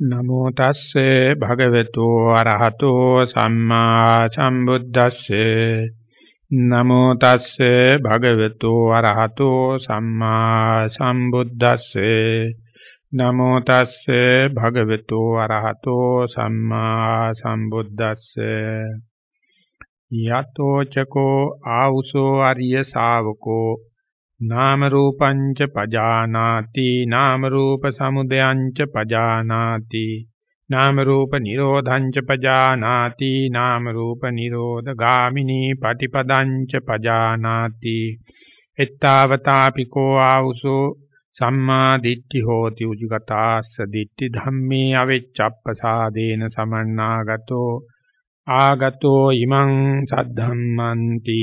නමෝ තස්සේ භගවතු අරහතෝ සම්මා සම්බුද්දස්සේ. නමෝ තස්සේ භගවතු අරහතෝ සම්මා සම්බුද්දස්සේ. නමෝ තස්සේ භගවතු අරහතෝ සම්මා සම්බුද්දස්සේ. යතෝ චකෝ ආවුසෝ අරිය ශාවකෝ නාම රූපංච පජානාති නාම රූප සමුදයංච පජානාති නාම රූප නිරෝධංච පජානාති නාම රූප නිරෝධ ගාමිනී පටිපදංච පජානාති එත්තාවතාපිකෝ ආවුසෝ සම්මා දිට්ඨි හෝති උජගතාස්ස දිට්ඨි ධම්මේ අවෙච්ඡප්පසාදේන සමන්නාගතෝ ආගතෝ ඉමං සද්ධම්මන්ති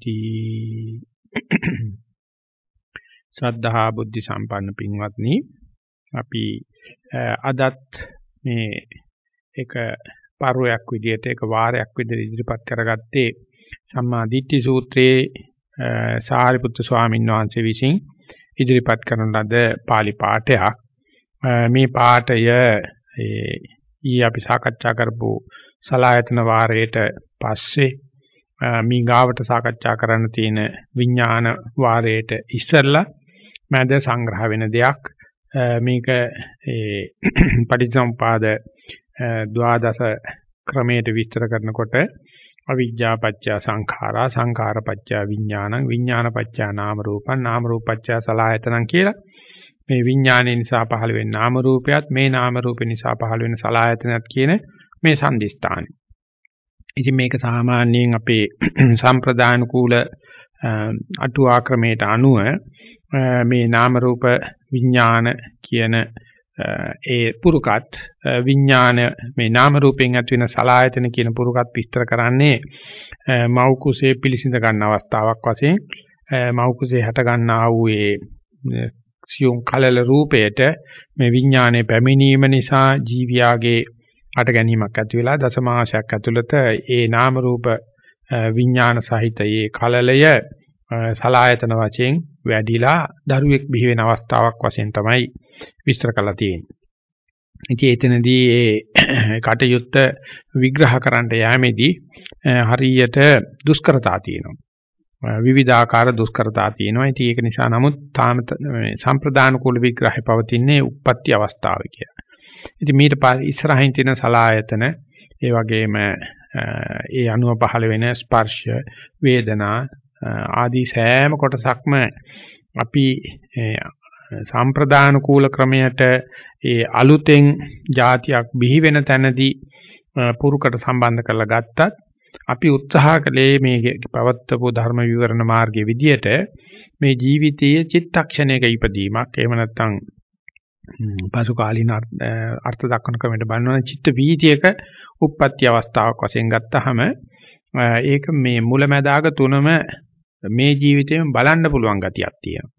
තී ශ්‍රද්ධහා බුද්ධ සම්පන්න පින්වත්නි අපි අදත් මේ එක පරුවයක් විදිහට එක වාරයක් විදිහට ඉදිරිපත් කරගත්තේ සම්මා දිට්ඨි සූත්‍රයේ සාරිපුත්තු ස්වාමීන් වහන්සේ විසින් ඉදිරිපත් කරන ලද pāli පාඨයක්. මේ පාඨය ඊ අපි සාකච්ඡා කරපු සලායතන වාරයට පස්සේ මේ ගාවට සාකච්ඡා කරන්න තියෙන විඥාන වාරයට ඉස්සෙල්ලා මැද සංග්‍රහ වෙන දෙයක් මේක ඒ පටිච්චසමුපාද ද්වාදස ක්‍රමයට විස්තර කරනකොට අවිජ්ජා පත්‍ය සංඛාරා සංඛාර පත්‍ය විඥානං විඥාන පත්‍ය නාම රූපං නාම රූප පත්‍ය සලආයතනං කියලා මේ විඥානයේ නිසා පහළ වෙන නාම රූපයත් මේ නාම රූපේ නිසා පහළ වෙන සලආයතනයත් කියන මේ සම්දිස්ථානයි. ඉතින් මේක සාමාන්‍යයෙන් අපේ සම්ප්‍රදාන කූල අටුවා ක්‍රමයට අනුව මේ නාම රූප විඥාන කියන ඒ පුරුකත් විඥාන මේ නාම රූපෙන් ඇති වෙන සලායතන කියන පුරුකත් විස්තර කරන්නේ මව් කුසේ පිළිසිඳ ගන්න අවස්ථාවක් වශයෙන් මව් කුසේ හට ගන්නා වූ ඒ සියුම් කලල රූපයට මේ විඥානයේ පැමිණීම නිසා ජීවියාගේ අට ගැනීමක් ඇති වෙලා දසමාසයක් ඇතුළත ඒ නාම රූප විඥාන සහිත ඒ කලලය සලායතන වශයෙන් වැඩිලා දරුවෙක් බිහි වෙන අවස්ථාවක් වශයෙන් තමයි විස්තර කරලා තියෙන්නේ. ඉතින් එතනදී ඒ කටයුත්ත විග්‍රහ කරන්න යෑමේදී හරියට දුෂ්කරතා තියෙනවා. විවිධාකාර දුෂ්කරතා තියෙනවා. ඉතින් ඒක නිසා නමුත් තාම සම්ප්‍රදාන කුල විග්‍රහය පවතින්නේ උප්පත්ති අවස්ථාවේ කියලා. ඉතින් මීට ඉස්සරහින් තියෙන සලායතන ඒ වගේම ඒ අනුව පහළ වෙන ස්පර්ශ වේදනා ආදී සෑම කොටසක්ම අපි සම්ප්‍රදාන කූල ක්‍රමයට ඒ අලුතෙන් જાතියක් බිහි වෙන තැනදී පුරුකට සම්බන්ධ කරලා ගත්තත් අපි උත්සාහ කළේ මේ පවත්වපු ධර්ම විවරණ මාර්ගයේ විදියට මේ ජීවිතයේ චිත්තක්ෂණයක ඉපදීමක්. එහෙම නැත්නම් පසු කාලීන අර්ථ දක්වන ක්‍රමයට බලනවා චිත්ත වීතියක උප්පත්ති අවස්ථාවක් වශයෙන් ගත්තාම ඒක මේ මුලැමැදාග තුනම මේ ජීවිතේම බලන්න පුළුවන් ගතියක් තියෙනවා.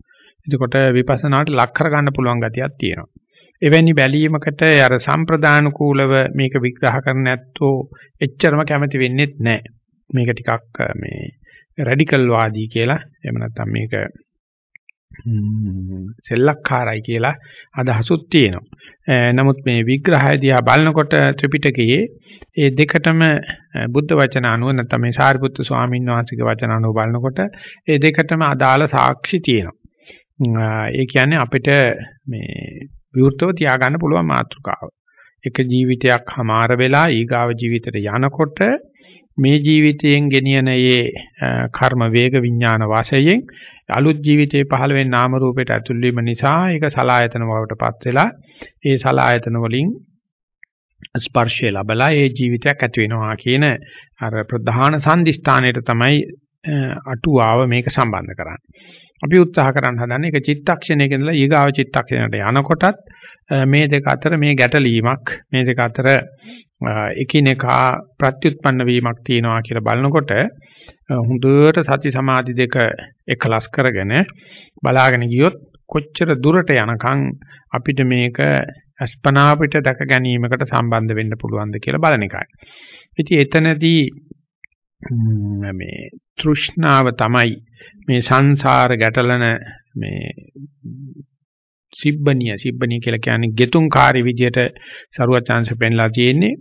එතකොට විපස්සනාට ලක් කර ගන්න පුළුවන් ගතියක් තියෙනවා. එවැනි බැලීමකට අර සම්ප්‍රදාන කූලව මේක විග්‍රහ කරන්න ඇත්තෝ එච්චරම කැමති වෙන්නේ නැහැ. මේක ටිකක් මේ රැඩිකල් වාදී කියලා එහෙම නැත්නම් මේක සෙල්ලක්කාරයි කියලා අදහසුත් තියෙනවා. නමුත් මේ විග්‍රහය දිහා බලනකොට ත්‍රිපිටකයේ ඒ දෙකටම බුද්ධ වචන අනුව නැත්නම් මේ සාරිපුත්තු ස්වාමීන් වහන්සේගේ වචන අනුව බලනකොට ඒ දෙකටම අදාළ සාක්ෂි තියෙනවා. ඒ කියන්නේ අපිට මේ විවෘතව තියාගන්න පුළුවන් මාතෘකාව. එක ජීවිතයක් හමාර වෙලා ඊගාව ජීවිතයට යනකොට මේ ජීවිතයෙන් ගෙනියන මේ කර්ම වේග විඥාන වාසයෙන් අලුත් ජීවිතේ පහළ වෙන නාම රූපයට ඇතුල් වීම නිසා ඒක සලායතන වලටපත් වෙලා ඒ සලායතන වලින් ස්පර්ශය ලැබලා ඒ ජීවිතයක් ඇති වෙනවා කියන අර ප්‍රධාන සම්දිස්ථානයට තමයි අටුවාව මේක සම්බන්ධ කරන්නේ. අපි උත්සාහ කරන්න හදන්නේ ඒක චිත්තක්ෂණයක ඉඳලා ඊගාව චිත්තක්ෂණයට යනකොටත් මේ දෙක අතර මේ ගැටලීමක් මේ දෙක අතර එකිනෙකා ප්‍රත්‍යুৎපන්න වීමක් තියෙනවා කියලා බලනකොට හොඳට සති සමාධි දෙක එකලස් කරගෙන බලාගෙන ගියොත් කොච්චර දුරට යනකම් අපිට මේක අස්පනා පිට දැක ගැනීමකට සම්බන්ධ වෙන්න පුළුවන්ද කියලා බලන එකයි. ඉතින් එතනදී මේ තෘෂ්ණාව තමයි මේ සංසාර ගැටලන මේ සිබ්බනිය සිබ්බනිය කියලා කියන්නේ ගෙතුම්කාරී විදියට සරුවචාන්ස පෙන්ලා තියෙන්නේ.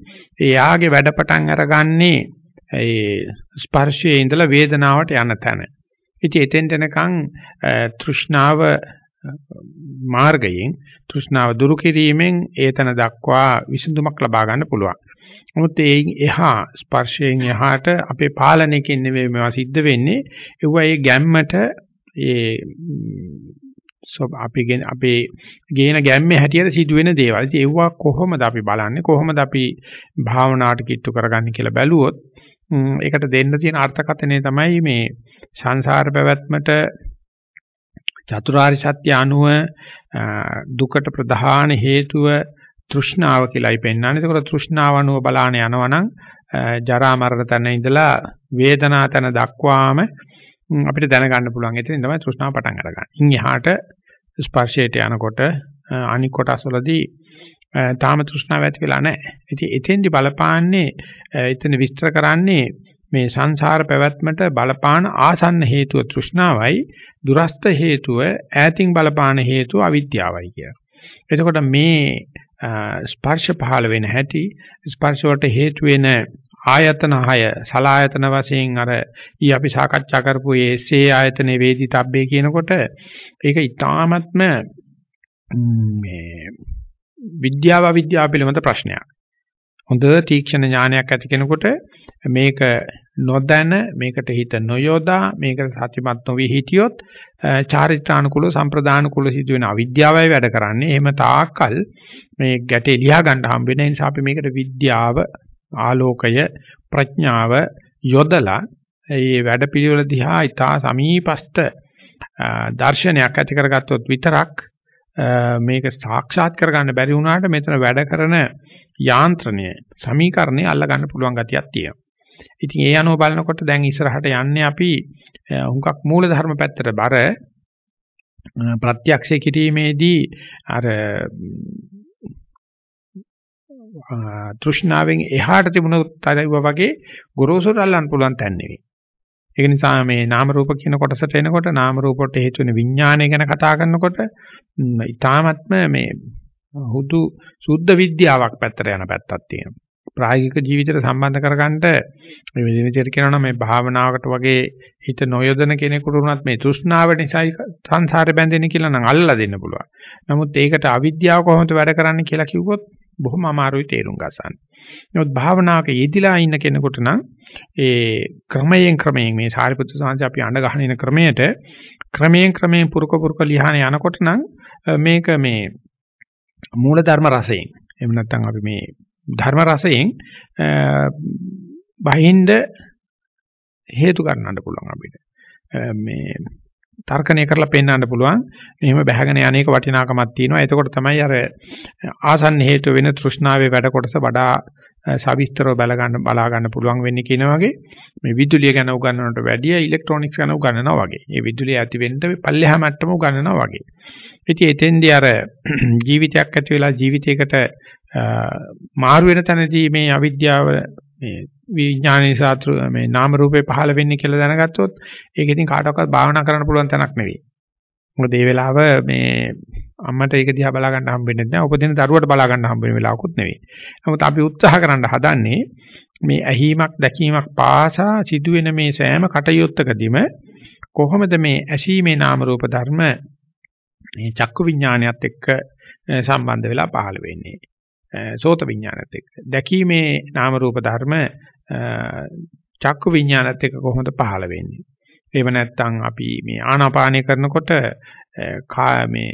එයාගේ වැඩ පටන් අරගන්නේ ඒ ස්පර්ශයේ ඉඳලා වේදනාවට යන තැන. ඉතින් එතෙන් තැනකන් තෘෂ්ණාව මාර්ගයෙන් තෘෂ්ණාව දුරු කිරීමෙන් ඒතන දක්වා විසඳුමක් ලබා ගන්න පුළුවන්. නමුත් ඒ එහා ස්පර්ශයෙන් එහාට අපේ පාලනයකින් නෙවෙයි මේවා සිද්ධ වෙන්නේ. ඒවා ඒ ගැම්මට ඒ අපි අපේ ගේන ගැම්මේ හැටියට සිදුවෙන දේවල්. ඉතින් ඒවා කොහොමද අපි බලන්නේ? කොහොමද අපි භාවනාවට කිට්ටු කරගන්නේ කියලා බැලුවොත් ඒකට දෙන්න තියෙන අර්ථකථනය තමයි මේ සංසාර පැවැත්මට චතුරාර්ය සත්‍ය අනුව දුකට ප්‍රධාන හේතුව තෘෂ්ණාව කියලායි පෙන්වන්නේ. ඒකෝර තෘෂ්ණාව අනුව බලාන යනවනම් ජරා මරණ තැන ඉඳලා වේදනා තැන දක්වාම අපිට දැනගන්න පුළුවන්. එතනින් තමයි තෘෂ්ණාව පටන් අරගන්නේ. ඉන් එහාට ස්පර්ශයට යනකොට අනික් කොටස් වලදී තාම තෘෂ්ණාව ඇති වෙලා නැහැ. ඉතින් එතෙන්දි බලපාන්නේ එතන විස්තර කරන්නේ මේ සංසාර පැවැත්මට බලපාන ආසන්න හේතුව තෘෂ්ණාවයි දුරස්ත හේතුව ඈතින් බලපාන හේතුව අවිද්‍යාවයි කියලා. එතකොට මේ ස්පර්ශ පහළ වෙන හැටි ස්පර්ශ වලට හේතු වෙන ආයතන 6 සලායතන වශයෙන් අර ඊ අපි සාකච්ඡා කරපු ඒ එස්සේ ආයතනේ වේදිතබ්බේ කියනකොට ඒක ඊටාත්ම මේ විද්‍යාව අවිද්‍යාව පිළිබඳ ප්‍රශ්නයක්. හොඳ තීක්ෂණ ඥානයක් ඇති කෙනෙකුට මේක නොදැන මේකට හිත නොයොදා මේකට සත්‍යමත් නොවි හිටියොත් චාරිත්‍රානුකූල සම්ප්‍රදානුකූල සිදුවෙන අවිද්‍යාවයි වැඩ කරන්නේ. එහෙම තාක්කල් මේ ගැටේ ලියා ගන්න හම්බ වෙන නිසා අපි මේකට විද්‍යාව ආලෝකය ප්‍රඥාව යොදලා මේ වැඩ පිළිවෙල දිහා ඉතා සමීපස්ත දර්ශනයක් ඇති කරගත්තොත් විතරක් මේක සාක්ෂාත් කරගන්න බැරි වුණාට මෙතන වැඩ කරන යාන්ත්‍රණය සමීකරණය අල්ල ගන්න පුළුවන් ගතියක් තියෙනවා. ඉතින් ඒ අනුව බලනකොට දැන් ඉස්සරහට යන්නේ අපි හුඟක් මූල ධර්ම පැත්තට බර ප්‍රත්‍යක්ෂ කිරීමේදී අර තෘෂ්ණාවෙන් එහාට තිබුණොත් අර වගේ ගොරෝසුට අල්ලන්න පුළුවන් තැන් නෙවෙයි. ඒක නිසා මේ නාම රූප කියන කොටසට එනකොට නාම රූප වලට හේතු වෙන විඥානය ගැන කතා කරනකොට ඊටාත්ම මේ හුදු සුද්ධ විද්‍යාවක් පැත්තට යන පැත්තක් තියෙනවා. ප්‍රායෝගික ජීවිතයට සම්බන්ධ කරගන්න මේ විදිහට කියනවා නම් මේ භාවනාවකට වගේ හිත නොයොදන කෙනෙකුට උනත් මේ තෘෂ්ණාව නිසායි සංසාරේ බැඳෙන්නේ කියලා නම් අල්ලලා දෙන්න පුළුවන්. නමුත් ඒකට අවිද්‍යාව කොහොමද වැඩ කරන්නේ කියලා කිව්වොත් බොහොම අමාරුයි තේරුම් ගන්න. නමුත් භාවනාවක යෙදිලා ඉන්න කෙනෙකුට නම් ඒ ක්‍රමයෙන් ක්‍රමයෙන් මේ සාරිපුත්‍ර සාංශ අපි අඬ ගහන ඉන ක්‍රමයට ක්‍රමයෙන් ක්‍රමයෙන් පුරුක පුරුක ලියහන යනකොට නම් මේක මේ මූල ධර්ම රසයෙන් එහෙම නැත්නම් අපි මේ ධර්ම රසයෙන් බහින්ද හේතු ගන්නන්න පුළුවන් අපිට මේ තර්කණය කරලා පෙන්වන්න පුළුවන්. මෙහෙම බැහැගෙන යන්නේක වටිනාකමක් තියෙනවා. එතකොට තමයි අර ආසන්න හේතු වෙන තෘෂ්ණාවේ වැඩ කොටස වඩා සවිස්තරව බල ගන්න බලා ගන්න පුළුවන් වෙන්නේ කියන වගේ මේ විදුලිය ගැන උගන්වනවට වැඩිය ඉලෙක්ට්‍රොනික්ස් ගැන උගන්වනවා වගේ. මේ විදුලිය ඇති වෙන්න පල්ලෙහා මට්ටම උගන්වනවා වගේ. ඉතින් එතෙන්දී අර ජීවිතයක් ඇති වෙලා ජීවිතයකට මාරු වෙන තැනදී මේ අවිද්‍යාව මේ විඥානයේ සාත්‍ර මේ නාම රූපේ පහළ වෙන්නේ කියලා දැනගත්තොත් ඒක ඉතින් කාටවත් භාවනා කරන්න පුළුවන් තැනක් නෙවෙයි. මොකද මේ වෙලාව මේ අම්මට ඒක දිහා බලා ගන්න හම්බෙන්නේ නැහැ. උපදින දරුවට බලා ගන්න හම්බ වෙන වෙලාවකුත් නෙවෙයි. නමුත් අපි උත්සාහ කරන්න හදන්නේ මේ ඇහිීමක් දැකීමක් පාසා සිදුවෙන මේ සෑම කටයුත්තකදීම කොහොමද මේ ඇසීමේ නාම රූප ධර්ම මේ චක්කු විඥානයත් එක්ක සම්බන්ධ වෙලා පහළ වෙන්නේ. සෝත විඥානත් එක්ක. දැකීමේ නාම රූප ධර්ම චක්කු විඥානත් එක්ක කොහොමද පහළ වෙන්නේ? එහෙම නැත්නම් අපි මේ ආනාපානය කරනකොට මේ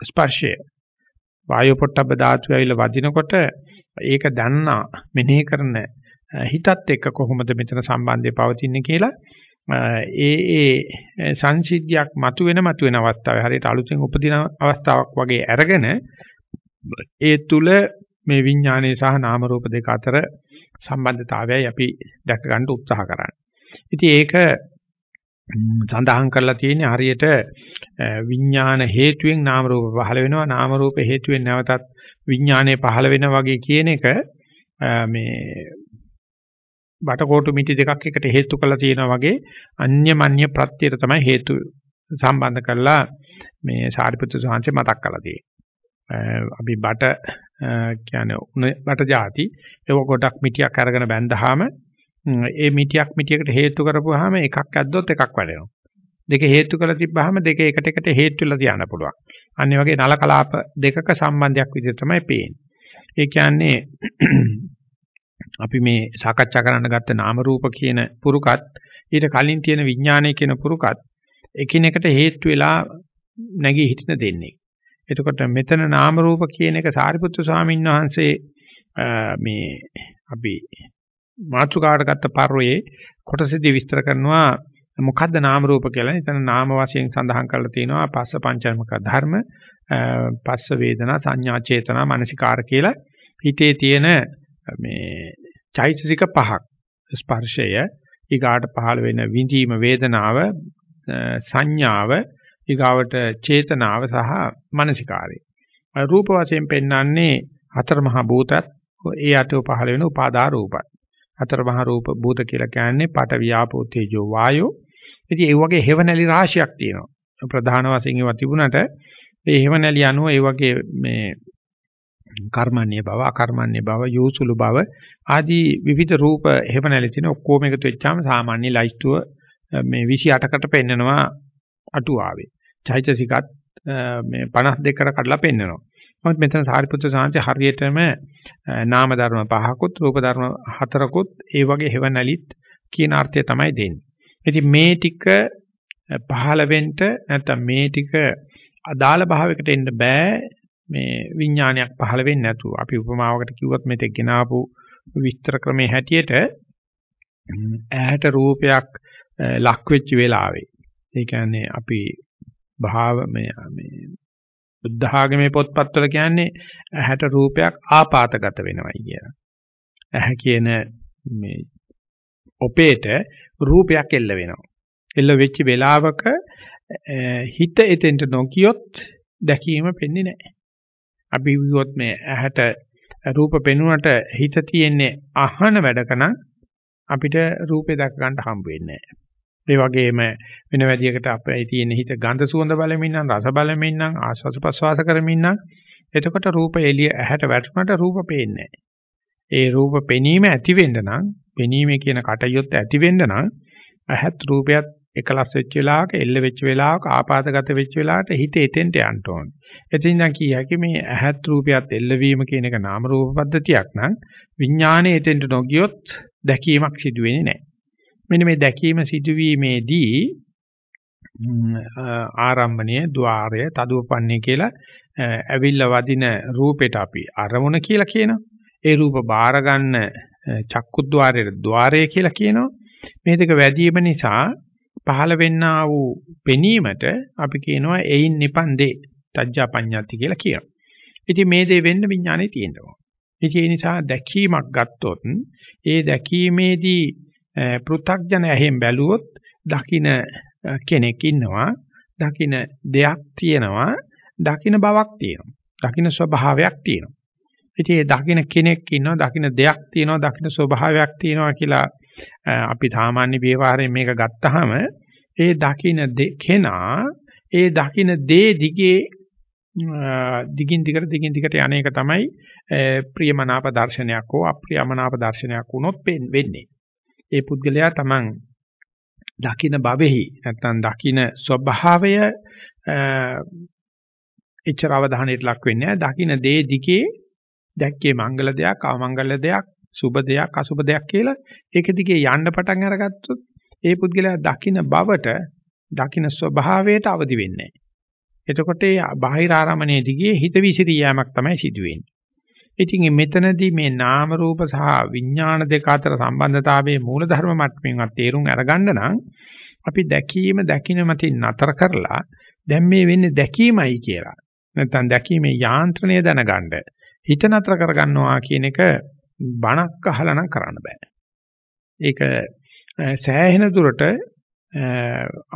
ස්පර්ශය වායු පොට්ටබ්බ ධාතු ඇවිල්ලා වදිනකොට ඒක දන්නා මෙනෙහි කරන හිතත් එක්ක කොහොමද මෙතන සම්බන්ධය පවතින්නේ කියලා ඒ ඒ සංසිද්ධියක් මතුවෙන මතුවෙන අවස්ථාවේ හරියට අලුතෙන් උපදින අවස්ථාවක් වගේ අරගෙන ඒ තුල මේ විඥානයේ සහ නාම රූප දෙක අතර සම්බන්ධතාවයයි අපි දැක ගන්න උත්සාහ කරන්නේ. ඉතින් ඒක සඳහන් කරලා තියෙන්නේ හරියට විඥාන හේතුවෙන් නාම රූප පහළ වෙනවා නාම රූප හේතුවෙන් නැවතත් විඥානය පහළ වෙනවා වගේ කියන එක මේ බටකොටු මිටි දෙකක් එකට හේතු කරලා තියෙනවා වගේ අන්‍යමන්‍ය ප්‍රත්‍යයට තමයි හේතු සම්බන්ධ කරලා මේ සාරිපුත්‍ර සාංශය මතක් කරලා තියෙනවා. අපි බට කියන්නේ උණ බට જાති ඒක කොටක් මිටියක් අරගෙන බැඳහාම ඒ මිටියක් මිටියකට හේතු කරපුවාම එකක් ඇද්දොත් එකක් වැඩෙනවා. දෙක හේතු කරලා තිබ්බහම දෙක එකට එකට හේතු වෙලා තියන්න පුළුවන්. අන්න වගේ නල කලාප දෙකක සම්බන්ධයක් විදිහට තමයි පේන්නේ. ඒ කියන්නේ අපි මේ සාකච්ඡා කරන්න ගත්ත නාම රූප කියන පුරුකත් ඊට කලින් තියෙන විඥානය කියන පුරුකත් එකිනෙකට හේතු වෙලා නැගී හිටින දෙන්නේ. එතකොට මෙතන නාම රූප කියන එක සාරිපුත්තු ස්වාමීන් වහන්සේ මේ අපි මාතෘකාවට ගත්ත පරිවේ කොටසදී විස්තර කරනවා මොකද්ද නාම රූප කියලා. එතන නාම වශයෙන් සඳහන් කරලා තියෙනවා පස්ස පංචමක ධර්ම, පස්ස වේදනා, සංඥා, චේතනා, මනසිකාර කියලා හිතේ තියෙන මේ චෛතසික පහක් ස්පර්ශය ඊගාට පහළ වෙන විඳීම වේදනාව සංඥාව ඊගාවට චේතනාව සහ මනසිකාරය. රූප වශයෙන් පෙන්වන්නේ හතර මහා භූතත්. ඒ අතෝ පහළ වෙන උපාදා රූපත්. හතර මහා රූප භූත කියලා කියන්නේ පඨ වියාපෝ තේජෝ වායෝ. ඉතින් ඒ වගේ හේවණලි රාශියක් තියෙනවා. ප්‍රධාන වශයෙන් ඒවා තිබුණට ඒ හේවණලි අනුව ඒ වගේ මේ කර්මන්නේ බව අකර්මන්නේ බව යෝසුළු බව ආදී විවිධ රූප එහෙම නැලි තියෙන ඔක්කොම එකතු වෙච්චාම සාමාන්‍ය ලයිස්තුව මේ 28කට පෙන්නනවා අටුවාවේ. චෛතසිකත් මේ 52කට කඩලා පෙන්නනවා. නමුත් මෙතන සාරිපුත්‍ර සාන්ති හරියටම නාම ධර්ම පහකුත් රූප ධර්ම හතරකුත් ඒ වගේ හේවණලිත් කියන අර්ථය තමයි දෙන්නේ. ඉතින් මේ ටික පහළ වෙන්න නැත්නම් මේ ටික අදාළ භාවයකට එන්න බෑ මේ විඥානයක් පහළ වෙන්නේ නැතුව අපි උපමාවකට කිව්වොත් මෙතෙක් ගෙනාවු විස්තර ක්‍රමයේ හැටියට ඇහැට රූපයක් ලක් වෙච්ච වෙලාවේ ඒ කියන්නේ අපි භාව මේ මේ බුද්ධ ආගමේ පොත්පත්වල කියන්නේ ඇහැට රූපයක් ආපాతගත වෙනවයි කියලා. ඇහැ කියන මේ ඔපේට රූපයක් එල්ල වෙනවා. එල්ල වෙච්ච වෙලාවක හිත එතෙන්ට නොකියොත් දැකීම පෙන්නේ නැහැ. අපි විවොත් මේ ඇහැට රූප පෙනුනට හිත තියෙන්නේ අහන වැඩකනම් අපිට රූපේ දැක ගන්න හම්බ වෙන්නේ නැහැ. ඒ වගේම වෙන වැඩියකට අපේ තියෙන හිත ගඳ සුවඳ බලමින් නම් රස බලමින් නම් ආස්වාද ප්‍රසවාස කරමින් නම් එතකොට රූප එළිය ඇහැට වැටුණට රූප පේන්නේ ඒ රූප පෙනීම ඇති වෙන්න නම් පෙනීමේ කියන කටයුත්ත ඇති වෙන්න නම් ඇහත් රූපයත් එකලස් වෙච්ච වෙලාවක එල්ල වෙච්ච වෙලාවක ආපాతගත වෙච්ච වෙලාවට හිත එතෙන්ට යන්න ඕනේ. එතින් දැන් කිය හැකි මේ ඇහත් රූපයත් එල්ලවීම කියන එක නාම රූප පද්ධතියක් නම් විඥානයේ එතෙන්ට නොගියොත් දැකීමක් සිදු වෙන්නේ නැහැ. මෙන්න මේ දැකීම සිදුවීමේදී ආරම්භණය, ద్వාරය, තදුවපන්නේ කියලා ඇවිල්ලා වදින රූපෙට අපි අරමුණ කියලා කියනවා. ඒ රූප බාර ගන්න චක්කුද්්වාරයට ద్వාරය කියලා කියනවා. මේ දෙක වැදීම නිසා පහළ වෙන්නා වූ පෙනීමට අපි කියනවා එයින් නිපන්දේ තජ්ජා පඤ්ඤාති කියලා කියනවා. ඉතින් මේ දේ වෙන්න විඥානේ තියෙනවා. ඉතින් ඒ නිසා දැකීමක් ගත්තොත් ඒ දැකීමේදී පෘථග්ජන ඇහෙන් බැලුවොත් දකින කෙනෙක් ඉන්නවා, දකින දෙයක් තියෙනවා, දකින බවක් තියෙනවා. දකින ස්වභාවයක් තියෙනවා. ඉතින් ඒ දකින කෙනෙක් ඉන්නවා, දකින දෙයක් තියෙනවා, දකින ස්වභාවයක් තියෙනවා කියලා අපි සාමාන්‍ය ව්‍යවહાරයෙන් මේක ගත්තාම ඒ දකින කෙනා ඒ දකින දේ දිගේ දිගින් දිගට දිගින් දිගට යන්නේක තමයි ප්‍රියමනාප දර්ශනයක් හෝ අප්‍රියමනාප දර්ශනයක් වුණොත් වෙන්නේ. ඒ පුද්ගලයා තමන් දකින භවෙහි නැත්නම් දකින ස්වභාවය එච්චර අවධානයට ලක් වෙන්නේ නැහැ. දකින දේ දිගේ දැක්කේ මංගල දෙයක්, අමංගල දෙයක්, සුබ දෙයක් අසුබ දෙයක් කියලා ඒක දිගේ යන්න පටන් අරගත්තොත් ඒ පුද්ගලයා දකින්න බවට දකින්න ස්වභාවයට අවදි වෙන්නේ එතකොට ඒ බාහිර ආරමණය දිගේ හිත විසිරී යෑමක් තමයි සිදු වෙන්නේ. ඉතින් මෙතනදී මේ නාම රූප සහ විඥාන දෙක අතර සම්බන්ධතාවයේ මූලධර්ම මට්ටමින්වත් තේරුම් අරගන්න නම් අපි දැකීම දකින්න මතින් නතර කරලා දැන් මේ වෙන්නේ දැකීමයි කියලා. නැත්නම් දැකීමේ යාන්ත්‍රණය දැනගන්න හිත නතර කරගන්නවා කියන එක බණක් අහලා නම් කරන්න බෑ. ඒක සෑහෙන දුරට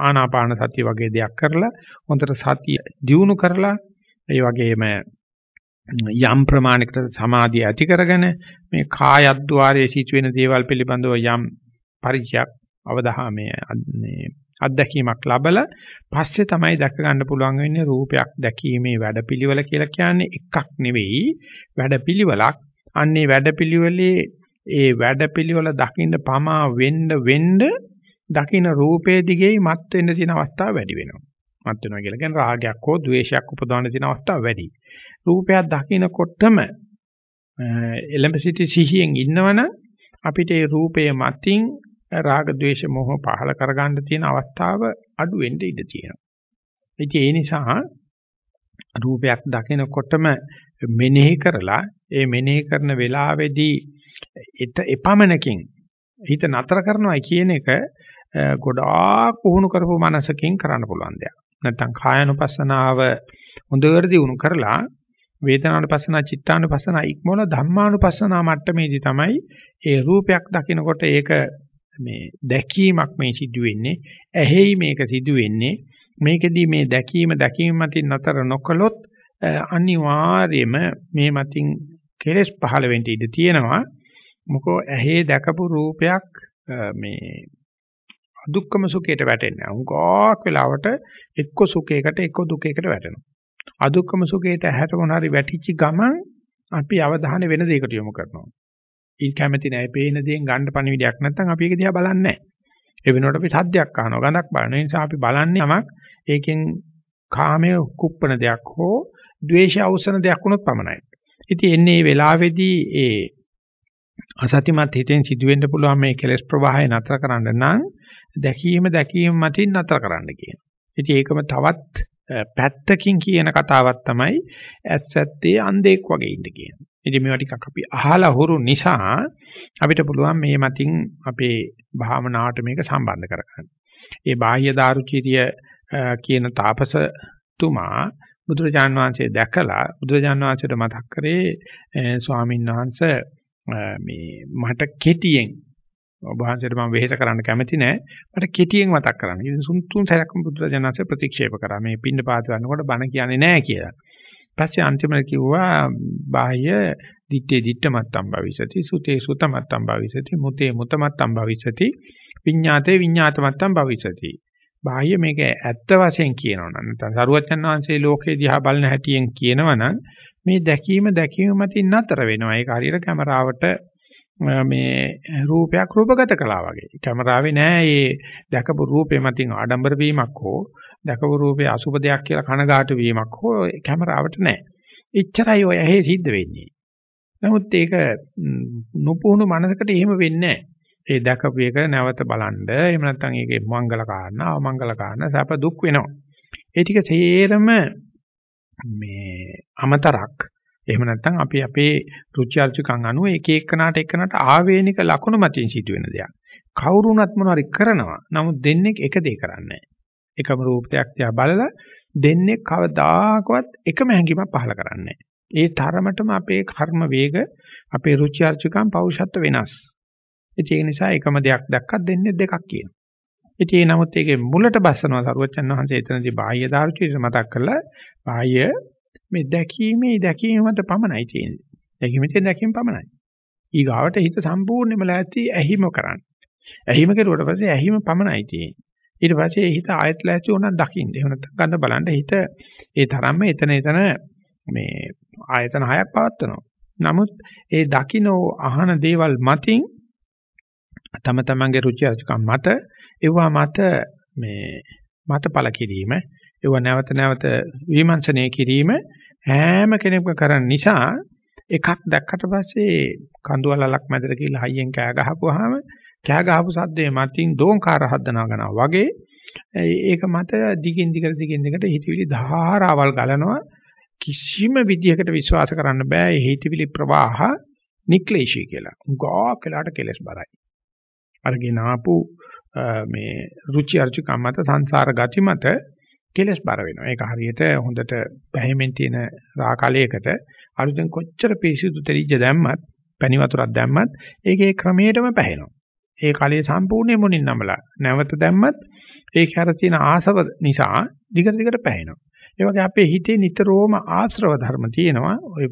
ආනාපාන සතිය වගේ දෙයක් කරලා හොඳට සතිය දියුණු කරලා ඒ වගේම යම් ප්‍රමාණයකට සමාධිය ඇති කරගෙන මේ කායද්්වාරයේ සිටින දේවල් පිළිබඳව යම් පරිචයක් අවධාමයේ මේ අත්දැකීමක් ලබලා පස්සේ තමයි දැක ගන්න පුළුවන් වෙන්නේ රූපයක් දැකීමේ වැඩපිළිවෙල කියලා කියන්නේ එකක් නෙවෙයි වැඩපිළිවෙලක්. අන්නේ වැඩපිළිවෙලේ ඒ වැඩපිළිවෙල දකින්න පමා වෙන්න වෙන්න දකින්න රූපේ දිගේ මත් වෙන්න තියෙන අවස්ථා වැඩි වෙනවා. මත් වෙනවා කියලා කියන්නේ රාගයක් හෝ ද්වේෂයක් උපදවන්න තියෙන අවස්ථා වැඩි. රූපයක් දකිනකොටම එලඹ සිටි සිහියෙන් ඉන්නවනම් අපිට ඒ රූපය මතින් රාග ద్వේෂ මොහ පහල කරගන්න තියෙන අවස්ථාව අඩු වෙන්න ඉඩ තියෙනවා. ඉතින් ඒ නිසා රූපයක් දකිනකොටම මෙනෙහි කරලා ඒ මෙනෙහි කරන වෙලාවේදී එත එපමණකින් හිත නතර කරනවා කියන එක ගොඩාක් පුහුණු කරපු මනසකින් කරන්න පුළුවන් දෙයක්. නැත්තම් කායනුපස්සනාව හොඳට දියුණු කරලා වේදනානුපස්සනා චිත්තානුපස්සනා ඉක්මවල ධම්මානුපස්සනා මට්ටමේදී තමයි ඒ රූපයක් දකිනකොට ඒක මේ දැකීමක් මේ සිදු වෙන්නේ ඇහෙයි මේක සිදු වෙන්නේ මේකෙදී මේ දැකීම දැකීම මතින් නතර නොකළොත් අනිවාර්යයෙන්ම මේ මතින් කෙලස් පහළ වෙන්න ඉඩ තියෙනවා. මොකෝ ඇහි දැකපු රූපයක් මේ අදුක්කම සුඛයට වැටෙන්නේ උංගාක් වෙලාවට එක්ක සුඛයකට එක්ක දුකයකට වැටෙනවා. අදුක්කම සුඛයට ඇහැට මොනාරි වැටිච්ච ගමන් අපි අවධානය වෙන දෙයකට යොමු කරනවා ඊ කැමැති නැහැ. පේන දේෙන් ගන්න පණිවිඩයක් නැත්නම් අපි ඒක දිහා බලන්නේ නැහැ. ඒ වෙනකොට අපි සද්දයක් අහනවා, ගඳක් බලනවා. ඒ නිසා අපි බලන්නේ යමක් ඒකෙන් කාමයේ කුප්පන දෙයක් හෝ ද්වේෂය අවසන දෙයක් වුණොත් පමණයි. ඉතින් එන්නේ මේ වෙලාවේදී ඒ අසතිමත් හිතෙන් සිදුවෙන්න පුළුවන් මේ කෙලෙස් ප්‍රවාහය නතර කරන්න නම් දැකීම දැකීම මතින් නතර කරන්න කියන. ඉතින් ඒකම තවත් පැත්තකින් කියන කතාවක් තමයි ඇස්සැත්තේ අන්ධෙක් වගේ ඉන්න කියන්නේ. ඉතින් මේවා ටිකක් අපි අහලා හුරු නිසා අපිට පුළුවන් මේ මතින් අපේ භාවනාවට මේක සම්බන්ධ කරගන්න. ඒ බාහ්‍ය දාරුචීරිය කියන තාපසතුමා බුදුරජාන් වහන්සේ දැකලා බුදුරජාන් වහන්සේට මතක් කරේ ස්වාමීන් වහන්සේ මේ මට කෙටියෙන් ඔබ වහන්සේට මම වෙහෙස කරන්න කැමති නෑ මට කෙටියෙන් මතක් කරන්න. ඉතින් සුන් තුන් සැරක්ම බුදුරජාණන් වහන්සේ ප්‍රතික්ෂේප කරා මේ පින්න පාත ගන්නකොට බණ කියන්නේ නෑ කියලා. පස්සේ අන්තිමට කිව්වා බාහ්‍ය දිත්තේ දිත්ත මත්තම් භවිසති සුතේ සුත මත්තම් භවිසති මුතේ මුත මත්තම් භවිසති විඤ්ඤාතේ විඤ්ඤාත මත්තම් භවිසති බාහ්‍ය මේක ඇත්ත වශයෙන් කියනවනම් නැත්නම් සරුවචන් වහන්සේ ලෝකේ දිහා බලන හැටියෙන් කියනවනම් මේ දැකීම දැකීම මතින් නතර වෙනවා ඒක හරියට කැමරාවට මේ රූපයක් රූපගත කළා වගේ කැමරාවේ නෑ මේ දැකපු රූපේ මතින් ආඩම්බර වීමක් හෝ දැකපු රූපේ අසුබ දෙයක් කියලා කනගාටු වීමක් හෝ කැමරාවට නැහැ. එච්චරයි ඔය ඇහි සිද්ධ වෙන්නේ. නමුත් ඒක නොපුහුණු මනසකට එහෙම වෙන්නේ ඒ දැකපු එක නැවත බලන්න එහෙම නැත්නම් ඒකේ මංගල කාරණා අවමංගල කාරණා සැප දුක් වෙනවා. ඒ ටික සේරම මේ අමතරක් එහෙම නැත්නම් අපි අපේ රුචි අරුචිකම් අනුව එක එකනාට එකනාට ආවේනික ලක්ෂණ මතින් සිදුවෙන දෙයක්. කවුරුණත් මොනවාරි කරනවා. නමුත් දෙන්නේ එක දේ කරන්නේ එකම රූපයක් තියා බලලා දෙන්නේ කවදාකවත් එකම හැඟීමක් පහල කරන්නේ ඒ තරමටම අපේ කර්ම වේග අපේ රුචි අරුචිකම් පෞෂත්ව වෙනස්. ඒ නිසා එකම දෙයක් දැක්කත් දෙන්නේ දෙකක් කියනවා. ඉතින් ඒ නමුත් ඒකේ මුලට බස්සනවා සරුවචන් වහන්සේ එතනදී බාහ්‍ය දාර්ශනික මතක් කරලා බාහ්‍ය මේ දැකීමේ දැකීම මත පමණයි තියෙන්නේ. දැකීමේ දැකීම පමණයි. ඊගාවට හිත සම්පූර්ණයෙන්ම ලෑස්ති ඇහිම කරන්න. ඇහිම කෙරුවට පස්සේ ඇහිම පමණයි තියෙන්නේ. ඊට පස්සේ හිත ආයත් ලැජ්ජ උනක් දකින්න. එහෙම නැත්නම් ගන්න බලන්න හිත ඒ තරම්ම එතන එතන මේ ආයතන හයක් පවත්වනවා. නමුත් ඒ දකින්න අහන දේවල් මතින් තම තමන්ගේ රුචි අරුචිකම් මත ඒවා මත මේ මතපල කිරීම ඒව නැවත නැවත විමර්ශනය කිරීම හැම කෙනෙක්ම කරන නිසා එකක් දැක්කට පස්සේ කඳුවලලක් මැදට කියලා හයියෙන් කෑ ගහපුවාම කෑ ගහපු සද්දේ මතින් දෝංකාර හදනවා ගන්නවා වගේ ඒක මත දිගින් දිගට දිගින් දිගට හිතවිලි ධාරාවල් ගලනවා කිසිම විදියකට විශ්වාස කරන්න බෑ මේ හිතවිලි ප්‍රවාහ නික්ලේශී කියලා. ගෝක් වෙලාට කෙලස් බරයි. අරගෙන ආපු මේ රුචි අරුචිකම් මත සංසාර ගති මත කෙලස් බර වෙනවා. ඒක හරියට හොඳට පැහැමෙන් තියෙන රාකලයකට අලුතෙන් කොච්චර පිරිසිදු තෙලිජ දැම්මත් පැණි වතුරක් දැම්මත් ඒකේ ක්‍රමයටම පැහැෙනවා. ඒ කලයේ සම්පූර්ණ මුණින් නමලා නැවත දැම්මත් ඒක අර තියෙන ආසව නිසා දිගට දිගට පැහැෙනවා. ඒ වගේ අපේ හිතේ නිතරම ආශ්‍රව ධර්ම තියෙනවා. ඔය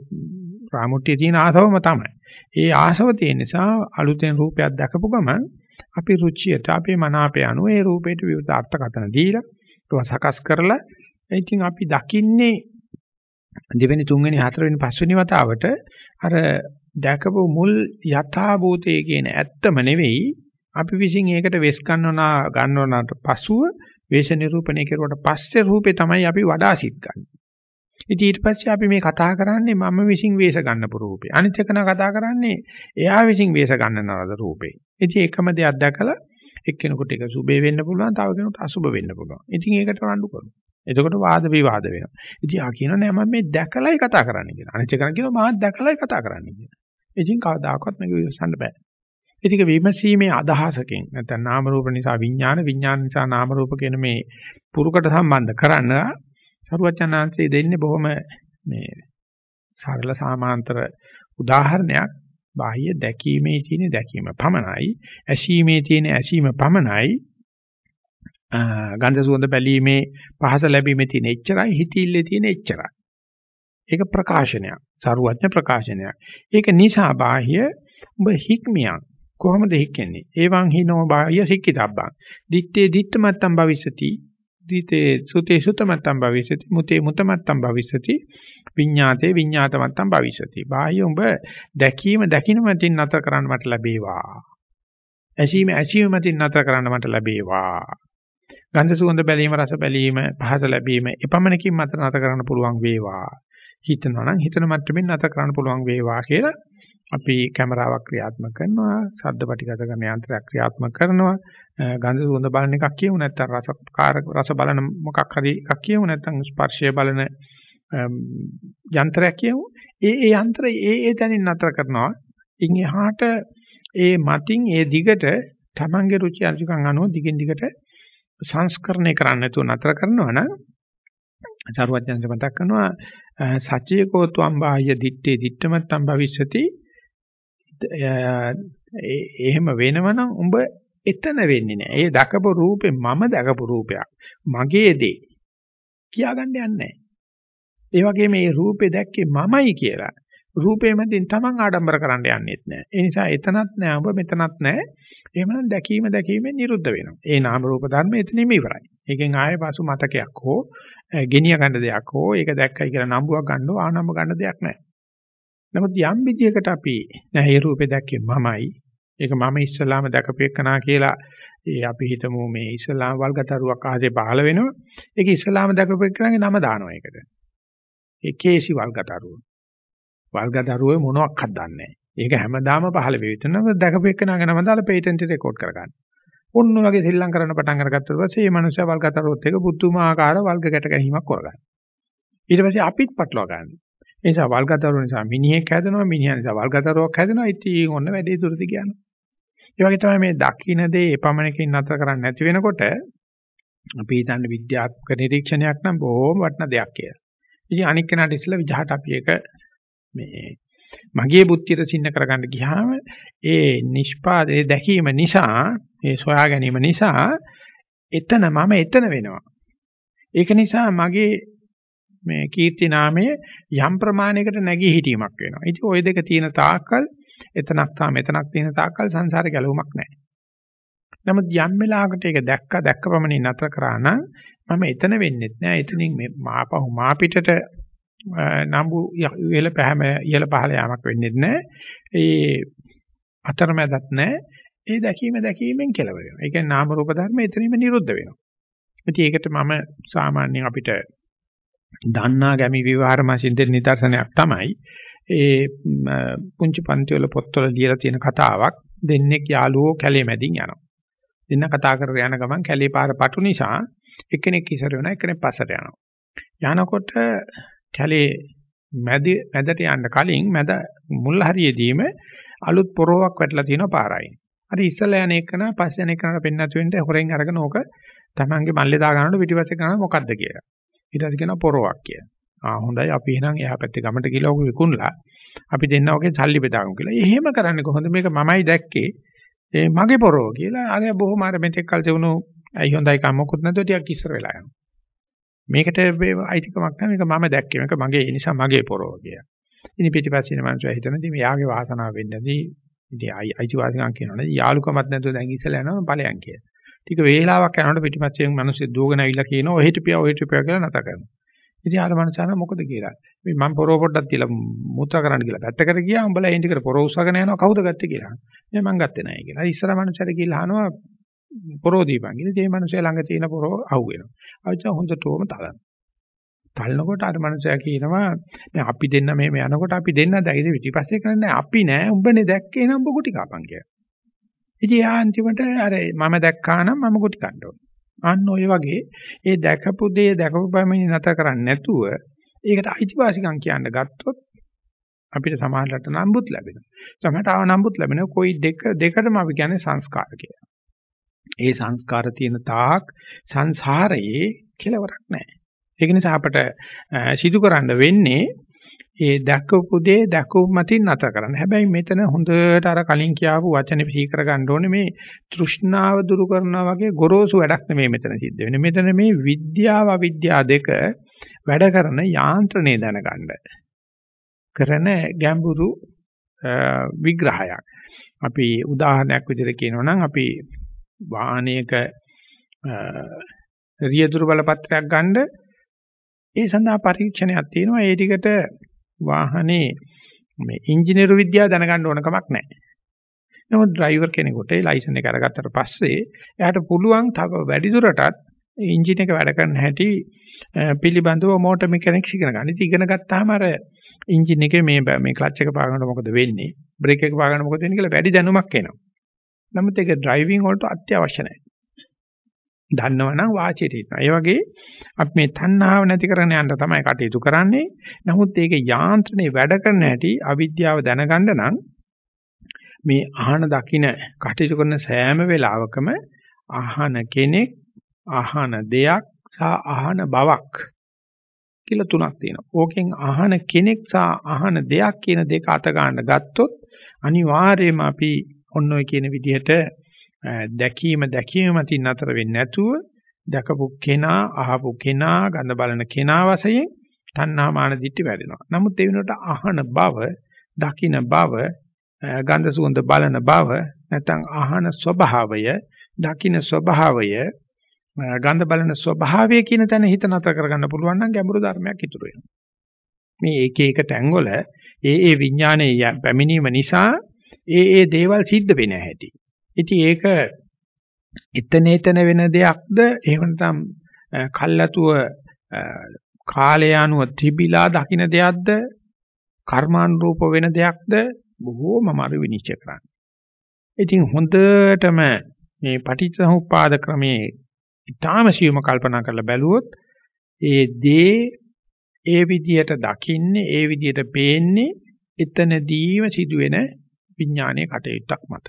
රාමුට්ටියේ තියෙන ආසවම තමයි. ඒ ආසව තියෙන නිසා අලුතෙන් රූපයක් දැකපු ගමන් අපි රුචියට අපේ මනාපය අනුව ඒ රූපයට විවිධ අර්ථකථන දීලා ඒක සකස් කරලා ඉතින් අපි දකින්නේ දෙවෙනි තුන්වෙනි හතරවෙනි පස්වෙනි වතාවට අර දැකපු මුල් යථා භූතයේ කියන ඇත්තම නෙවෙයි අපි විසින් ඒකට වෙස් ගන්නවනා ගන්නවනාට පසුව වේශ නිරූපණය කෙරුවට පස්සේ රූපේ තමයි අපි වඩා සිත් ගන්න. ඉතින් ඊට පස්සේ අපි මේ කතා කරන්නේ මම විසින් වේශ ගන්නපු රූපේ. අනිත් එකන කතා කරන්නේ එයා විසින් වේශ ගන්නනවද රූපේ. ඉතින් එකම දෙයක් දැකලා එක්කෙනෙකුට ඒක සුබේ වෙන්න පුළුවන්, තව කෙනෙකුට අසුබ වෙන්න පුළුවන්. ඉතින් ඒකට රණ්ඩු කරනවා. එතකොට වාද විවාද වෙනවා. ඉතින් ආ කියනවා නෑ මම මේ දැකලායි කතා කරන්නේ කියලා. අනිත් එකන කියනවා මාත් දැකලායි කතා කරන්නේ කියලා. ඉතින් කවදාකවත් මේක විශ්සන්න බෑ. ඉතින් විමසීමේ අදහසකින් නැත්නම් නාම රූප නිසා විඥාන විඥාන නිසා නාම රූප කියන මේ පුරුකට සම්බන්ධ කරන්න සරුවචනාංශයේ දෙන්නේ බොහොම මේ සරල සාමාන්තර උදාහරණයක් බාහ්‍ය දැකීමේ තියෙන දැකීම පමණයි ඇසීමේ තියෙන ඇසීම පමණයි ගන්ධ සුවඳ බැලීමේ පහස ලැබීමේ තියෙන එච්චරයි හිතීල්ලේ තියෙන එච්චරයි. ඒක ප්‍රකාශනයක්. සරුවඥ ප්‍රකාශනයක්. ඒක නිසා බාහ්‍ය ඔබ හික්මියක් කොහොමද හික්කන්නේ? එවං හිනෝ බාහ්‍ය සික්කිතබ්බං. දිත්තේ දිත්තමත්තම් භවිස්සති. දිතේ සුතේ සුතමත්තම් භවිස්සති. මුතේ මුතමත්තම් භවිස්සති. විඤ්ඤාතේ විඤ්ඤාතමත්තම් භවිස්සති. බාහ්‍ය ඔබ දැකීම දකින්න මතින් නැතර කරන්න මට ලැබේවා. ඇසීම ඇසීම මතින් නැතර කරන්න මට ලැබේවා. ගන්ධ සුවඳ බැලීම රස බැලීම පහස ලැබීම එපමණකින් මත නැත කරන්න පුළුවන් වේවා හිතනවා නම් හිතන මට්ටමින් නැත කරන්න පුළුවන් වේවා කියලා අපි කැමරාවක් ක්‍රියාත්මක කරනවා ශබ්ද පිටිගත කරන යන්ත්‍රයක් ක්‍රියාත්මක කරනවා. ගන්ධ සුවඳ බලන එකක් කියමු නැත්නම් රස රස බලන මොකක් හරි එකක් කියමු නැත්නම් ස්පර්ශය බලන යන්ත්‍රයක් කියමු. ඒ ඒ යන්ත්‍රය ඒ ඒ තැනින් නතර කරනවා. ඉන් එහාට ඒ මතින් ඒ දිගට තමන්ගේ රුචි අරුචිකම් අනුව දිගින් දිගට සංස්කරණය කරන්න නැතුව නතර කරනවා නම් සරුවඥයන් මතක් කරනවා සචේ කෝත්වම් බාහ්‍ය දිත්තේ දිත්තමත්තම් භවිෂති එහෙම වෙනවනම් උඹ එතන වෙන්නේ නැහැ. ඒ දකපු රූපේ මම දකපු රූපයක්. මගේ දේ. කියාගන්න යන්නේ නැහැ. ඒ වගේම මේ රූපේ දැක්කේ මමයි කියලා. රූපේ මතින් Taman ආඩම්බර කරන්න යන්නෙත් නැහැ. ඒ නිසා එතනත් නැහැ ඔබ මෙතනත් නැහැ. එහෙමනම් දැකීම දැකීමෙන් නිරුද්ධ වෙනවා. ඒ නාම රූප ධර්ම එතනින්ම ඉවරයි. ඒකෙන් ආයේ පසු මතකයක් හෝ ගෙනිය ගන්න දෙයක් හෝ ඒක දැක්කයි කියලා නම්බුවක් ගන්නව ආනම්බ ගන්න දෙයක් නැහැ. නමුත් යම් විදියකට අපි නැහැ මේ රූපේ දැක්කේ මමයි. ඒක මම ඉස්සලාම දැකපේකනා කියලා ඒ අපි හිතමු මේ ඉස්ලාම වල්ගතරුවක් ආසේ පහළ වෙනවා. ඒක ඉස්ලාම දැකපේකනාගේ නම දානවා ඒකට. ඒ කේසි වල්ගතරුව. වල්ගදරුවේ මොනවත්ක්වත් දන්නේ නැහැ. ඒක හැමදාම පහළ වෙවිතනම දැකපෙන්නගෙන නම දාලා පේටන්ට් රෙකෝඩ් කරගන්න. ඔන්න වගේ ශ්‍රී කරන්න පටන් අරගත්තට පස්සේ මේ මනුස්සයා වල්ගදරුවොත් එක පුදුමාකාර වල්ග ගැට ගැනීමක් කරගන්න. ඊට පස්සේ අපිත් පටලවා ගන්න. ඒ නිසා වල්ගදරුව නිසා මිනිහෙක් හැදෙනවා මිනිහා නිසා වල්ගදරුවක් හැදෙනවා. ඉතින් ඔන්න වැඩේ දුරදි කියනවා. ඒ වගේ තමයි මේ දකින්න දේ එපමණකින් නතර කරන්නේ නැති වෙනකොට අපි හිතන්නේ විද්‍යාත්මක නිරීක්ෂණයක් නම් බොහොම වටින දෙයක් කියලා. ඉතින් අනික් කෙනාට ඉස්සෙල්ලා විජහට අපි ඒක මේ මගේ බුද්ධියට සින්න කරගන්න ගියාම ඒ නිෂ්පාදේ දැකීම නිසා ඒ සොයා ගැනීම නිසා එතන මම එතන වෙනවා. ඒක නිසා මගේ මේ කීර්ති නාමයේ යම් ප්‍රමාණයකට නැගී හිටීමක් වෙනවා. ඉතින් ওই දෙක තියෙන තාක්කල් එතනක් තා මෙතනක් තියෙන තාක්කල් සංසාරේ ගැලවුමක් නැහැ. නමුත් යම් වෙලාවකට ඒක දැක්ක දැක්ක පමණින් නතර කරා නම් මම එතන වෙන්නෙත් නෑ. එතනින් මේ මාපහු මා පිටට නම්බු ඉහළ පහම ඉහළ පහළ යාමක් වෙන්නේ නැහැ. ඒ අතරමැදත් නැහැ. ඒ දැකීම දැකීමෙන් කෙලවර වෙනවා. ඒ කියන්නේ නාම රූප ධර්ම එතනින්ම නිරුද්ධ වෙනවා. ඉතින් ඒකට මම සාමාන්‍යයෙන් අපිට දන්නා ගැමි විවහාර මාසින් දෙන නිදර්ශනයක් තමයි ඒ පුංචි පන්ති වල පොත්වල ලියලා තියෙන කතාවක් දෙන්නෙක් යාළුවෝ කැලේ මැදින් යනවා. දෙන්න කතා කරගෙන යන ගමන් කැලේ පාර පටු නිසා එක්කෙනෙක් ඉස්සර වෙනවා එක්කෙනෙක් පස්සට යනවා. යනකොට කැලේ මැද මැදට යන්න කලින් මැද මුල් හරියේදීම අලුත් පොරොවක් වැටලා තියෙනවා පාරයි. හරි ඉස්සලා යන එකන පස්සේ යන එකනට පෙන්නතු වෙන්න හොරෙන් අරගෙන ඕක තමන්ගේ මල්ලේ දා ගන්නකොට පිටිපස්සේ කරන මොකද්ද කියලා. ඊට පස්සේ කියනවා පොරොවක් කියලා. ආ හොඳයි අපි එහෙනම් එහා පැත්තේ ගමට ගිහලා ඔක විකුණලා අපි දෙන්නා ඔගේ සල්ලි බෙදාගමු කියලා. එහෙම කරන්නේ කොහොමද මේක මමයි දැක්කේ. ඒ මගේ පොරොව කියලා අර බොහොම අර මෙතෙක් කල් තිබුණු ඇයි හොඳයි කමකුත් නැතුව ටිකක් ඉස්සර වෙලා යනවා. මේකට අයිතිකමක් නැහැ මේක මම දැක්කේ මේක මගේ ඒ නිසා මගේ පොරව කියලා. ඉනි පිටිපස්සේ ඉන්න මනුස්සයා හිතනදී මෙයාගේ වාසනාව වෙන්නදී ඉතින් අයිතිවාසිකම් කියනවනේ යාළුකමක් නැතුව දැන් ඉස්සලා යනවා ඵලයන් කියලා. ටික වේලාවක් යනකොට පිටිපස්සෙන් මිනිස්සු දුවගෙන ඇවිල්ලා කියනවා ඔහෙට පියා ඔහෙට පියා කියලා නැත කරනවා. ඉතින් ආර මනසන මොකද කියලා. මේ මම පොරව පොඩ්ඩක් තියලා මුත්‍රා කරන්න කියලා පැත්තකට ගියා. උඹලා එන් ටිකට පොරව උස්සගෙන යනවා කවුද ගත්තේ කියලා. මේ මං ගත්තේ නැහැ කියලා. ඉස්සර මනුස්සයර කියලා අහනවා පොරව දීපන් කියලා. ඒ මනුස්සයා ළඟ තියෙන පොරව අහුවෙනවා. අවිච්ච හොඳටම තලන. තලනකොට අර මනුස්සයා කියනවා දැන් අපි දෙන්න මෙහෙම යනකොට අපි දෙන්න දැයිද පිටිපස්සේ කරන්නේ අපි නෑ උඹනේ දැක්කේ නම් ඔබ කුටි කපන් කියලා. ඉතින් ආ අන්තිමට අර මම දැක්කා නම් මම කුටි කන්න ඕන. අන්න ඔය වගේ ඒ දැකපු දේ දැකපු බැමින් නැත කරන්නේ නැතුව ඒකට අයිතිවාසිකම් කියන්න ගත්තොත් අපිට සමාජලට නම්බුත් ලැබෙනවා. සමහරට ආව නම්බුත් ලැබෙනවා. કોઈ දෙක දෙකටම අපි කියන්නේ සංස්කාර කියලා. ඒ සංස්කාර තියෙන තාක් සංසාරයේ කෙලවරක් නැහැ. ඒක නිසා අපට සිදු කරන්න වෙන්නේ ඒ දැක්කපු දේ දැකපු මතින් නැත කරන්න. හැබැයි මෙතන හොඳට අර කලින් කියාපු වචනේ පිහි කර ගන්න ඕනේ මේ තෘෂ්ණාව දුරු කරනවා වගේ ගොරෝසු වැඩක් නෙමෙයි මෙතන සිද්ධ වෙන්නේ. මෙතන මේ විද්‍යාව අවිද්‍යාව දෙක වැඩ කරන යාන්ත්‍රණය දැනගන්න. කරන ගැඹුරු විග්‍රහයක්. අපි උදාහරණයක් විදිහට කියනවා නම් අපි වාහනයක රියදුරු බලපත්‍රයක් ගන්න ඒ සඳහා පරීක්ෂණයක් තියෙනවා. ඒ ටිකට වාහනේ මේ ඉංජිනේරු විද්‍යාව දැනගන්න ඕන කමක් නැහැ. නමුත් ඩ්‍රයිවර් කෙනෙකුට ඒ ලයිසන් එක අරගත්තට පස්සේ එයාට පුළුවන් තව වැඩි දුරටත් එන්ජින් එක වැඩ කරන හැටි පිළිබඳව මෝටර් මෙකැනික්ස් ඉගෙන ගන්න. ඉතින් ඉගෙන ගත්තාම අර එන්ජින් එකේ මේ මේ ක්ලච් එක පාගනකොට මොකද වෙන්නේ? බ්‍රේක් එක පාගනකොට මොකද වෙන්නේ කියලා වැඩි දැනුමක් එනවා. නමුත් ඒක ඩ්‍රයිවිං වලට අත්‍යවශ්‍ය නැහැ. දන්නවනම් වාචියට ඉන්නවා. ඒ වගේ අපි මේ තණ්හාව නැති කරගෙන යන්න තමයි කටයුතු කරන්නේ. නමුත් ඒක යාන්ත්‍රණේ වැඩ කරන හැටි අවිද්‍යාව දැනගන්න නම් මේ අහන දකින කටයුතු කරන සෑම වෙලාවකම අහන කෙනෙක් අහන දෙයක් සහ අහන බවක් කියලා තුනක් තියෙනවා. ඕකෙන් අහන කෙනෙක් සහ අහන දෙයක් කියන දෙක අත ගන්න ගත්තොත් අනිවාර්යයෙන්ම අපි ඔන්න ඔය කියන විදිහට දැකීම දැකීම මතින් නතර වෙන්නේ නැතුව දැකපු කෙනා අහපු කෙනා ගඳ බලන කෙනා වශයෙන් තණ්හා මාන දිට්ඨි වැඩෙනවා. නමුත් ඒ වෙනුවට අහන බව, දකින බව, ගඳ සුවඳ බලන බව, නැත්නම් අහන ස්වභාවය, දකින ස්වභාවය, ගඳ බලන ස්වභාවය කියන තැන හිත නතර කරගන්න පුළුවන් නම් ගැඹුරු ධර්මයක් ඉතුරු වෙනවා. මේ එක එක තැන්වල ඒ ඒ විඥානයේ පැමිණීම නිසා ඒ ඒ දේවල් සිද්ධ වෙන හැටි. ඉතින් ඒක එතන එතන වෙන දෙයක්ද එහෙම නැත්නම් කල්ැතුව කාලය අනුව තිබිලා දකින්න දෙයක්ද කර්මානුරූප වෙන දෙයක්ද බොහෝම මරු විනිශ්චය කරන්න. ඉතින් හොඳටම මේ පටිච්චසමුප්පාද ක්‍රමයේ ඊටාම සියුම කල්පනා කරලා බැලුවොත් ඒ දේ ඒ විදියට දකින්නේ ඒ විදියට පේන්නේ එතනදීම සිදුවෙන විඥානයේ කටයුත්තක් මත.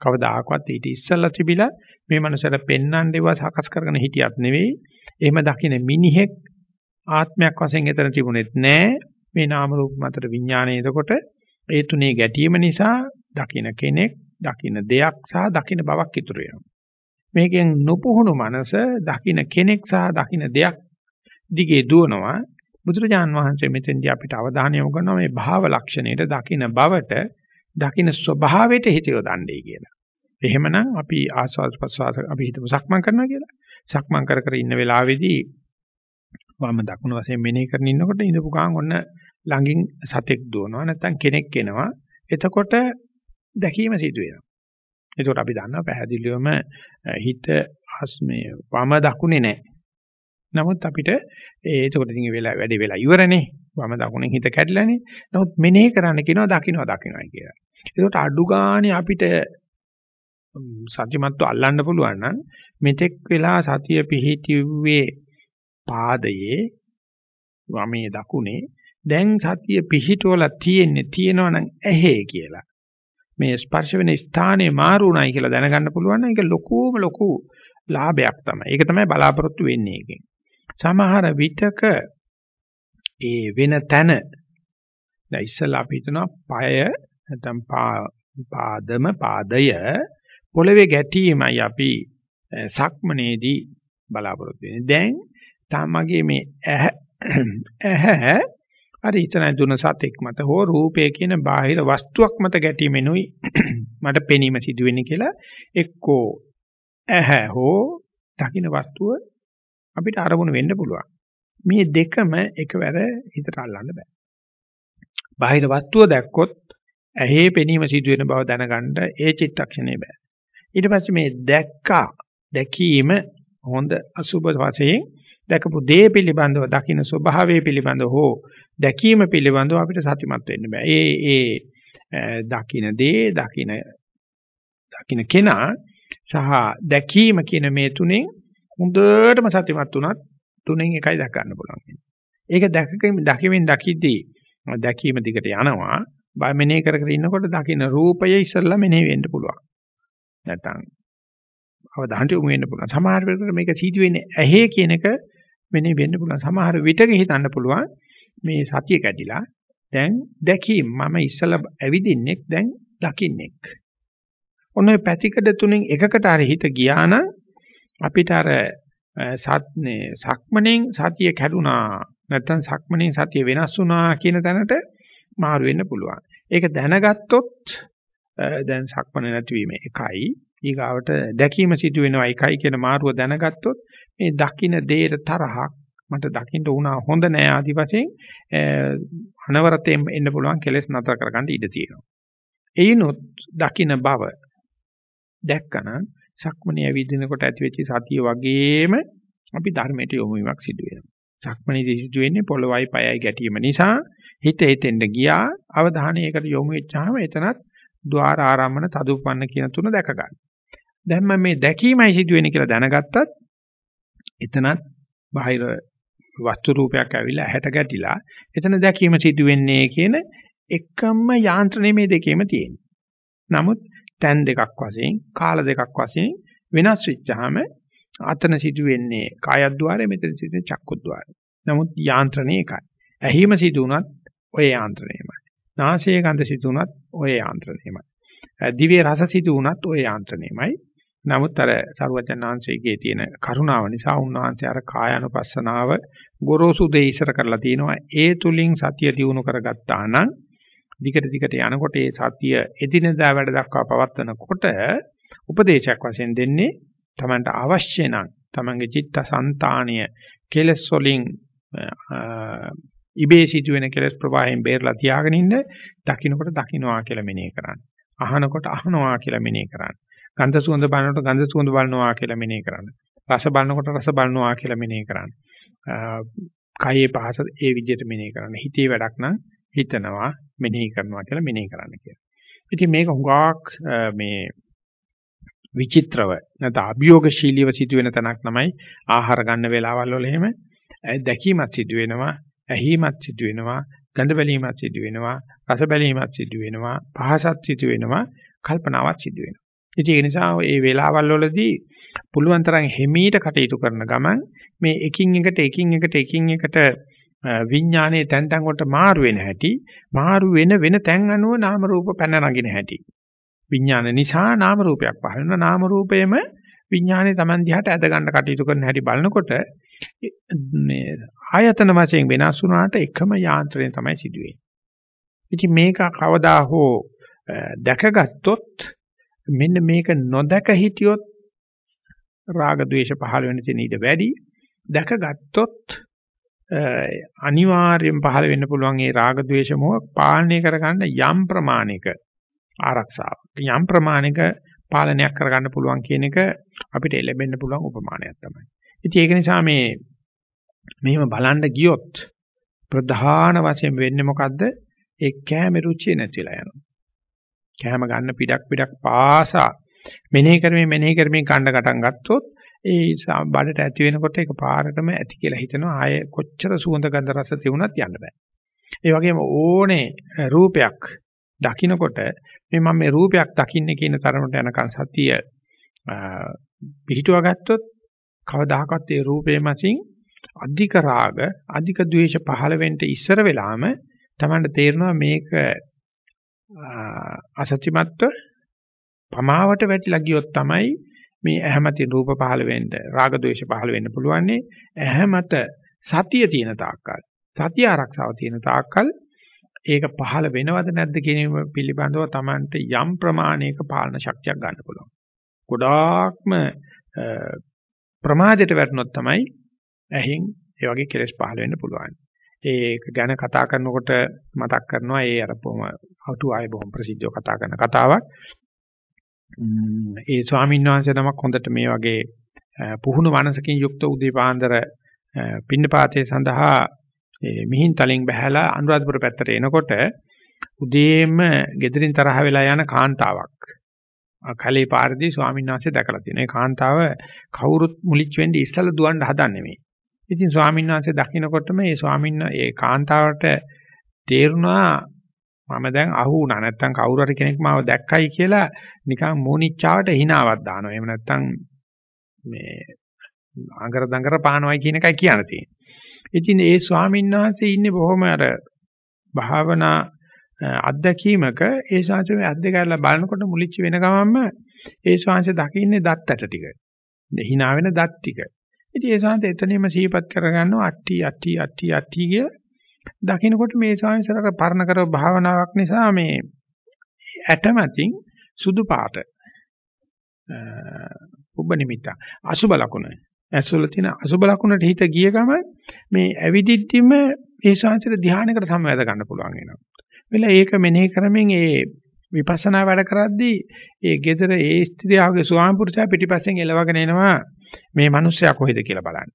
කවදාකවත් ඊට ඉස්සෙල්ලා තිබිලා මේ මනසට පෙන්වන්න ඒවා සකස් කරගෙන හිටියත් නෙවෙයි. එහෙම දකින්න මිනිහෙක් ආත්මයක් වශයෙන් එතන තිබුණෙත් නෑ. මේ නාම රූප මතට විඥානය එතකොට ඒ තුනේ ගැටීම නිසා දකින්න කෙනෙක්, දකින්න දෙයක් සහ දකින්න බවක් ඉතුරු වෙනවා. මේකෙන් නොපුහුණු මනස දකින්න කෙනෙක් සහ දකින්න දෙයක් දිගේ දුවනවා. බුදුරජාන් වහන්සේ මෙතෙන්දී අපිට අවධානය යොමු කරනවා මේ භාව ලක්ෂණයට දකින්න බවට දකින්න ස්වභාවයට හිත යොදන්නේ කියලා. එහෙමනම් අපි ආස්වාද ප්‍රසවාස අපි හිතමු සක්මන් කරනවා කියලා. සක්මන් කර කර ඉන්න වෙලාවේදී වම දකුණු වශයෙන් මෙනෙහි කරගෙන ඉන්නකොට ඉඳපු ගාන ඔන්න ළඟින් සතෙක් දුවනවා නැත්නම් කෙනෙක් එනවා. එතකොට දැකීම සිදු වෙනවා. එතකොට අපි දන්නවා පැහැදිලිවම හිත මේ වම දකුණේ නැහැ. නමුත් අපිට ඒ එතකොට ඉතින් වෙලා වැඩි වෙලා ඉවරනේ. වම දකුණෙන් හිත කැඩලානේ. නමුත් මෙනෙහි කරන්න කියනවා දකින්නවා දකින්නයි කියලා. ඒකට අඩු ගානේ අපිට සත්‍යමත්ව අල්ලන්න පුළුවන් නම් මෙතෙක් වෙලා සතිය පිහිටිුවේ පාදයේ වමේ දකුණේ දැන් සතිය පිහිටවල තියෙන්නේ තියෙනවනම් ඇහි කියලා. මේ ස්පර්ශ වෙන ස්ථානේ මාරුණයි කියලා දැනගන්න පුළුවන් නම් ඒක ලොකුම ලොකු ලාභයක් තමයි. ඒක තමයි බලාපොරොත්තු වෙන්නේ එකෙන්. සමහර විටක ඒ වෙන තැන දැන් ඉස්සලා අපි හිතනවා পায় නැත්නම් පාදම පාදය පොළවේ ගැටීමයි අපි සක්මනේදී බලාපොරොත්තු වෙන්නේ. දැන් තමගේ මේ ඇහ ඇහ අර ඉතන දුන සතෙක් මත හෝ රූපය කියන බාහිර වස්තුවක් මත ගැටීමෙනුයි මට පෙනීම සිදු වෙන්නේ කියලා එක්කෝ ඇහැ හෝ දකින්න වස්තුව අපිට අරමුණු වෙන්න පුළුවන්. මේ දෙකම එකවර හිතට අල්ලන්න බෑ. බාහිර වස්තුව දැක්කොත් ඇහි පෙනීම සිදු වෙන බව දැනගන්න ඒ චිත්තක්ෂණේ බෑ. ඊට පස්සේ මේ දැක්කා දැකීම හොඳ අසුබ වශයෙන් දැකපු දේ පිළිබඳව දකින්න ස්වභාවය පිළිබඳව හෝ දැකීම පිළිබඳව අපිට සතිමත් වෙන්න බෑ. ඒ ඒ දකින්න දේ දකින්න දකින්න කෙනා සහ දැකීම කියන මේ තුනෙන් හොඳටම සතිමත් වුණත් තුනෙන් එකයි දැක ගන්න පුළුවන්. ඒක දැකීම දකිමින් දකිද්දී දැකීම දිගට යනවා. මෙනෙහි කර කර ඉන්නකොට දකින්න රූපය ඉස්සල්ලා මෙනෙහි වෙන්න පුළුවන්. නැත්නම් අවධානයට යොමු වෙන්න පුළුවන්. සමහර වෙලාවට මේක සීතු වෙන්නේ ඇහි කියන එක මෙනෙහි වෙන්න පුළුවන්. සමහර විටක හිතන්න පුළුවන් මේ සතිය කැඩිලා දැන් දැකීම මම ඉස්සලා ඇවිදින්නෙක් දැන් දකින්නෙක්. ඔන්න ඔය පැතිකඩ තුනෙන් එකකට හරි හිත ගියා නම් අපිට අර සත්නේ සක්මණෙන් සතිය කැඩුනා නැත්නම් සක්මණෙන් සතිය වෙනස් වුණා කියන තැනට මාරු වෙන්න පුළුවන්. ඒක දැනගත්තොත් දැන් සක්මණ නැතිවීම එකයි ඊගාවට දැකීම සිදු වෙනවා එකයි කියන මාරුව දැනගත්තොත් මේ දකින්න දේට තරහක් මට දකින්න උනා හොඳ නෑ ආදි වශයෙන් අනවරතයෙන් එන්න පුළුවන් කෙලෙස් නතර කරගන්න ඉඩ තියෙනවා. එයිනොත් දකින්න බව දැක්කනම් සක්මණේ ඇවිදිනකොට ඇතිවෙච්ච සතිය වගේම අපි ධර්මයට යොමු වීමක් සිදු වෙනවා. සක්මණේදී සිදු වෙන්නේ පොළොවයි පයයි ගැටීම නිසා හිත හිතෙන්ද ගියා අවධානය ඒකට යොමු වෙච්චාම එතනත් ద్వාර ආරම්මන තදුපන්න කියන තුන දැක ගන්න. දැන් මම මේ දැකීමයි සිදුවෙන්නේ කියලා දැනගත්තත් එතනත් බාහිර වස්තු රූපයක් ඇවිල්ලා ඇහැට ගැටිලා එතන දැකීම සිදුවෙන්නේ කියන එකම යාන්ත්‍රණය මේ දෙකේම තියෙනවා. නමුත් තැන් දෙකක් වශයෙන් කාල දෙකක් වශයෙන් වෙනස් වෙච්චාම අතන සිදුවෙන්නේ කායද්්වාරය මෙතන සිදුවෙන්නේ චක්කුද්්වාරය. නමුත් යාන්ත්‍රණය එකයි. ඇහිම සිදු වුණත් ඔය යාන්ත්‍රණයමයි. නාසයේ ගඳ සිදු වුණත් ඔය යාන්ත්‍රණයමයි. දිවේ රස සිදු වුණත් ඔය යාන්ත්‍රණයමයි. නමුත් අර සරුවචනාංශයේ තියෙන කරුණාව නිසා උන්වහන්සේ අර කායानुපස්සනාව ගොරෝසු දෙය ඉස්සර කරලා තිනවා ඒ තුලින් සතිය දිනු කරගත්තා නම් දිගට දිගට යනකොට ඒ සතිය එදිනදා වැඩ දක්වා පවත්වනකොට උපදේශයක් වශයෙන් දෙන්නේ තමන්ට අවශ්‍ය නම් තමන්ගේ චිත්තසංතානීය කෙලස් වලින් ඉබේ සිදුවෙන කෙලස් ප්‍රවාහයෙන් බේරලා තියාගෙන ඉන්න දකින්නකොට දකින්නවා කියලා මෙනෙහි කරන්න. අහනකොට අහනවා කියලා මෙනෙහි කරන්න. ගන්ධ සුවඳ බලනකොට ගන්ධ සුවඳ බලනවා කියලා මෙනෙහි කරන්න. රස බලනකොට රස බලනවා කියලා මෙනෙහි කරන්න. කයේ පහස ඒ විදිහට මෙනෙහි කරන්න. හිතේ වැඩක් නම් හිතනවා මෙනෙහි කරනවා කියලා මෙනෙහි කරන්න කියලා. ඉතින් මේක හුඟක් මේ විචිත්‍රව නැත්නම් අභියෝගශීලීව සිදුවෙන තැනක් තමයි ආහාර ගන්න වෙලාවල් වල එහෙම දැකීමක් සිදු වෙනවා ඇහිීමක් සිදු වෙනවා ගඳ බැලීමක් සිදු වෙනවා රස බැලීමක් සිදු වෙනවා පහසක් සිදු වෙනවා කල්පනාවක් සිදු වෙනවා. ඉතින් ඒ නිසා මේ වෙලාවල් වලදී පුළුවන් තරම් හිමීට කටයුතු කරන ගමන් මේ එකින් එකට එකින් එකට එකින් එකට විඥානයේ තැන් තැන් වලට මාරු වෙන හැටි මාරු වෙන වෙන තැන් අනුව නාම රූප පැන නගින හැටි. විඥාන නිසා නාම රූපයක් පහළ වෙනවා. නාම රූපයේම විඥානේ Taman දිහාට ඇද ගන්න කටයුතු කරන හැටි බලනකොට මේ ආයතන වශයෙන් වෙනස් වුණාට එකම යාන්ත්‍රණය තමයි සිදුවෙන්නේ. ඉතින් මේක කවදා හෝ දැකගත්තොත් මෙන්න මේක නොදැක හිටියොත් රාග ద్వේෂ පහළ වෙන තැන ඉඳ වැඩි දැකගත්තොත් අනිවාර්යෙන් පහළ වෙන්න පුළුවන් ඒ රාග ద్వේෂ මොහ පාලනය කරගන්න යම් ප්‍රමාණයක ආරක්ෂාවක් යම් ප්‍රමාණයක පාලනයක් කරගන්න පුළුවන් කියන එක අපිට ලැබෙන්න පුළුවන් උපමානයක් තමයි. ඉතින් ඒක නිසා මේ මෙහෙම බලන්න ගියොත් ප්‍රධාන වශයෙන් වෙන්නේ මොකද්ද? ඒ කැමේ රුචිය නැතිලා යනවා. කැම ගන්න පිටක් පිටක් පාසා මෙනෙහි කරමින් මෙනෙහි කරමින් කණ්ඩ ගටන් ගත්තොත් ඒ බඩට ඇති වෙනකොට ඒක පාරටම ඇති කියලා හිතනවා ආය කොච්චර සුවඳ ගඳ රස තියුණත් යන්න බෑ. ඒ වගේම ඕනේ රූපයක් දකින්නකොට මේ මම මේ රූපයක් දකින්නේ කියන තරමට යනකන් සතිය පිහිටුවා ගත්තොත් කවදාහකත් ඒ රූපේ මතින් අධික රාග අධික ද්වේෂ පහළ වෙන්න ඉස්සර වෙලාම Tamanට තේරෙනවා මේක අසත්‍යමත්ව පමාවට වැටිලා ගියොත් තමයි මේ ඇහැමති රූප පහළ වෙන්න රාග ද්වේෂ පහළ වෙන්න පුළුවන්නේ ඇහැමත සතිය තියෙන තාක්කල් සතිය ආරක්ෂාව තියෙන තාක්කල් ඒක පහළ වෙනවද නැද්ද කියන පිළිබඳව Tamanට යම් ප්‍රමාණයක පාලන ශක්තියක් ගන්න පුළුවන්. ගොඩාක්ම ප්‍රමාදයට වැටුනොත් තමයි ඇහින් ඒ වගේ කෙලෙස් පහළ වෙන්න පුළුවන්. ඒක ගැන කතා කරනකොට මතක් කරනවා ඒ අර බොහොම අතු ආයේ බොහොම ප්‍රසිද්ධව කතා කරන කතාවක්. ඒ ස්වාමීන් වහන්සේ නමක් හොඳට මේ වගේ පුහුණු මනසකින් යුක්ත උදේ පාන්දර පින්නපාතේ සඳහා මිහින් තලින් බහැලා අනුරාධපුර පැත්තට එනකොට උදේම ගෙදරින් තරහ වෙලා යන කාන්තාවක් කලේ පාරදී ස්වාමීන් වහන්සේ දැකලා තියෙනවා. ඒ කාන්තාව කවුරුත් මුලිච්ච වෙන්නේ ඉස්සලා දුවන්න හදන්නේ මේ. ඉතින් ස්වාමීන් වහන්සේ දකින්නකොටම මේ ස්වාමීන් ඒ කාන්තාවට තේරුණා මම දැන් අහු වුණා නැත්තම් කවුරු හරි කෙනෙක් මාව දැක්කයි කියලා නිකන් මෝනිච්චාවට හිනාවක් දානවා. එහෙම නැත්තම් මේ අඟර දඟර පානවයි කියන එකයි කියන්න තියෙන්නේ. ඉතින් ඒ ස්වාමීන් වහන්සේ ඉන්නේ බොහොම අර භාවනා අත්දැකීමක ඒ ශාස්ත්‍රයේ අත්දැකලා බලනකොට මුලිච්ච වෙන ගමන්ම ඒ ශාස්ත්‍රය දකින්නේ දත්තට ටික. හිනා වෙන දත් ටික. ඉතින් ඒ ශාස්ත්‍රය එතනෙම සිහිපත් කරගන්නවා අට්ටි අට්ටි අට්ටි අට්ටි කිය. දකින්නකොට මේ ශාස්ත්‍රයක පරණ කරව භාවනාවක් නිසා මේ ඇටමැතින් සුදු පාට ඔබ නිමිත්ත අසුබ ලකුණ ඇස්වල තියෙන අසුබ ලකුණට හිත ගිය ගම මේ ඇවිදිද්දිම ඒ ශාන්තිර ධානයකට සම්වැද ගන්න පුළුවන් වෙනවා. වෙලා ඒක මෙනෙහි කරමින් ඒ විපස්සනා වැඩ කරද්දී ඒ gedara ඒ ස්ත්‍රියගේ ස්වාමි පුරුෂයා පිටිපස්සෙන් එලවගෙන එනවා මේ මිනිස්සයා කොහෙද කියලා බලන්න.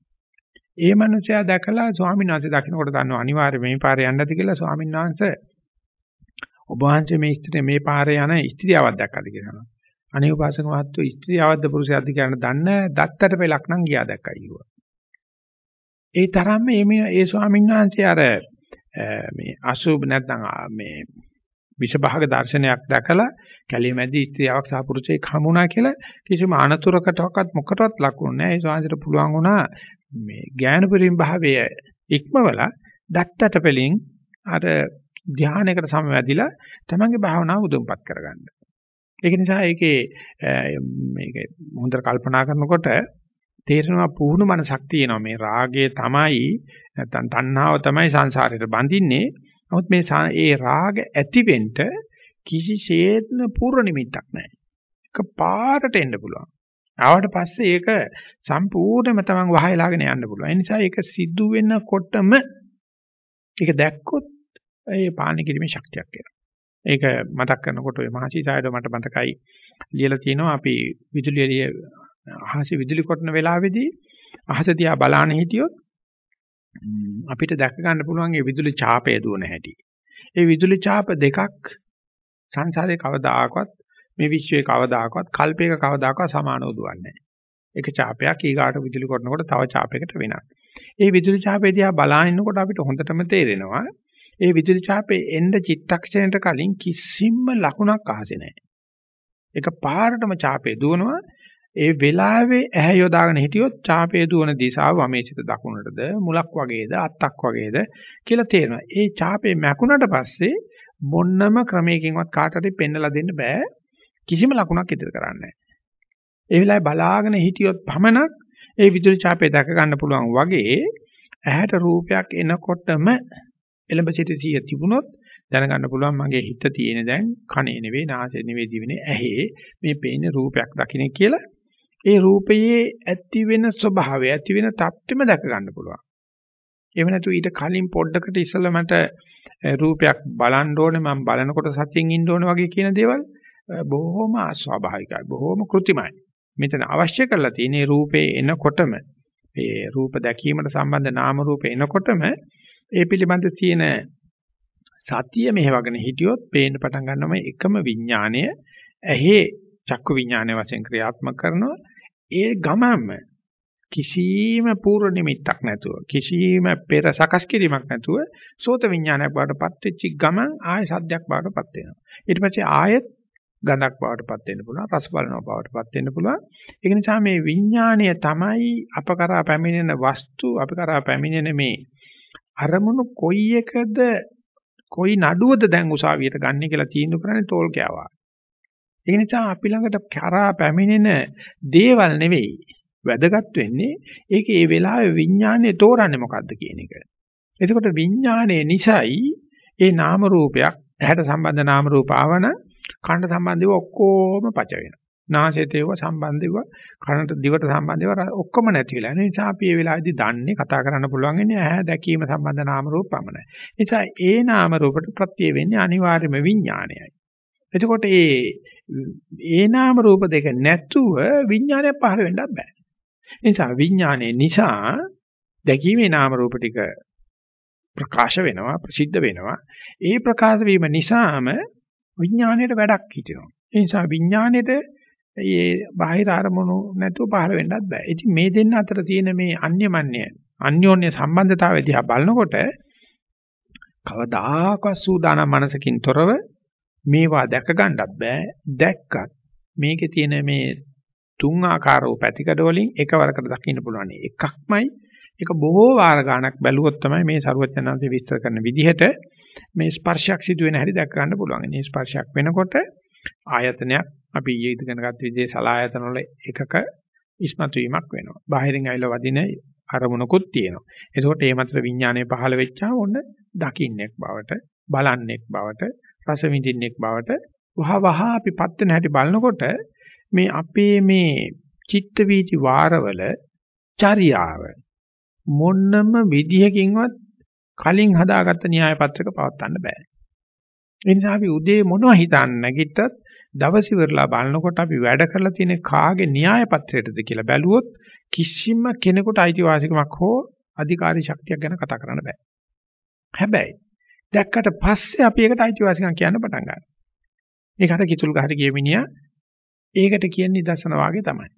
ඒ මිනිස්සයා දැකලා ස්වාමීන් වහන්සේ දකින්නකොට දන්නවා අනිවාර්යයෙන් මේ පාරේ යන්න ඇති කියලා ස්වාමීන් වහන්සේ ඔබ වහන්සේ මේ ස්ත්‍රිය මේ පාරේ යන ස්ත්‍රියවක් දැක්කද කියලා. අනේ උපාසක මහත්තයෝ ස්ත්‍රියවද්ද පුරුෂයද්ද කියන දන්නේ දත්තට පෙලක් නම් ගියා දැක්කයි කිව්වා. ඒ තරම්ම මේ ඒ ස්වාමීන් වහන්සේ අර මේ අසුබ නැත්නම් මේ විෂභාග දර්ශනයක් දැකලා කැලියමැදි ස්ත්‍රියක් සහ පුරුෂයෙක් හමුණා කියලා කිසිම අනතුරකටවත් මොකටවත් ලකුණු නැහැ. ඒ ස්වාමීන්ට පුළුවන් වුණා මේ ඥානපරිම් භාවය ඉක්මවලා දත්තට පෙලින් අර ධානයකට සමවැදිලා තමන්ගේ භාවනාව උදුම්පත් කරගන්න. ඒක නිසා ඒකේ මේක හොඳට කල්පනා කරනකොට තේරෙනවා පුහුණු මනසක් තියෙනවා මේ රාගය තමයි නැත්නම් තණ්හාව තමයි සංසාරයට බඳින්නේ. නමුත් මේ ඒ රාග ඇතිවෙන්න කිසිසේත්ම පූර්ව නිමිත්තක් නැහැ. ඒක පාරට එන්න පුළුවන්. ආවට පස්සේ ඒක සම්පූර්ණයෙන්ම තමන් වහයලාගෙන යන්න පුළුවන්. ඒ නිසා ඒක සිද්ධ වෙනකොටම ඒක දැක්කොත් ඒ පාලනය කිරීමේ ශක්තියක් එනවා. ඒක මතක් කරනකොට ඔය මහසිසායද මට මතකයි ලියලා තියෙනවා. අපි විදුලි එළිය අහසේ විදුලි කොටන වෙලාවේදී අහස දිහා බලාන හිටියොත් අපිට දැක ගන්න පුළුවන් ඒ විදුලි ඡාපය දුවන හැටි. ඒ විදුලි ඡාප දෙකක් සංසාරේ කවදාකවත් මේ විශ්වයේ කවදාකවත් කල්පයක කවදාකවත් සමානව දුවන්නේ නැහැ. එක ඡාපයක් ඊගාට විදුලි කොටනකොට තව ඡාපයකට වෙනස්. ඒ විදුලි ඡාපය දිහා බලාගෙනකොට අපිට හොඳටම තේරෙනවා ඒ විදුලි ඡාපේ එන්න චිත්තක්ෂණයට කලින් කිසිම ලකුණක් අහසේ නැහැ. ඒක පාරටම ඡාපේ දුවනවා. ඒ වෙලාවේ ඇහැ යොදාගෙන හිටියොත් ඡාපේ දුවන දිශාව වමේචිත දකුණටද මුලක් වගේද අත්තක් වගේද කියලා තේරෙනවා. ඒ ඡාපේ මැකුණට පස්සේ මොන්නම ක්‍රමයකින්වත් කාටවත් පෙන්නලා දෙන්න බෑ. කිසිම ලකුණක් ඉදිරි කරන්නේ ඒ වෙලාවේ බලාගෙන හිටියොත් පමණක් ඒ විදුලි ඡාපේ දැක ගන්න පුළුවන් වගේ ඇහැට රූපයක් එනකොටම එළඹ සිට සිය තිබුණොත් දැනගන්න පුළුවන් මගේ හිත තියෙන දැන් කනේ නෙවෙයි නාසය නෙවෙයි දිවනේ ඇහි මේ පේන රූපයක් දකින්න කියලා ඒ රූපයේ ඇති වෙන ස්වභාවය ඇති වෙන தත්ත්වෙම දැක ගන්න පුළුවන්. එහෙම නැතු ඊට කලින් පොඩ්ඩකට ඉස්සෙල්ලා මට රූපයක් බලන්න ඕනේ මම බලනකොට සතියෙන් ඉන්න ඕනේ වගේ කියන දේවල් බොහොම අස්වාභාවිකයි බොහොම કૃතිමයි. මෙතන අවශ්‍ය කරලා තියෙන රූපේ එනකොටම ඒ රූප දැකීමට සම්බන්ධ නාම රූප එනකොටම ඒ පිළිබඳ තියෙන සතිය මෙහෙවගෙන හිටියොත් පේන්න පටන් ගන්නම එකම විඥාණය ඇහි චක්කු විඥානය වශයෙන් ක්‍රියාත්මක කරනවා ඒ ගමම කිසිම පූර්ව නිමිත්තක් නැතුව කිසිම පෙර සකස් කිරීමක් නැතුව සෝත විඥානයක් බවටපත් වෙච්ච ගමන් ආය සද්දයක් බවටපත් වෙනවා ඊට පස්සේ ආයෙත් ගඳක් බවටපත් වෙන්න පුළුවන් රස බලනවා බවටපත් වෙන්න පුළුවන් ඒක නිසා මේ විඥාණය තමයි අප කරා පැමිණෙන වස්තු අප කරා පැමිණෙන මේ අරමුණු කොයි එකද කොයි නඩුවද දැන් උසාවියට ගන්න කියලා තීන්දුව කරන්නේ තෝල් කෑවා. ඒ නිසා අපි ළඟට කරා පැමිණෙන දේවල් නෙවෙයි වැදගත් වෙන්නේ ඒක ඒ වෙලාවේ විඥානේ තෝරන්නේ මොකද්ද කියන එක. එතකොට විඥානයේ නිසයි ඒ නාම රූපයක් ඇහැට සම්බන්ධ නාම රූප ආවන කණ්ඩ සම්බන්ධව ඔක්කොම පච වෙනවා. නාසයට ඒව සම්බන්ධව කනට දිවට සම්බන්ධව ඔක්කොම නැති වෙලා. ඒ නිසා අපි මේ වෙලාවේදී දන්නේ කතා කරන්න පුළුවන් ඉන්නේ ඇහැ දැකීම සම්බන්ධ නාම රූප පමණයි. ඒ නිසා ඒ නාම රූපට ප්‍රත්‍ය වෙන්නේ අනිවාර්යම විඥානයයි. එතකොට ඒ ඒ නාම රූප දෙක නැතුව විඥානය පහළ වෙන්නත් බෑ. ඒ නිසා විඥානයේ නිසා දැකීමේ නාම රූප ටික ප්‍රකාශ වෙනවා ප්‍රසිද්ධ වෙනවා. ඒ ප්‍රකාශ වීම නිසාම විඥාණයට වැඩක් හිටිනවා. ඒ නිසා විඥාණයට මේ බාහිර අරමුණු නැතුව පහළ වෙන්නත් බෑ. ඉතින් මේ දෙන්න අතර තියෙන මේ අන්‍යමන්‍ය අන්‍යෝන්‍ය සම්බන්ධතාවය දිහා බලනකොට කවදාකවත් සූදානම් මනසකින් තොරව මේවා දැක ගන්නත් බෑ. දැක්කත් මේකේ තියෙන මේ තුන් ආකාර වූ පැතිකඩ වලින් එකවරකට දකින්න පුළුවන් එකක්මයි ඒක බොහෝ වාර ගණක් බැලුවොත් තමයි මේ ਸਰුවචනන්සේ විස්තර කරන විදිහට මේ ස්පර්ශයක් සිදු වෙන හැටි දැක ගන්න පුළුවන්. මේ ස්පර්ශයක් වෙනකොට ආයතනයක් අපි ඊයේ ඉගෙන ගත්ත විදිහේ සලායතන වල එකක ඉස්මතු වීමක් වෙනවා. බාහිරින් ඇවිල්ලා වදින අරමුණකුත් තියෙනවා. එතකොට මේ මතර විඥානය පහළ වෙච්චා ඕන දකින්නෙක් බවට, බලන්නෙක් බවට, රස විඳින්නෙක් බවට වහ වහ අපි පත් වෙන හැටි බලනකොට මේ අපේ මේ චිත්ත වීති වාරවල චර්යාව මොන්නම විදිහකින්වත් කලින් හදාගත්ත න්‍යාය පත්‍රක පවත්වන්න බෑ. ඒ නිසා අපි උදේ මොනවා හිතන්න නැගිට්ටත් දවස් ඉවරලා බලනකොට අපි වැඩ කරලා තියෙන කාගේ න්‍යාය පත්‍රයටද කියලා බැලුවොත් කිසිම කෙනෙකුට අයිතිවාසිකමක් හෝ අධිකාරී ශක්තියක් ගැන කතා කරන්න බෑ. හැබැයි දැක්කට පස්සේ අපි ඒකට අයිතිවාසිකම් කියන්න පටන් ගන්නවා. ඒකට කිතුල් ගහට ගිය මිනිහා ඒකට කියන්නේ නිදර්ශන වාගේ තමයි.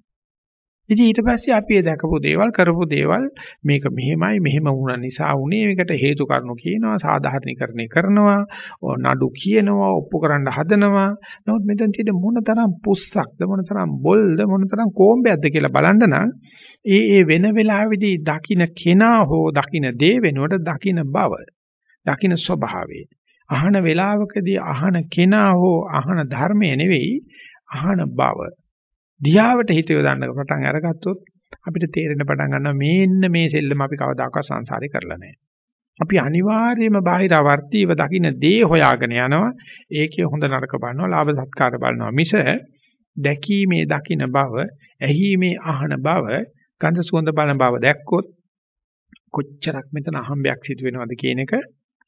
ඉතින් ඊට පස්සේ අපි ඒ දැකපු දේවල් කරපු දේවල් මේක මෙහෙමයි මෙහෙම වුණා නිසා උනේ මේකට හේතු කාරණු කියනවා සාධාරණීකරණය කරනවා නඩු කියනවා ඔප්පු කරන්න හදනවා නමුත් මෙතන තියෙන මොනතරම් පුස්සක්ද මොනතරම් බොල්ද මොනතරම් කෝම්බයක්ද කියලා බලන්න නම් ඒ ඒ වෙන වෙලාවෙදී දකින්න කෙනා හෝ දකින්න දේ වෙනුවට දකින්න බව දකින්න ස්වභාවය අහන වෙලාවකදී අහන කෙනා හෝ අහන ධර්මය නෙවෙයි අහන බව දිහාවට හිත යොදන්න පටන් අරගත්තොත් අපිට තේරෙන්න පටන් ගන්නවා මේන්න මේ සෙල්ලම අපි කවදාකවත් සංසාරේ කරලා නැහැ. අපි අනිවාර්යයෙන්ම බාහිර වර්තීව දකින්න දේ හොයාගෙන යනවා. ඒකේ හොඳ නරක බලනවා, ලාභ සත්කාර බලනවා. මිස දැකීමේ දකින්න බව, ඇහිීමේ අහන බව, ගන්ධ සුවඳ බලන බව දැක්කොත් කොච්චරක් මෙතන අහම්බයක් සිදු වෙනවද කියන එක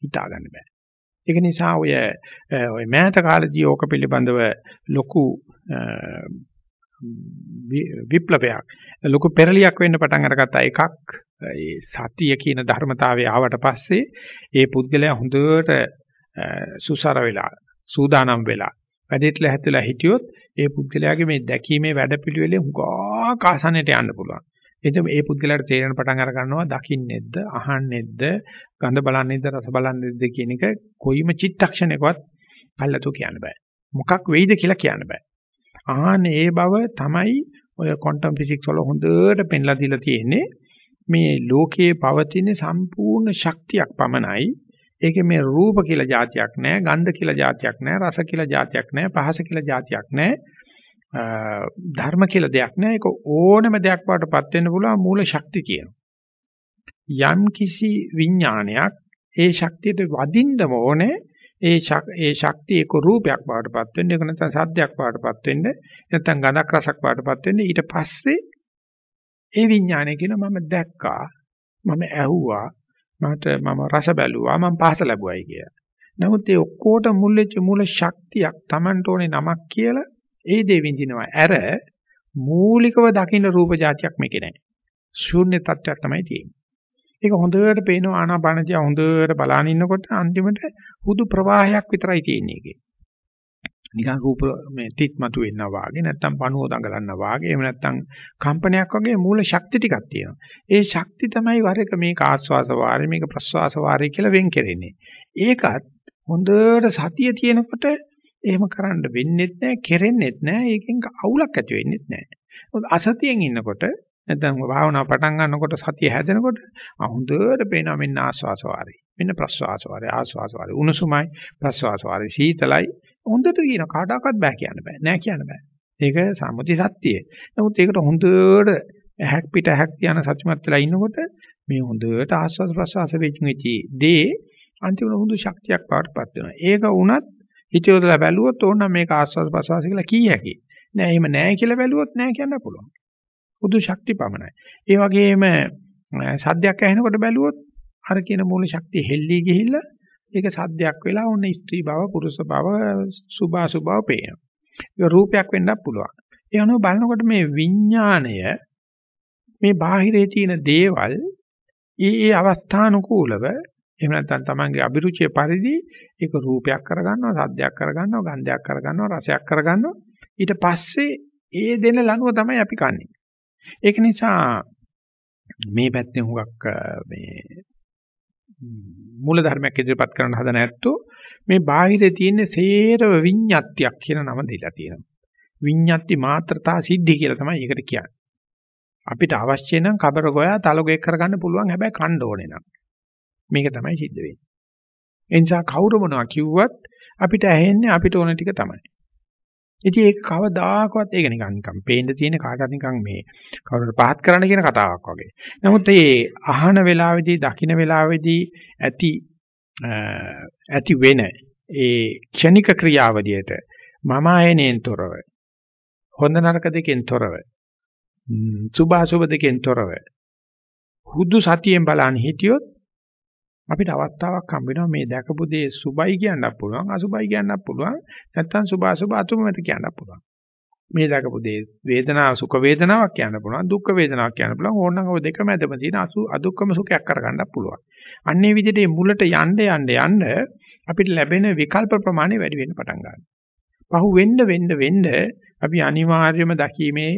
හිතා ගන්න බෑ. ඒක නිසා ඔය ඔය මෑත කාලේදී ඕක පිළිබඳව ලොකු විප්ලවයක් ලොකු පෙරලියක් වෙන්න පටන් අරගත්තා එකක් ඒ සතිය කියන ධර්මතාවය ආවට පස්සේ ඒ පුද්ගලයා හොඳට සුසර වෙලා සූදානම් වෙලා වැඩේට ලැහැත්ලා හිටියොත් ඒ පුද්ගලයාගේ මේ දැකීමේ වැඩපිළිවෙලේ හුඟා කාසනයට යන්න පුළුවන්. එතකොට මේ පුද්ගලයාට තේරෙන පටන් අර ගන්නවා දකින්නේද්ද අහන්නේද්ද ගඳ බලන්නේද්ද රස බලන්නේද්ද කියන එක කොයිම චිත්තක්ෂණයකවත් කල්ලාතෝ කියන්න බෑ. මොකක් වෙයිද කියලා කියන්න බෑ. ආහනේ ඒ බව තමයි ඔය ක්වොන්ටම් ෆිසික්ස් වල හොඳට පෙන්ලා දීලා තියෙන්නේ. මේ ලෝකයේ පවතින සම්පූර්ණ ශක්තියක් පමණයි. ඒකේ මේ රූප කියලා જાතියක් නැහැ, ගන්ධ කියලා જાතියක් නැහැ, රස කියලා જાතියක් නැහැ, පහස කියලා જાතියක් නැහැ. ධර්ම කියලා දෙයක් නැහැ. ඒක ඕනම දෙයක් වඩටපත් වෙන්න පුළුවන් මූල ශක්තිය කියනවා. යම් කිසි විඥානයක් ඒ ශක්තියට වදින්නම ඕනේ ඒ ඒ ශක්තිය එක්ක රූපයක් බවටපත් වෙන්න ඒක නැත්නම් සද්දයක් බවටපත් වෙන්න නැත්නම් ගඳක් රසක් බවටපත් වෙන්න ඊට පස්සේ ඒ විඥානය කියන මම දැක්කා මම ඇහුවා මට මම රස බැලුවා මම පහස ලැබුවයි කිය. නමුත් ඒ ඔක්කොට මුල් වෙච්ච මූල ශක්තියක් Tamanට ඕනේ නමක් කියලා ඒ දේ විඳිනවා. අර මූලිකව දකින්න රූප જાතියක් මේකේ නැහැ. ශූන්‍ය තත්ත්වයක් තමයි තියෙන්නේ. ඒක හොඳට පේනවා ආනාපානතිය හොඳට බලාන ඉන්නකොට අන්තිමට හුදු ප්‍රවාහයක් විතරයි තියෙන්නේ ඒකේ. නිකන් රූප මේ තිත් මතු වෙනවා වාගේ නැත්තම් පණුව දඟලනවා වාගේ එහෙම නැත්තම් කම්පනයක් වගේ මූල ශක්ති ටිකක් තියෙනවා. ඒ ශක්ති තමයි වර එක මේක ආස්වාස වාරය මේක ප්‍රස්වාස වාරය කියලා වෙන් කරන්නේ. ඒකත් හොඳට සතිය තියෙනකොට එහෙම කරන්න වෙන්නේත් නැහැ, කෙරෙන්නේත් නැහැ, ඒකෙන් අවුලක් ඇති වෙන්නේත් නැහැ. අසතියෙන් ඉන්නකොට නැත්නම් භාවනා පටන් ගන්නකොට සතිය හැදෙනකොට හොඳට පේනවා මෙන්න ආස්වාස වාරේ. මෙන්න ප්‍රස්වාස වාරේ ආස්වාස වාරේ උණුසුමයි ප්‍රස්වාස වාරේ සීතලයි හොඳට කියන කාටවත් බෑ කියන්න බෑ. නෑ කියන්න බෑ. ඒක සම්මුති සත්‍යය. නමුත් ඒකට හොඳට ඇහක් පිට ඇහක් කියන සත්‍යමත් වෙලා ඉන්නකොට මේ හොඳට ආස්වාද ප්‍රසවාස වෙච්චි දේ අන්තිම හුදු ශක්තියක් බවටපත් වෙනවා. ඒක වුණත් හිතියොදලා බැලුවොත් ඕනනම් මේක ආස්වාද ප්‍රසවාස කියලා කී හැකියි. නෑ එහෙම නෑ කියලා බැලුවොත් නෑ කියන්න පුළුවන්. හුදු ශක්ති පමණයි. ඒ වගේම සද්දයක් ඇහෙනකොට බැලුවොත් අර කියන මූල ශක්තිය හෙල්ලී ගිහිල්ලා ඒක සද්දයක් වෙලා ඔන්න ස්ත්‍රී භව පුරුෂ භව සුභා සුභව පේනවා. ඒක රූපයක් වෙන්නත් පුළුවන්. ඒ අනුව බලනකොට මේ විඥාණය මේ බාහිරේ තියෙන දේවල් ඒ ඒ අවස්ථානුකූලව එහෙම නැත්නම් තමන්ගේ අභිරුචිය පරිදි ඒක රූපයක් කරගන්නවා, සද්දයක් කරගන්නවා, ගන්ධයක් කරගන්නවා, රසයක් කරගන්නවා. ඊට පස්සේ ඒ දෙන ලනුව තමයි අපි කන්නේ. ඒක නිසා මේ පැත්තෙන් හුඟක් මේ මූල ධර්මයක් ඉදිරිපත් කරන්න හදන ඇත්තෝ මේ බාහිරේ තියෙන සේරව විඤ්ඤාත්තියක් කියන නම දීලා තියෙනවා. විඤ්ඤාත්ති මාත්‍රතා සිද්ධි කියලා තමයි ඒකට කියන්නේ. අපිට අවශ්‍ය නම් කබර ගෝයා තලගොයක් කරගන්න පුළුවන් හැබැයි කණ්ඩ ඕනේ නම්. මේක තමයි සිද්ධ වෙන්නේ. ඒ නිසා කවුරු මොනවා කිව්වත් අපිට ඇහෙන්නේ අපිට ඕන ටික තමයි. ඉතින් ඒක කවදාකවත් ඒක නිකන් නිකන් පේන්න තියෙන කාටවත් නිකන් මේ කවුරුහරි පහත් කරන්න කියන කතාවක් වගේ. නමුත් මේ අහන වෙලාවේදී දකින වෙලාවේදී ඇති ඇති වෙන ඒ ක්ෂණික ක්‍රියාවලියට මම ආයනෙන් තොරව හොඳ නරක දෙකෙන් තොරව සුභ අසුභ දෙකෙන් තොරව හුදු සතියෙන් බලන්න හිටියොත් අපිට අවස්ථාවක් හම්බ වෙනවා මේ දැකපු දේ සුබයි කියන්නත් පුළුවන් අසුබයි කියන්නත් පුළුවන් නැත්නම් සුභ අසුභ අතුමත කියන්නත් පුළුවන්. මේ දැකපු දේ වේදනාව සුඛ වේදනාවක් කියන්න පුළුවන් දුක්ඛ වේදනාවක් කියන්න පුළුවන්. ඕනනම් ඔය දෙක මැදම තියෙන අසු අදුක්ඛම සුඛයක් කරගන්නත් පුළුවන්. අන්නේ විදිහට මේ මුලට යන්න යන්න යන්න අපිට ලැබෙන විකල්ප ප්‍රමාණය වැඩි වෙන්න පටන් ගන්නවා. පහු වෙන්න වෙන්න වෙන්න අපි අනිවාර්යයෙන්ම දකීමේ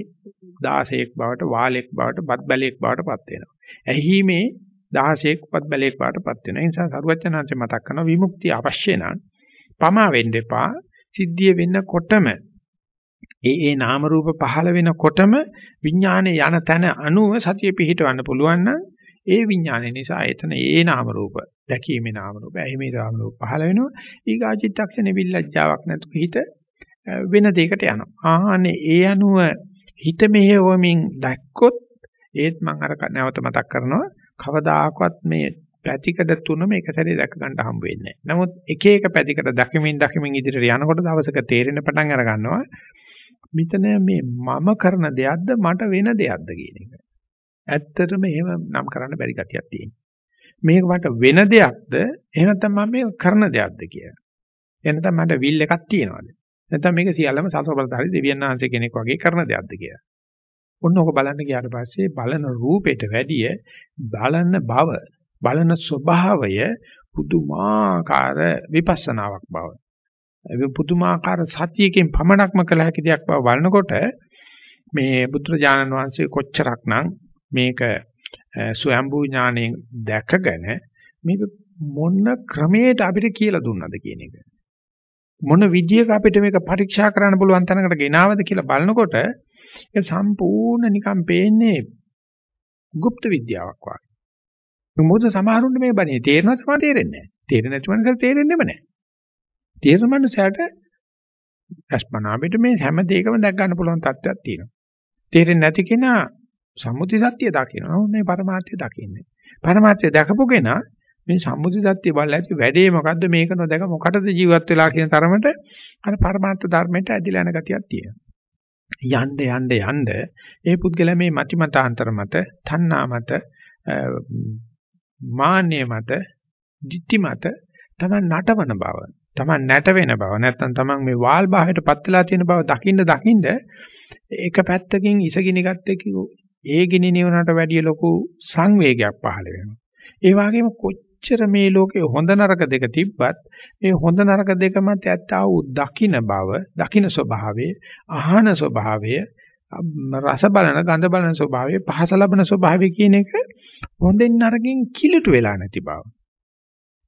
16ක් බවට වාලෙක් බවට බත් බැලයක් බවට පත් වෙනවා. ඇහිීමේ 16ක් පත් බැලේක් වාටපත් වෙනවා. ඒ නිසා සරුවචනාංශය මතක් කරනවා විමුක්තිය අවශ්‍ය නම් පමා වෙන්න එපා. සිද්ධිය වෙන්නකොටම ඒ ඒ නාම රූප පහළ වෙනකොටම විඥානේ යන තැන අනුව සතිය පිහිටවන්න පුළුවන් නම් ඒ විඥානේ නිසා එතන ඒ නාම රූප දැකීමේ නාම රූප ඇහිමේ නාම රූප පහළ වෙනවා. ඊගාචිත්තක්ෂණේ විල්ලජ්ජාවක් නැතුව හිත වෙන දෙයකට යනවා. ආහනේ ඒ අනුව හිත මෙහෙවමින් දැක්කොත් ඒත් මම අර නැවත මතක් කරනවා කවදාකවත් මේ පැතිකඩ තුනම එක සැරේ දැක ගන්න හම්බ වෙන්නේ නැහැ. නමුත් එක එක පැතිකඩ දකිමින් දකිමින් ඉදිරියට යනකොට දවසක තේරෙන පටන් අර ගන්නවා. මෙතන මේ මම කරන දෙයක්ද මට වෙන දෙයක්ද කියන එක. ඇත්තටම එහෙම නම් කරන්න බැරි ගතියක් තියෙනවා. මේක මට වෙන දෙයක්ද එහෙම නැත්නම් මම මේක කරන දෙයක්ද කියලා. එහෙනම් මට විල් එකක් තියෙනවද? නැත්නම් මේක සියල්ලම සතර දෙවියන් වහන්සේ කෙනෙක් වගේ කරන දෙයක්ද කියලා. ඔන්න ඔක බලන්න ගියාට පස්සේ බලන රූපෙට වැඩිය බලන බව බලන ස්වභාවය පුදුමාකාර විපස්සනාවක් බව. පුදුමාකාර සතියකින් පමණක්ම කළ හැකි දෙයක් බව බලනකොට මේ බුදුරජාණන් වහන්සේ කොච්චරක්නම් මේක ස්වයම්බු ඥාණයෙන් දැකගෙන මේක මොන ක්‍රමයකට අපිට කියලා දුන්නද කියන එක. මොන විදියක අපිට මේක පරීක්ෂා කරන්න පුළුවන් තැනකට ගෙනාවද කියලා බලනකොට ඒක සම්පූර්ණ නිකන් පේන්නේ গুপ্ত විද්‍යාවක් වගේ. මොකද සමහරුන්ට මේ බණේ තේරෙනවා තමයි තේරෙන්නේ නැහැ. තේරෙන්නේ නැති මනුස්සයට තේරෙන්නේම නැහැ. තේරෙන මනුස්සයට අස්පනාවෙට මේ හැම දෙයකම දැක් ගන්න පුළුවන් තත්ත්වයක් තියෙනවා. තේරෙන්නේ නැති කෙනා සම්මුති සත්‍ය දකිනවා. මේ පරමාර්ථය දකින්නේ. පරමාර්ථය දැකපු කෙනා මේ සම්මුති සත්‍ය බලලා ඇති වැඩේ මොකද්ද මේක නොදක මොකටද ජීවත් වෙලා කියන තරමට අර පරමාර්ථ ධර්මයට ඇදිලා යන ගතියක් තියෙනවා. යන්න යන්න යන්න ඒ පුද්ගලයා මේ මති මතාන්තර මත, තණ්හා මත, මාන්නය මත, ditthi මත තමන් නටවන බව, තමන් නැට වෙන බව, නැත්නම් තමන් මේ වාල් බාහිරට පත් වෙලා තියෙන බව දකින්න දකින්න එක පැත්තකින් ඉසගිනි ගත්තේ ඒ ගිනි නිවනට වැඩිය ලොකු සංවේගයක් පහළ වෙනවා. ඒ වගේම කොච්චර මේ ලෝකේ හොඳ නරක දෙක තිබ්බත් මේ හොඳ නරක දෙක මත ඇත්තා වූ දකින්න බව, දකින්න ස්වභාවය, අහන ස්වභාවය, රස බලන, ගඳ බලන ස්වභාවය, පහස ලබන ස්වභාවය කියන එක හොඳින් නරකින් කිලුට වෙලා නැති බව.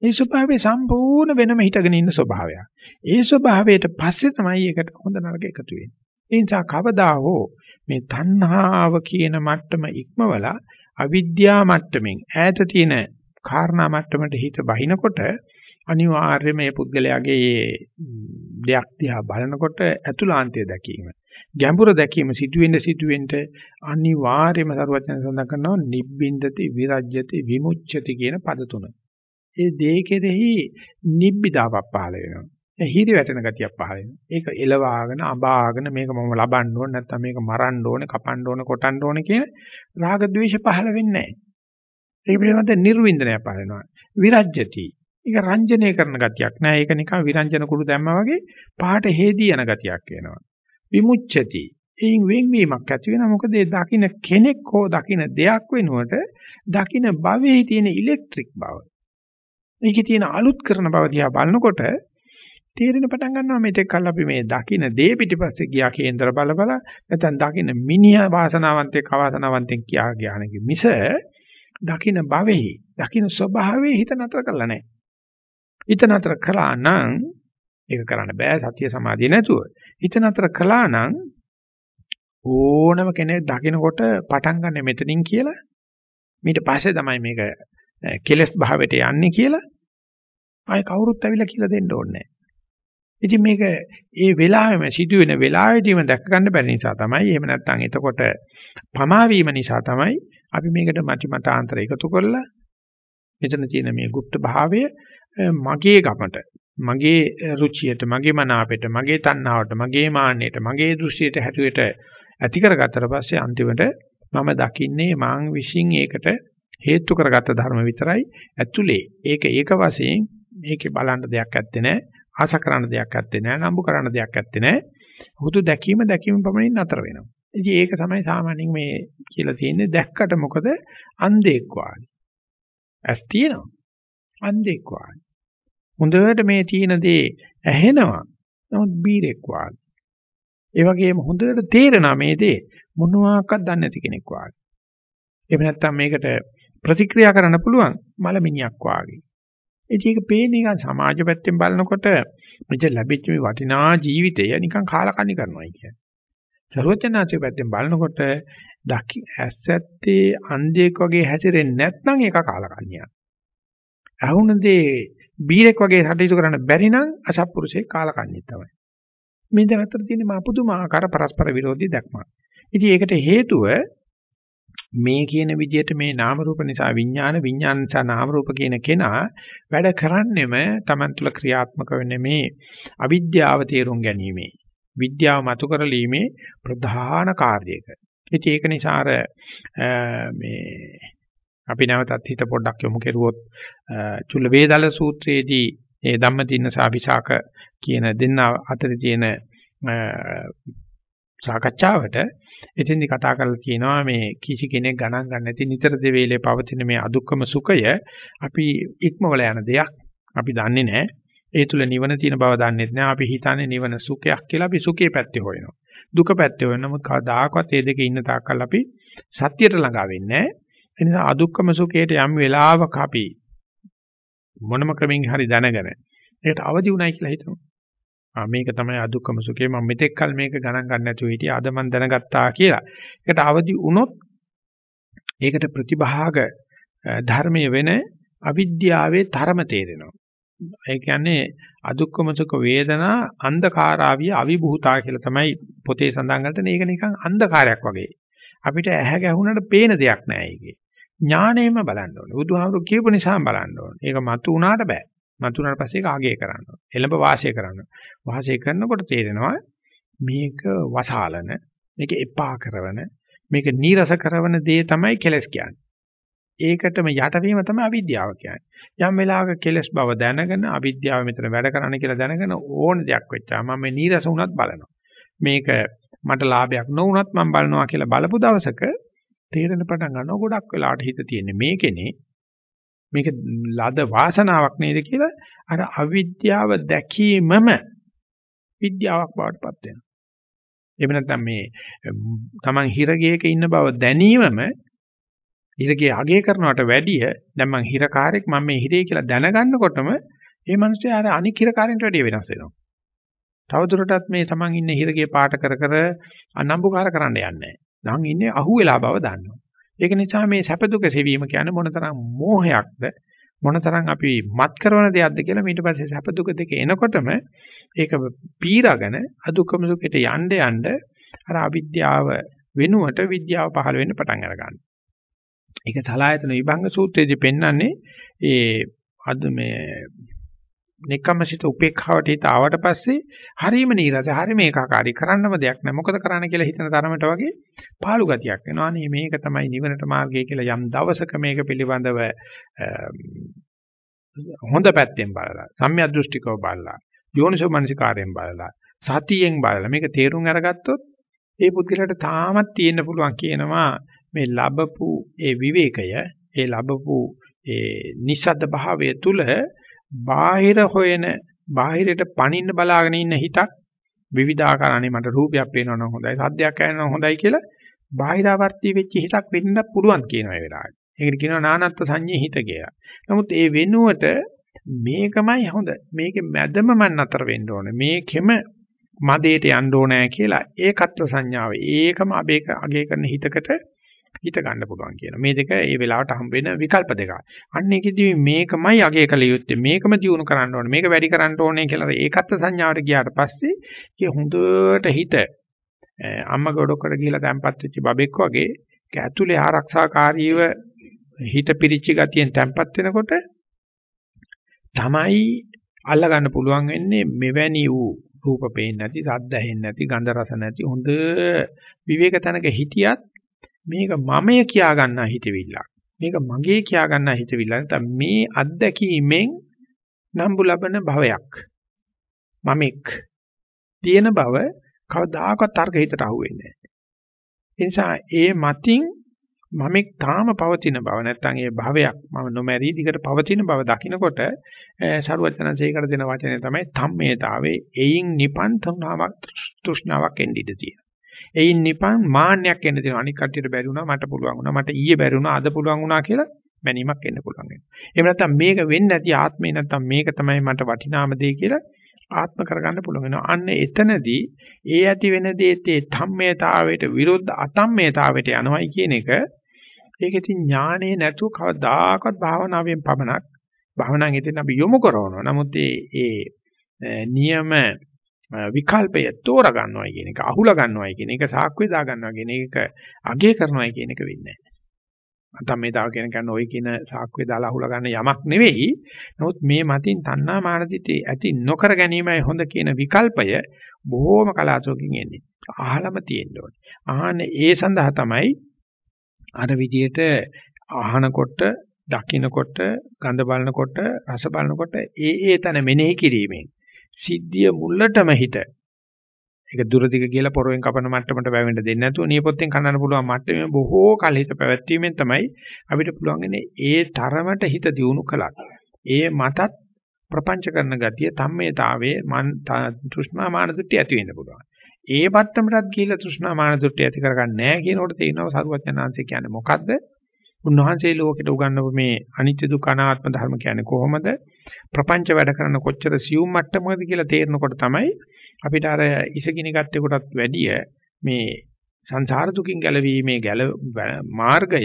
ඒ ස්වභාවය සම්පූර්ණ වෙනම හිටගෙන ඉන්න ස්වභාවයක්. ඒ ස්වභාවයට පස්සේ තමයි ඒකට හොඳ නරක එකතු වෙන්නේ. ඒ නිසා කවදා හෝ මේ තණ්හාව කියන මට්ටම ඉක්මවලා අවිද්‍යා මට්ටමින් ඈත තියෙන කාරණා මට්ටමට හිත බහිනකොට අනිවාර්යයෙන්ම මේ පුද්ගලයාගේ දෙයක් දිහා බලනකොට අතුලාන්තය දැකීම. ගැඹුර දැකීම සිදුවෙන්න සිදුවෙන්න අනිවාර්යයෙන්ම සරුවචන සඳහන් කරනවා නිබ්බින්දති විරජ්‍යති විමුච්ඡති කියන පද තුන. ඒ දේ කෙරෙහි නිබ්බිදාවක් පහළ වෙනවා. හිරි වැටෙන ගතියක් පහළ වෙනවා. ඒක එලවාගෙන අබාගෙන මේක මම ලබන්න ඕනේ නැත්නම් මේක මරන්න ඕනේ, කපන්න ඕනේ, කොටන්න ඕනේ කියන රාග ద్వේෂ පහළ වෙන්නේ නැහැ. ඒක පිළිබඳ නිර්වින්දනය පහළ වෙනවා. විරජ්‍යති. ඒක රංජනය කරන ගතියක් නෑ. ඒක නිකන් විරංජන කුළු දැම්මා වගේ පහට හේදී යන ගතියක් එනවා. විමුච්ඡති. එයින් වෙන්වීමක් ඇති වෙනවා. මොකද ඒ දකින්න කෙනෙක් හෝ දකින්න දෙයක් වෙනුවට දකින්න භවයේ තියෙන ඉලෙක්ට්‍රික් බව. මේකේ තියෙන අලුත් කරන බව දිහා බලනකොට තේරෙන පටන් ගන්නවා මේක කල් අපි මේ දකින්න දේ පිටිපස්සේ ගියා කේන්දර බල බල නැත්නම් දකින්න මිනිහා වාසනාවන්තයෙක් අවාසනාවන්තෙක් කියා ගියානක මිස දකින්න භවෙහි දකින්න ස්වභාවයේ හිත නතර කරලා නැහැ. හිත නතර කළා නම් ඒක කරන්න බෑ සතිය සමාධිය නැතුව. හිත නතර කළා නම් ඕනම කෙනෙක් දකින්නකොට පටන් ගන්න මෙතනින් කියලා ඊට පස්සේ තමයි මේක කෙලස් භාවයට යන්නේ කියලා ආයේ කවුරුත් ඇවිල්ලා කියලා දෙන්න ඕනේ ඉතින් මේක ඒ වෙලාවෙම සිදුවෙන වෙලාවෙදීම දැක ගන්න බැරි නිසා තමයි එහෙම නැත්නම් එතකොට පමා වීම නිසා තමයි අපි මේකට මති මතාන්තර එකතු කරලා මෙතන තියෙන මේ গুপ্ত භාවය මගේ ගමට මගේ රුචියට මගේ මනාපයට මගේ තණ්හාවට මගේ මාන්නයට මගේ දෘෂ්ටියට හැටියට ඇති කරගත්තට පස්සේ අන්තිමට මම දකින්නේ මාං විශ්ින් ඒකට හේතු කරගත්ත ධර්ම විතරයි ඇතුලේ ඒක ඒක වශයෙන් මේකේ බලන්න දෙයක් ඇත්තේ නැහැ ආශ කරන්න දෙයක් ඇත්තේ නැහැ, නම්බු කරන්න දෙයක් ඇත්තේ නැහැ. හුදු දැකීම දැකීම පමණින් නතර වෙනවා. ඉතින් ඒක තමයි සාමාන්‍යයෙන් මේ කියලා තියෙන්නේ දැක්කට මොකද අන්ධෙක් වාගේ. ඇස් තියෙනවා. අන්ධෙක් වාගේ. හොඳට මේ තියෙන දේ ඇහෙනවා. නමුත් බීරෙක් වාගේ. ඒ වගේම හොඳට තේරෙනවා මේ දේ මොනවාක්වත් දන්නේ නැති කෙනෙක් වාගේ. එහෙම නැත්නම් මේකට ප්‍රතික්‍රියා කරන්න පුළුවන් මලමිනියක් වාගේ. ඉතින් ඒක පේන්නේ නිකන් සමාජ පැත්තෙන් බලනකොට මෙච්චර ලැබිච්ච මේ වටිනා ජීවිතය නිකන් කාලකන්ණි කරනවා කියන්නේ. සර්වඥාචර්ය පැත්තෙන් බලනකොට දකි ඇස්සැත්තේ අන්ධයෙක් වගේ හැසිරෙන්නේ නැත්නම් ඒක කාලකන්ණියක්. අහුණදී බීරෙක් වගේ හටිතු කරන්න බැරි නම් අසත්පුරුෂේ කාලකන්ණිය තමයි. මේ දෙක අතර තියෙන මා පුදුමාකාර පරස්පර විරෝධී දැක්මක්. ඉතින් ඒකට හේතුව මේ කියන විදිහට මේ නාම රූප නිසා විඥාන විඥාන නිසා නාම රූප කියන කෙනා වැඩ කරන්නෙම Taman තුල ක්‍රියාත්මක වෙන්නේ මේ අවිද්‍යාව තේරුම් ගැනීමේ විද්‍යාව මතු කරලීමේ ප්‍රධාන කාර්යයක. ඉතින් ඒක නිසා අර මේ අපි නැවතත් හිත පොඩ්ඩක් යොමු කෙරුවොත් චුල්ල වේදල සූත්‍රයේදී ඒ ධම්මදින්න සාවිසාක කියන දෙන්න අතරේ තියෙන සාකච්ඡාවට එතෙන්දි කතා කරලා කියනවා මේ කිසි කෙනෙක් ගණන් ගන්න නැති නිතර දෙවේලේ පවතින මේ අදුක්කම සුඛය අපි ඉක්මවල යන දෙයක් අපි දන්නේ නැහැ ඒ තුල නිවන තියෙන බව දන්නේ නැහැ අපි හිතන්නේ නිවන සුඛයක් කියලා අපි සුඛේ පැත්තේ හොයනවා. දුක පැත්තේ හොයන නමුත් කවදාකවත් මේ දෙකේ ඉන්න තාක්කල් අපි සත්‍යයට ළඟා වෙන්නේ නැහැ ඒ නිසා අදුක්කම සුඛයට යම් වෙලාවක අපි මොනම ක්‍රමකින් හරි දැනගෙන ඒකට අවදි උනායි කියලා හිතනවා ආ මේක තමයි අදුක්කම සුඛේ මම මෙතෙක් කල මේක ගණන් ගන්න නැතුව හිටියා. අද මම දැනගත්තා කියලා. ඒකට අවදි වුණොත් ඒකට ප්‍රතිභාග ධර්මයේ වෙන අවිද්‍යාවේ තරම තේරෙනවා. ඒ කියන්නේ අදුක්කම සුඛ වේදනා අන්ධකාරාවිය අවිභූතා කියලා තමයි පොතේ සඳහන් කරන්නේ. මේක නිකන් අන්ධකාරයක් වගේ. අපිට ඇහැ ගැහුනට පේන දෙයක් නෑ ඒකේ. ඥාණයෙන්ම බලන්න ඕනේ. බුදුහාමුදුරු කියපු නිසා බලන්න ඕනේ. ඒක මතු වුණාට බෑ. මතුනාට පස්සේ ඒක ආගේ කරන්න ඕනේ. එළඹ වාසය කරන්න. වාසය කරනකොට තේරෙනවා මේක වසාලන, මේක එපා කරන, මේක නීරස කරන දේ තමයි කෙලස් කියන්නේ. ඒකටම යටවීම තමයි අවිද්‍යාව කියන්නේ. යම් වෙලාවක කෙලස් බව දැනගෙන අවිද්‍යාව මෙතන වැඩ කරන්න කියලා දැනගෙන ඕන දෙයක් වෙච්චා මම මේ නීරස වුණත් බලනවා. මේක මට ලාභයක් නොවුණත් මම බලනවා කියලා බලපු දවසක තේරෙන පටන් ගන්නවා ගොඩක් වෙලාවට හිත තියෙන්නේ මේකනේ මේක ලද වාසනාවක් නේද කියලා අර අවිද්‍යාව දැකීමම විද්‍යාවක් බවට පත් වෙනවා. එහෙම නැත්නම් මේ Taman හිරගේක ඉන්න බව දැනීමම හිරගේ අගය කරනවට වැඩිය දැන් මං හිරකාරයෙක් මම මේ හිරේ කියලා දැනගන්නකොටම මේ මිනිස්සයා අර අනික් හිරකාරයන්ට වැඩිය වෙනස් වෙනවා. තවදුරටත් මේ Taman ඉන්න හිරගේ පාට කර කර අනම්බුකාර කරන්න යන්නේ නැහැ. නම් ඉන්නේ අහුවෙලා බව දන්නවා. ඒක නිසා මේ සැප දුක සෙවීම කියන්නේ මොනතරම් මෝහයක්ද මොනතරම් අපි මත් කරන දෙයක්ද කියලා ඊට පස්සේ සැප දුක දෙක එනකොටම ඒක පීරාගෙන අදුක්කම සුඛයට යන්න යන්න අර අවිද්‍යාව වෙනුවට විද්‍යාව පහළ වෙන්න පටන් අර ගන්නවා. ඒක සලායතන විභංග සූත්‍රයේදී පෙන්වන්නේ ඒ අද මේ නිකම්මසිත උපේක්ෂාවට හිත ආවට පස්සේ හරීම නීරස හරීම ඒකාකාරී කරන්නම දෙයක් නැහැ මොකද කරන්න කියලා හිතන තරමට වගේ පාළු ගතියක් එනවා. නේ මේක තමයි නිවනට මාර්ගය කියලා යම් දවසක මේක පිළිබඳව හොඳ පැත්තෙන් බලලා සම්‍යක් දෘෂ්ටිකව බලලා යෝනිසෝ මනසිකාරයෙන් බලලා සතියෙන් බලලා මේක තේරුම් අරගත්තොත් ඒ පුද්ගලයාට තාමත් තියෙන්න පුළුවන් කියනවා මේ ලැබපු ඒ විවේකය ඒ ලැබපු ඒ නිසද්ද භාවය තුල බාහිර හොයන බාහිරට පණින්න බලාගෙන ඉන්න හිතක් විවිධාකාරණේ මට රූපයක් පේනවනම් හොඳයි සද්දයක් ඇහෙනවනම් හොඳයි කියලා බාහිරාවර්ති වෙච්ච හිතක් වෙන්න පුළුවන් කියන ඒ වෙලාවට. ඒකට කියනවා නානත්ත් සංඤේ හිත කියලා. නමුත් ඒ වෙනුවට මේකමයි හොඳ. මේකේ මැදම මන් අතර වෙන්න ඕනේ. මේකෙම මදේට යන්න ඕනේ කියලා ඒකත්ව සංඥාව. ඒකම අබේක අගේ කරන හිතකට හිත ගන්න පුළුවන් කියන. මේ දෙක ඒ වෙලාවට හම්බ වෙන විකල්ප දෙකයි. අන්න ඒකෙදි මේකමයි අගය කළ යුත්තේ. මේකම දියුණු කරන්න ඕනේ. මේක වැඩි කරන්න ඕනේ කියලා ඒකත් සංඥාවට ගියාට පස්සේ ඒ හොඳට හිත අම්මා ගොඩකට ගිහිලා තැම්පත් වෙච්ච බබෙක් වගේ ඒක ඇතුලේ ආරක්ෂාකාරීව හිත පිරිච්ච ගතියෙන් තැම්පත් වෙනකොට තමයි අල්ල ගන්න පුළුවන් වෙන්නේ මෙවැනි වූ රූප පේන්නේ නැති, ශබ්ද ඇහෙන්නේ නැති, ගන්ධ රස නැති හොඳ විවේක තැනක හිටියත් මේක මමය කියා ගන්නා හිතවිල්ලක්. මේක මගේ කියා ගන්නා හිතවිල්ල. නැත්නම් මේ අත්දැකීමෙන් නම්බු ලබන භවයක්. මමෙක් තියෙන බව කවදාකවත් තර්ක හිතට අහුවෙන්නේ නැහැ. ඒ නිසා ඒ මතින් මමෙක් තාම පවතින බව නැත්නම් ඒ භවයක් මම නොමැරි දිගට පවතින බව දකිනකොට සරුවචනසේකට දෙන වචනේ තමයි ධම්මේතාවේ එයින් නිපන් තෘෂ්ණාවක් එන්න ඉඩ තියෙනවා. එයින් නිපන් මාන්නයක් එන්න තියෙනවා. අනික් කට්ටියට බැරි වුණා මට පුළුවන් වුණා. මට ඊයේ බැරි වුණා අද පුළුවන් වුණා කියලා මැනීමක් එන්න පුළුවන් වෙනවා. එහෙම නැත්නම් මේක වෙන්නේ නැති ආත්මේ නැත්නම් මේක තමයි මට වටිනාම දේ කියලා ආත්ම කරගන්න පුළුවන් වෙනවා. අන්න එතනදී ඒ ඇති වෙන දේත් ඒ ධම්මේතාවයට විරුද්ධ අතම්මේතාවයට යනවයි කියන එක ඒක ඉතින් ඥානේ නැතුව කවදාකවත් භාවනාවෙන් පමණක් භාවනාවෙන් ඉතින් අපි යොමු කරනවා. නමුත් ඒ නියම විකල්පය තෝරා ගන්නවයි කියන එක අහුලා ගන්නවයි කියන එක සාක්කුවේ දා ගන්නවා කියන එක අගය කරනවයි කියන එක වෙන්නේ නැහැ. අතම් මේ දාව කියන කියන්නේ ওই කියන සාක්කුවේ දාලා අහුලා ගන්න යමක් නෙවෙයි. නමුත් මේ මතින් තණ්හා මානදිතේ ඇති නොකර ගැනීමයි හොඳ කියන විකල්පය බොහෝම කලාතුරකින් එන්නේ. අහලම තියෙන්න ඕනේ. ආහනේ ඒ සඳහා තමයි අර විදියට අහනකොට දකින්නකොට ගඳ බලනකොට රස බලනකොට ඒ ඒ තන මෙනෙහි කිරීමෙන් සිද්ධිය මුල්ලටම හිත ඒක දුරදිග කියලා පොරවෙන් කපන මට්ටමට වැවෙන්න දෙන්නේ නැතුව නියපොත්තෙන් කනන්න පුළුවන් මට්ටමේ බොහෝ කල හිත පැවැත්වීමෙන් තමයි අපිට පුළුවන් ඒ තරමට හිත දියුණු කළා. ඒ මතත් ප්‍රපංච කරන ගතිය තම්මේතාවයේ මන් තෘෂ්ණා මාන දුට්ටි ඇති වෙන්න පුළුවන්. ඒ මට්ටමටත් ගිහිල්ලා තෘෂ්ණා මාන දුට්ටි ඇති කරගන්නේ නැහැ කියනකොට තේරෙනවා සරුවචනාංශය කියන්නේ මොකද්ද? උන්වහන්සේ ලෝකෙට උගන්වපු මේ අනිත්‍ය දුක්ඛ අනාත්ම ධර්ම කියන්නේ කොහොමද? ප්‍රපංච වැඩ කරන කොච්චර සියුම් මට්ටමකද කියලා තේරෙනකොට තමයි අපිට අර ඉසගිනි ගත්තේකටත් වැඩිය මේ සංසාර දුකින් ගැලවීමේ ගැල මාර්ගය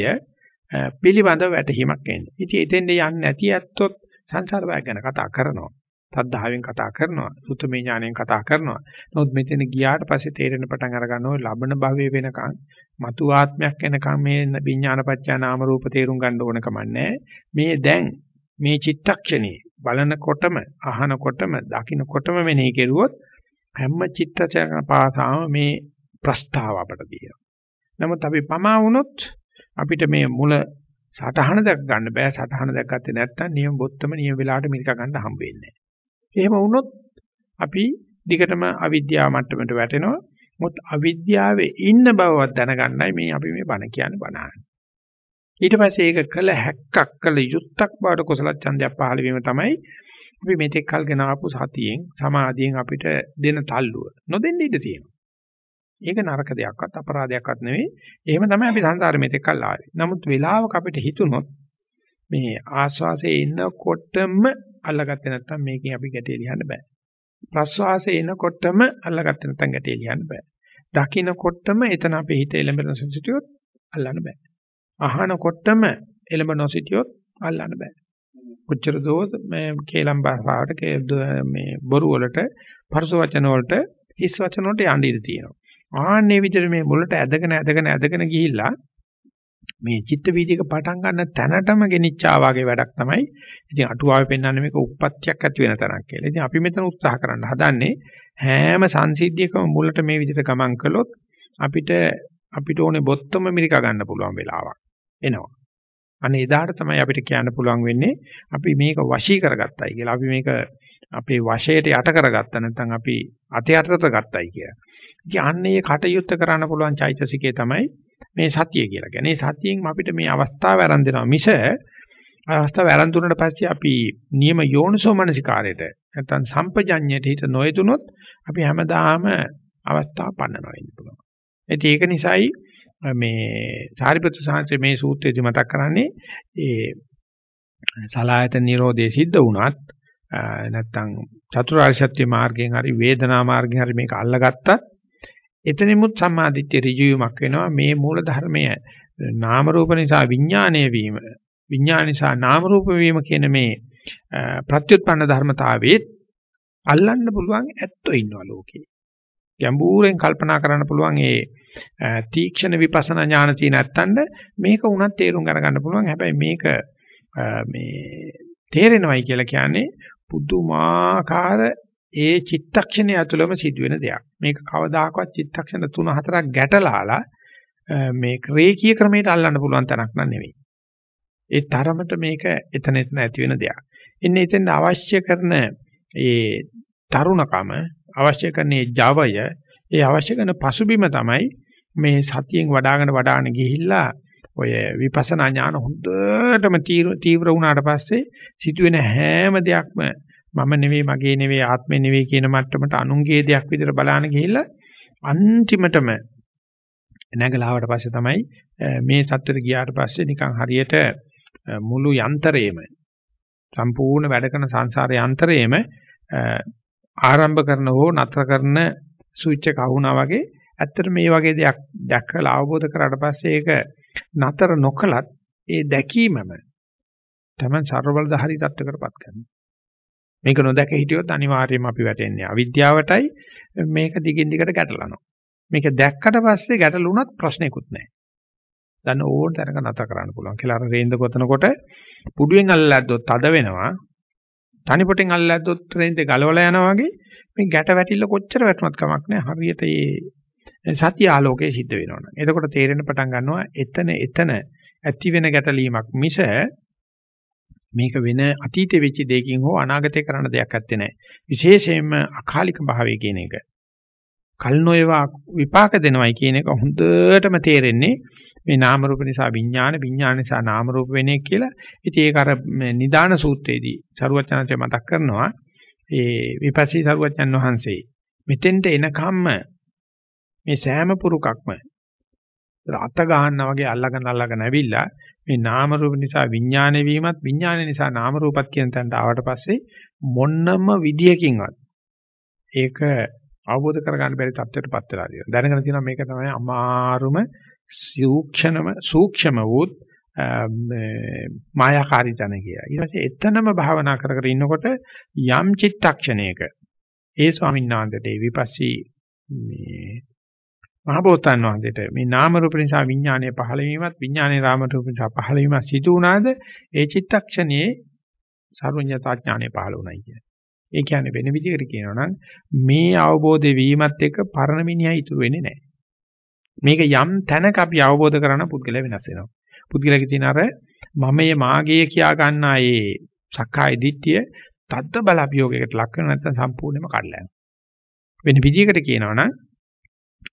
පිළිබඳව වැටහීමක් එන්නේ. ඉතින් එතෙන්ද යන්නේ නැති ඇත්තොත් සංසාර බය ගැන කතා කරනවා. තද්ධාවෙන් කතා කරනවා. සුතමේ ඥාණයෙන් කතා කරනවා. නමුත් මෙතන ගියාට පස්සේ තේරෙන පටන් අර ගන්නවා ලබන භවයේ වෙනකන් මතු ආත්මයක් එනකන් මේ විඥානපච්චා නාම රූප තේරුම් ගන්න ඕන කමන්නේ. මේ දැන් මේ චිත්තක්ෂණේ බලනකොටම අහනකොටම දකින්නකොටම මෙනෙහි කෙරුවොත් හැම චිත්තචරණ පාසාම මේ ප්‍රස්තාව අපට තියෙනවා. නමුත් අපි පමා වුණොත් අපිට මේ මුල සටහන දැක් ගන්න බෑ සටහන දැක්ගත්තේ නැත්නම් නියම බොත්තම නියම වෙලාවට මිරික ගන්න හම්බ වෙන්නේ එහෙම වුණොත් අපි දිගටම අවිද්‍යාව මට්ටමට වැටෙනවා. මොකද අවිද්‍යාවේ ඉන්න බවවත් දැනගන්නයි මේ අපි මේ බණ කියන්නේ බණහන්. ඊට පස්සේ ඒක කළ හැක්කක් කළ යුත්තක් බවට කුසල ඡන්දයක් පහළ වීම තමයි අපි මෙතෙක් කල් ගෙන ආපු සතියෙන් සමාධියෙන් අපිට දෙන තල්ලුව. නොදෙන්න ඉඩ තියෙනවා. ඒක නරක දෙයක්වත් අපරාධයක්වත් නෙවෙයි. එහෙම තමයි අපි සංසාරෙ මෙතෙක් කල් ආවේ. නමුත් වෙලාවක අපිට හිතුනොත් මේ ආස්වාසේ ඉන්නකොටම අල්ලගත්තේ නැත්නම් මේකෙන් අපි ගැටේ ලියන්න බෑ. ප්‍රස්වාසයේ එනකොටම අල්ලගත්තේ නැත්නම් ගැටේ ලියන්න බෑ. දකින්නකොටම එතන අපේ හිත එළඹෙන සිටියොත් අල්ලන්න බෑ. අහනකොටම එළඹ නොසිටියොත් අල්ලන්න බෑ. කොච්චර දෝ මේ කේලම් භාෂාවට මේ බොරු වලට පරස වචන වලට හිස් වචන වලට යන්න ඉඩ තියෙනවා. ආන්නේ විදිහට මේ මුලට ඇදගෙන ඇදගෙන ඇදගෙන ගිහිල්ලා මේ චිත්ත වීදික පටන් ගන්න තැනටම ගෙනිච්චා වගේ වැඩක් තමයි. ඉතින් අටුවාවේ පෙන්වන්නේ මේක උප්පත්තියක් ඇති වෙන තරක් කියලා. ඉතින් අපි මෙතන උත්සාහ කරන්න හදන්නේ හැම සංසිද්ධියකම මුලට මේ විදිහට ගමන් කළොත් අපිට අපිට ඕනේ බොත්තම මිරිකා ගන්න පුළුවන් වෙලාවක් එනවා. අනේ එදාට තමයි අපිට කියන්න පුළුවන් වෙන්නේ අපි මේක වශී කරගත්තයි කියලා. අපි මේක අපේ වශයට යට කරගත්තා නැත්නම් අපි අතේ අතට ගත්තයි කියලා. ඉතින් අන්නේ කටයුත්ත කරන්න පුළුවන් චෛතසිකේ තමයි මේ සතිය කියලා කියන්නේ. සතියෙන් අපිට මේ අවස්ථාව ආරම්භ දෙනවා මිස අවස්ථාව ආරම්භ දුන්නාට පස්සේ අපි නියම යෝනිසෝ මනසිකාරයට නැත්නම් සම්පජඤ්ඤයට හිත නොයදුනොත් අපි හැමදාම අවස්ථාව පන්නනවා වෙන්න පුළුවන්. ඒක නිසායි මේ සාරිපුත්‍ර සාංශයේ මේ සූත්‍රයේදී මතක් කරන්නේ ඒ සලායතන නිරෝධයේ සිද්ධ වුණත් නැත්තම් චතුරාර්ය සත්‍ය මාර්ගයෙන් හරි වේදනා මාර්ගයෙන් හරි මේක අල්ලගත්තත් එතනෙමුත් සම්මාදිට්ඨිය ඍජුවීමක් වෙනවා මේ මූල ධර්මය නාම රූප නිසා විඥාණය වීම විඥාන නිසා නාම රූප වීම කියන මේ ප්‍රත්‍යুৎපන්න ධර්මතාවයේ අල්ලන්න පුළුවන් ඇත්තෝ ඉන්නවා ලෝකේ. ගැඹුරෙන් කල්පනා කරන්න පුළුවන් ඒ තීක්ෂණ විපස්සනා ඥාන තියෙන නැත්තඳ මේක උනත් තේරුම් ගන්න පුළුවන්. හැබැයි මේක මේ තේරෙනවයි කියලා කියන්නේ පුදුමාකාර ඒ චිත්තක්ෂණය ඇතුළම සිදුවෙන දෙයක්. මේක කවදාකවත් චිත්තක්ෂණ 3-4ක් ගැටලාලා මේ රේඛීය ක්‍රමයට අල්ලන්න පුළුවන් තරක් නන් නෙවෙයි. ඒ තරමට මේක එතන එතන ඇති වෙන දෙයක්. ඉන්නේ එතෙන් අවශ්‍ය කරන ඒ තරුණකම අවශ්‍ය කරන ඒ ජවය ඒ අවශ්‍ය කරන පසුබිම තමයි මේ සතියෙන් වඩාගෙන වඩාගෙන ගිහිල්ලා ඔය විපස්සනා ඥාන හොඳටම තීව්‍ර වුණාට පස්සේ සිදුවෙන හැම දෙයක්ම මම නෙවෙයි මගේ නෙවෙයි ආත්මේ නෙවෙයි කියන මට්ටමට අනුන්ගේ දෙයක් විදිහට බලාන ගිහිල්ලා අන්තිමටම නැගලාවට පස්සේ තමයි මේ தත්ත්වෙට ගියාට පස්සේ නිකන් හරියට මුළු යන්ත්‍රයේම සම්පූර්ණ වැඩ කරන සංසාර යන්ත්‍රයේම ආරම්භ කරන හෝ නතර කරන ස්විච් එක අහුණා වගේ ඇත්තට මේ වගේ දෙයක් දැක්කලා අවබෝධ කරාට පස්සේ ඒක නතර නොකලත් ඒ දැකීමම තමයි ਸਰබලධාරී தත්ත්වකටපත් කරනවා. මේක නොදැක හිටියොත් අනිවාර්යයෙන්ම අපි වැටෙන්නේ අවිද්‍යාවටයි මේක දිගින් දිගට ගැටලනවා. මේක දැක්කට පස්සේ ගැටලුණත් ප්‍රශ්නයක්වත් නැහැ. දැන් ඕන තරක නැත කරන්න පුළුවන් කියලා අර රේන්ද ගොතනකොට පුඩුවෙන් අල්ලද්දොත් තද වෙනවා. තනි පොටෙන් අල්ලද්දොත් රේන්ද ගලවලා යනවා වගේ මේ ගැට වැටිල්ල කොච්චර වැටුණත් කමක් නැහැ. හරියට මේ සත්‍ය ආලෝකයේ සිද්ධ වෙනවනේ. එතකොට තේරෙන්න පටන් ගන්නවා එතන එතන ඇති වෙන ගැටලීමක් මිස මේක වෙන අතීතේ වෙච්ච දෙයකින් හෝ අනාගතේ කරන්න දෙයක් නැත්තේ නෑ. විශේෂයෙන්ම අකාලික භාවය කියන එක. කල් නොයවා විපාක දෙනවයි කියන එක හොඳටම තේරෙන්නේ මේ නාම රූප නිසා විඥාන විඥාන නිසා නාම රූප වෙන එක කියලා. ඉතින් ඒක අර නිදාන සූත්‍රයේදී සරුවචනන්සේ මතක් කරනවා ඒ විපස්සී සරුවචන් වහන්සේ මෙතෙන්ට එනකම්ම මේ සෑම පුරුකක්ම අත ගන්නා වගේ අල්ලගෙන අල්ලගෙන ඇවිල්ලා මේ නාම රූප නිසා විඥාන වීමත් විඥාන නිසා නාම රූපත් කියන තැනට ආවට පස්සේ මොන්නම විදියකින්වත් ඒක අවබෝධ කරගන්න බැරි තත්ත්වයකටපත් වෙලා තියෙනවා. දැනගෙන තියෙනවා මේක තමයි අමාරුම සූක්ෂණම සූක්ෂම වූත් මායාකාරී තැන කියලා. ඊට පස්සේ එතනම භාවනා කර කර ඉන්නකොට යම් චිත්තක්ෂණයක ඒ ස්වාමීන් වහන්සේට විපස්සී මේ මහබෝතන් වහන්සේට මේ නාම රූප නිසා විඥානය පහළ වීමත් විඥානයේ රාම රූප නිසා පහළ වීමත් සිදු වුණාද ඒ චිත්තක්ෂණයේ සර්වඥතා ඥානය පහළ වුණයි කියන්නේ. ඒ කියන්නේ වෙන විදිහකට කියනවා නම් මේ අවබෝධය වීමත් එක්ක පරණ මිනිහා ඉතුරු වෙන්නේ නැහැ. මේක යම් තැනක අපි අවබෝධ කරන පුද්ගලයා වෙනස් වෙනවා. පුද්ගලයාගේ තියෙන අර මමයේ මාගේ කියා ගන්නා ඒ සක්කාය දිට්ඨිය තද්ද බල අභියෝගයකට ලක් වෙන නැත්නම් සම්පූර්ණයෙන්ම කඩලා යනවා. වෙන විදිහකට කියනවා නම්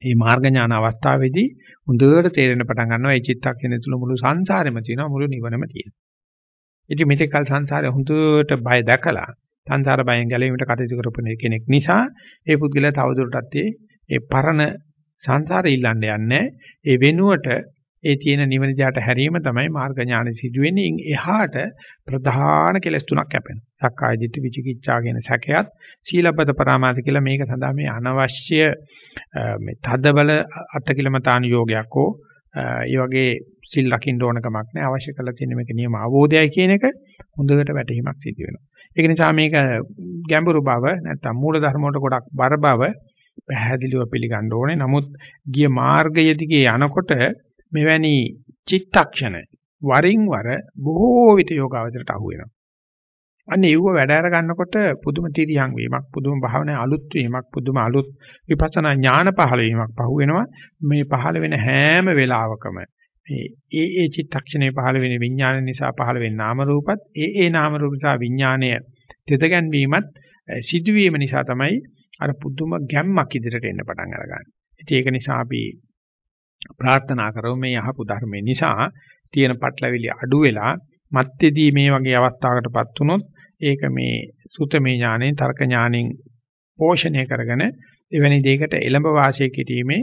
මේ මාර්ග ඥාන අවස්ථාවේදී හොඳට තේරෙන පටන් ගන්නවා මේ චිත්තක්ෂණය තුළ මුළු සංසාරෙම තියෙනවා මුළු නිවනම තියෙනවා. ඉතින් මෙතෙක් කල සංසාරේ හොඳට බය දැකලා සංසාර බයෙන් ගැලවීමට කටයුතු කරපු කෙනෙක් නිසා ඒ පුද්ගලයා තවදුරටත් ඒ පරණ සංසාරේ ඉල්ලන්න යන්නේ ඒ වෙනුවට ඒ තියෙන නිවන දිහාට හැරීම තමයි මාර්ග ඥාන සිදුවෙන්නේ. එහාට ප්‍රධාන කෙලස් තුනක් කැපෙනවා. සක්කාය දිට්ඨි විචිකිච්ඡා කියන සැකයත් සීලබ්බත පරාමාස කියලා මේක සඳහා මේ අනවශ්‍ය මේ තදබල අටකිලමතාන යෝගයක් හෝ ඒ වගේ සිල් ලකින්න ඕන කමක් නැහැ. අවශ්‍ය කරලා තියෙන මේක නියම අවබෝධයයි කියන එක හොඳට වැටහීමක් සිදු වෙනවා. ඒක නිසා මේක ගැඹුරු බව නැත්තම් මූල ධර්ම වලට ගොඩක් බර බව පැහැදිලිව පිළිගන්න ඕනේ. නමුත් ගිය මාර්ගය දිගේ යනකොට මෙවැනි චිත්තක්ෂණ වරින් වර බොහෝ විට යෝගාවචරයට අහු වෙනවා. අන්න ඒව වැඩ අර ගන්නකොට පුදුම තිරියන් වීමක්, පුදුම භාවනාවේ අලුත් වීමක්, පුදුම අලුත් විපස්සනා ඥාන පහළ වීමක් පහු වෙනවා. මේ පහළ වෙන හැම වෙලාවකම මේ ඒ ඒ චිත්තක්ෂණේ පහළ වෙන විඥාන නිසා පහළ වෙන නාම රූපත් ඒ ඒ නාම රූප නිසා විඥාණය තෙතගැන්වීමත් සිදුවීම නිසා තමයි අර පුදුම ගැම්මක් ඉදිරියට එන්න පටන් අරගන්නේ. ඉතින් ඒක නිසා අපි ප්‍රාර්ථනා කරමු මේ යහපු ධර්මේ නිසා තියෙන පටලවිලි අඩු වෙලා මත්තේදී මේ වගේ අවස්ථාවකටපත් වුනොත් ඒක මේ සුතමේ ඥාණයෙන් තර්ක ඥාණයෙන් පෝෂණය කරගෙන එවැනි දෙයකට එළඹ වාසය කිරීමේ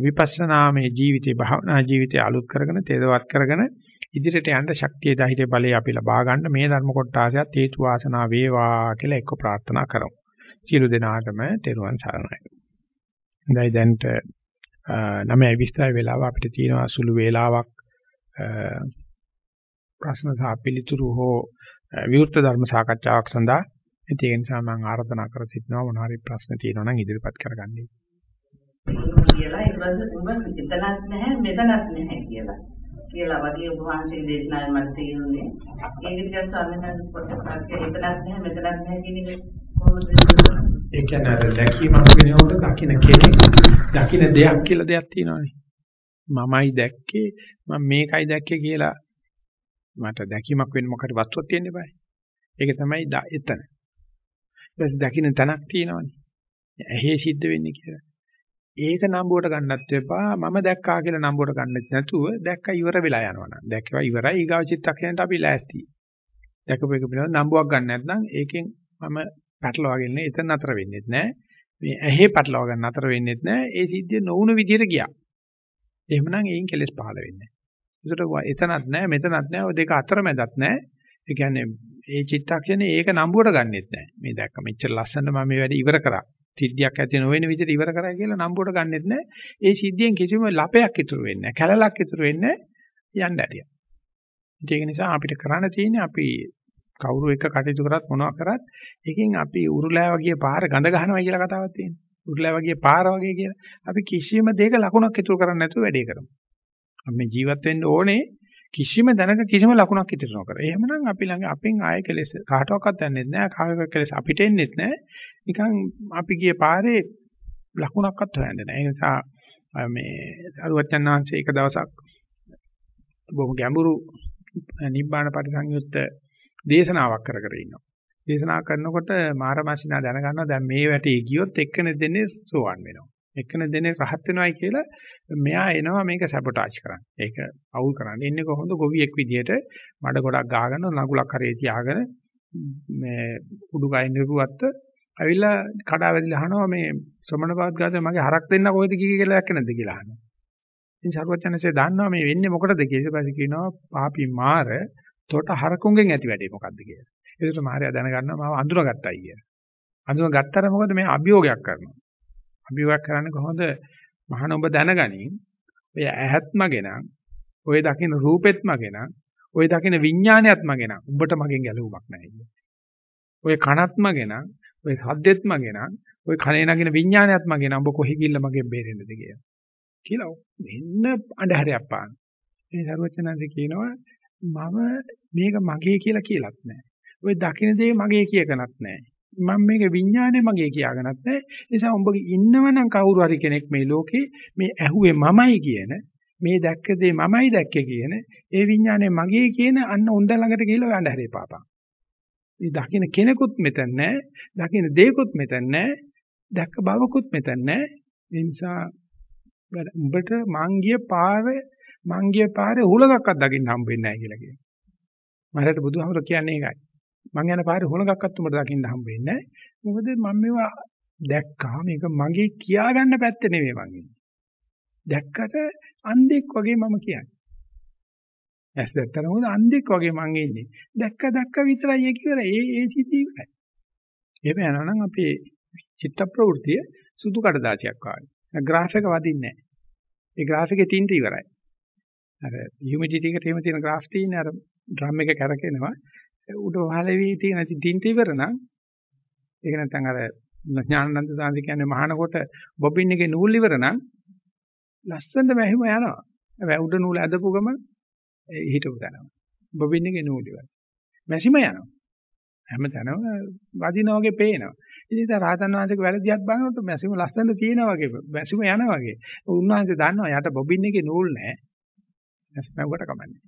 විපස්සනාමේ ජීවිතේ භාවනා ජීවිතය අලුත් කරගෙන තේදවත් කරගෙන ඉදිරියට යන්න ශක්තිය ධෛර්ය බලය අපි ලබා ගන්න මේ ධර්ම කොටාසයත් හේතු වාසනා වේවා කියලා එක්ක ප්‍රාර්ථනා කරමු. සියලු දෙනාටම තෙරුවන් සරණයි. හොඳයි දැන්ට 9:20 වෙලාව අපිට තියෙනවා සුළු වේලාවක් ප්‍රශ්න සහ පිළිතුරු හෝ විවෘත ධර්ම සාකච්ඡාවක් සඳහා ඒක නිසා මම ආරාධනා කර සිටිනවා මොනවා හරි ප්‍රශ්න තියෙනවා නම් ඉදිරිපත් කරගන්නයි. කියලා ඊට පස්සේ උඹ එතනත් නැහැ මෙතනත් නැහැ කියලා. කියලා වගේ ඔබ වහන්සේගේ දේශනාවෙන් මට තේරුණේ. ඒක ටිකක් ස්වාමීන් වහන්සේ පොඩ්ඩක් එතනත් නැහැ මෙතනත් නැහැ කියන එක කොහොමද ඒ කියන්නේ අර දැකීමක් වෙනකොට දකින්න කෙනෙක් දකින්න දෙයක් කියලා දෙයක් තියෙනවානේ. මමයි දැක්කේ මම මේකයි දැක්කේ කියලා මට දැකීමක් වෙන්න මොකද වස්තුවක් තියෙන්න බෑ. ඒක තමයි එතන. ඊට දකින්න තැනක් තියෙනවානේ. ඇහි සිද්ධ වෙන්නේ කියලා. ඒක නම්බුවට ගන්නත් එපා මම දැක්කා කියලා නම්බුවට ගන්නෙත් නැතුව දැක්ක ඉවර වෙලා යනවා නම් දැක්කවා ඉවරයි ඊගාව චිත්තක්ෂණයට අපි ලෑස්ති. දැකපු එක පිළිබඳව නම්බුවක් ගන්න නැත්නම් ඒකෙන් මම පැටලවාගෙන ඉන්නේ එතන නතර වෙන්නේත් නැහැ. මේ ඇහි පැටලව ගන්න නතර වෙන්නේත් නැහැ. ඒ සිද්ධිය නොවුණු විදිහට ගියා. එහෙමනම් ඒයින් කෙලස් පහළ වෙන්නේ නැහැ. ඒකට එතනත් නැහැ මෙතනත් නැහැ. ඔය දෙක අතරමැදත් නැහැ. ඒ කියන්නේ ඒ චිත්තක්ෂණේ ඒක නම්බුවට ගන්නෙත් නැහැ. මේ දැක්ක මෙච්චර ලස්සනට මම මේ වැඩේ ඉවර කරා. සිද්ධියක් ඇති නොවන විදිහට ඉවර කරා කියලා නම්බුවට ගන්නෙත් නැහැ. ඒ සිද්ධියෙන් කිසිම ලපයක් ඉතුරු වෙන්නේ නැහැ. කැලලක් ඉතුරු වෙන්නේ යන්න ඇරිය. ඒක නිසා අපිට කරන්න තියෙන්නේ අපි කවුරු එක කටයුතු කරත් මොනවා කරත් එකකින් අපි උරුලෑ වගේ පාර ගඳ ගන්නවා කියලා කතාවක් තියෙනවා. උරුලෑ වගේ පාර වගේ කියලා. අපි කිසිම දෙයක ලකුණක් ඉතුරු කරන්නේ නැතුව වැඩේ කරමු. අපි ජීවත් වෙන්න ඕනේ කිසිම දැනක කිසිම ලකුණක් ඉතුරු නොකර. එහෙමනම් අපි ළඟ අපෙන් ආයෙ කෙලෙස් කාටවත් යන්නේ නැහැ. කාගේක කෙලෙස් අපිට එන්නේ නැහැ. නිකන් අපි ගිය පාරේ ලකුණක්වත් හොයන්නේ නැහැ. ඒ නිසා මේ සරුවච්චන් වහන්සේ එක දවසක් බොහොම ගැඹුරු නිබ්බාන පරිසංයුත්ත දේශනාවක් කර කර ඉන්නවා. දේශනා කරනකොට මාරමාසිනා දැනගන්නවා දැන් මේ වැටේ ගියොත් එක්කෙනෙක් දෙන්නේ සෝවන් වෙනවා. එක්කෙනෙක් දෙන්නේ රහත් වෙනවයි කියලා මෙයා එනවා මේක සැබොටාජ් කරන්න. ඒක අවුල් කරන්න. ඉන්නේ කොහොමද ගොවියෙක් විදියට මඩ ගොඩක් ගාගෙන නගුලක් හරේ තියාගෙන මේ උඩු ගයින් නිරුවත් ඇවිල්ලා කඩා වැදිලා අහනවා මේ ශ්‍රමණ බෞද්ධ මගේ හරක් දෙන්න කොහෙද කියේ කියලා දැක්ක නැද්ද කියලා අහනවා. ඉතින් සර්වඥන්සේ දන්නවා මේ වෙන්නේ මොකටද කියලා. ඊට පස්සේ කියනවා පාපි මාර තොට හරකුන්ගෙන් ඇති වැඩේ මොකද්ද කියලා. ඒකට මාර්යා දැනගන්නවා මම අඳුනගත්තයි කියලා. අඳුනගත්තට මොකද මේ අභියෝගයක් කරනවා. අභියෝගයක් කරන්නේ කොහොමද? මහාන ඔබ දැනගනින් ඔය ඇහත්මගෙන ඔය දකින්න රූපෙත්මගෙන ඔය දකින්න විඥානයත්මගෙන උඹට මගෙන් ගැලවුමක් නැහැ. ඔය කනත්මගෙන ඔය සද්දෙත්මගෙන ඔය කනේ නගින විඥානයත්මගෙන උඹ කොහි ගිල්ල මගෙන් බේරෙන්නද කියලා. කියලා මෙන්න අඳුරයක් පාන. මේ සරුවචනන්සේ කියනවා මම මේක මගේ කියලා කියලත් නැහැ. ඔය දකින්න දේ මගේ කියකනත් නැහැ. මම මේක විඥානේ මගේ කියාගනත් නැහැ. ඒ නිසා උඹ ඉන්නවනම් කවුරු හරි කෙනෙක් මේ ලෝකේ මේ ඇහුවේ මමයි කියන මේ දැක්ක දේ මමයි දැක්කේ කියන ඒ විඥානේ මගේ කියන අන්න උන්ද ළඟට ගිහිල්ලා යන්න හැරේ පාපා. මේ දකින්න කෙනෙකුත් මෙතන නැහැ. දකින්න දේකුත් මෙතන නැහැ. දැක්ක බවකුත් මෙතන නැහැ. ඒ නිසා උඹට මංගිය පාරේ මංගිය පාරේ හුලඟක්වත් දකින්න හම්බ වෙන්නේ නැහැ කියලා කියනවා. මරට බුදුහාමර කියන්නේ ඒකයි. මං යන පාරේ හොලඟක්වත් උඹට දකින්න හම්බ වෙන්නේ මොකද මම මේවා දැක්කා මේක මගේ කියාගන්න පැත්තේ නෙවෙයි මං ඉන්නේ. දැක්කට අන්ධෙක් වගේ මම කියන්නේ. ඇස් දැක්කම මොකද අන්ධෙක් වගේ මං ඉන්නේ. දැක්ක දැක්ක විතරයි ඒක ඉවරයි. ඒ ඒ සිද්ධිය ඉවරයි. එහෙම යනවා නම් අපේ චිත්ත ප්‍රවෘතිය සුදු කඩදාසියක් වගේ. ග්‍රාෆ් එක වදින්නේ නැහැ. ඒ ග්‍රාෆ් එකේ තින්ත ඉවරයි. අර humidity එකට එහෙම තියෙන graph තියෙන අර drum එක කැරකෙනවා උඩ වහලෙවි තියෙන දින්ට ඉවර නම් ඒක නැත්නම් අර ඥානানন্দ සාන්ති කියන්නේ මහානකොට බොබින් එකේ නූල් ඉවර නම් ලස්සනට මැහිම යනවා හැබැයි උඩ නූල් ඇදපු ගමන් හිටපු තැනම බොබින් එකේ නූල් ඉවර මැසිම යනවා හැමතැනම වදිනා වගේ පේනවා. ඉතින් ඒක රහතන් වහන්සේගේ වැරදියක් බලනකොට මැසිම ලස්සන තියෙනවා වගේ මැසිම යනවා වගේ. උන්වහන්සේ දන්නවා යට බොබින් එකේ නූල් නැහැ. නැස්නවට කමන්නේ.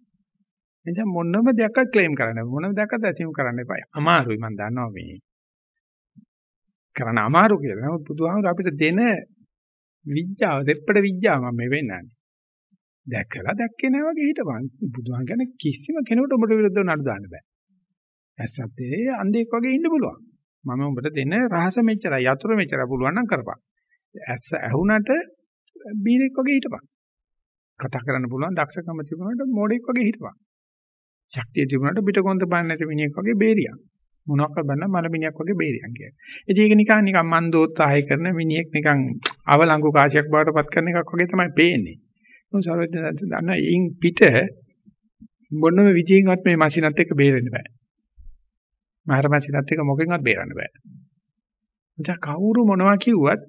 එනිසා මොනම දෙයක්වත් ක්ලේම් කරන්න මොනම දෙයක්වත් ඇචීව් කරන්න එපා. අමාරුයි මම දන්නවා මේ. කරන්න අමාරු කියලා. නමුත් බුදුහාමුදුර අපිට දෙන විඥාව, දෙප්පඩ විඥාව මම මේ වෙන්නන්නේ. දැක්කලා දැක්කේ නැහැ වගේ හිටපන්. බුදුහාම කියන්නේ කිසිම කෙනෙකුට ඔබට විරුද්ධව නඩු දාන්න බෑ. ඇස්සත් ඒ අන්ධෙක් වගේ ඉන්න පුළුවන්. මම ඔබට දෙන රහස මෙච්චරයි, යතුරු මෙච්චරයි පුළුවන් නම් කරපන්. ඇස්ස ඇහුණට බීරෙක් වගේ හිටපන්. කතා කරන්න පුළුවන් දක්ෂකම තිබුණාට මොඩෙක් වගේ හිටපන්. ශක්තිය තිබුණාට පිටකොන්ද බන්නේ නැති මිනිහෙක් වගේ බේරියක්. මොනවාක්වත් බන්න මලමිනියක් වගේ බේරියක් කියන්නේ. ඉතින් ඒක නිකන් නිකන් මන්දෝත්සාහය කරන මිනිහෙක් නිකන් අවලංගු කාසියක් බවට පත් කරන එකක් වගේ තමයි පේන්නේ. මොන සර්වඥ දන්න ඉන් පිට මොනම විදියෙන්වත් මේ මැෂිනත් එක්ක බේරෙන්න බෑ. මහර මැෂිනත් එක්ක මොකෙන්වත් බේරන්න බෑ. එතන කවුරු මොනවා කිව්වත්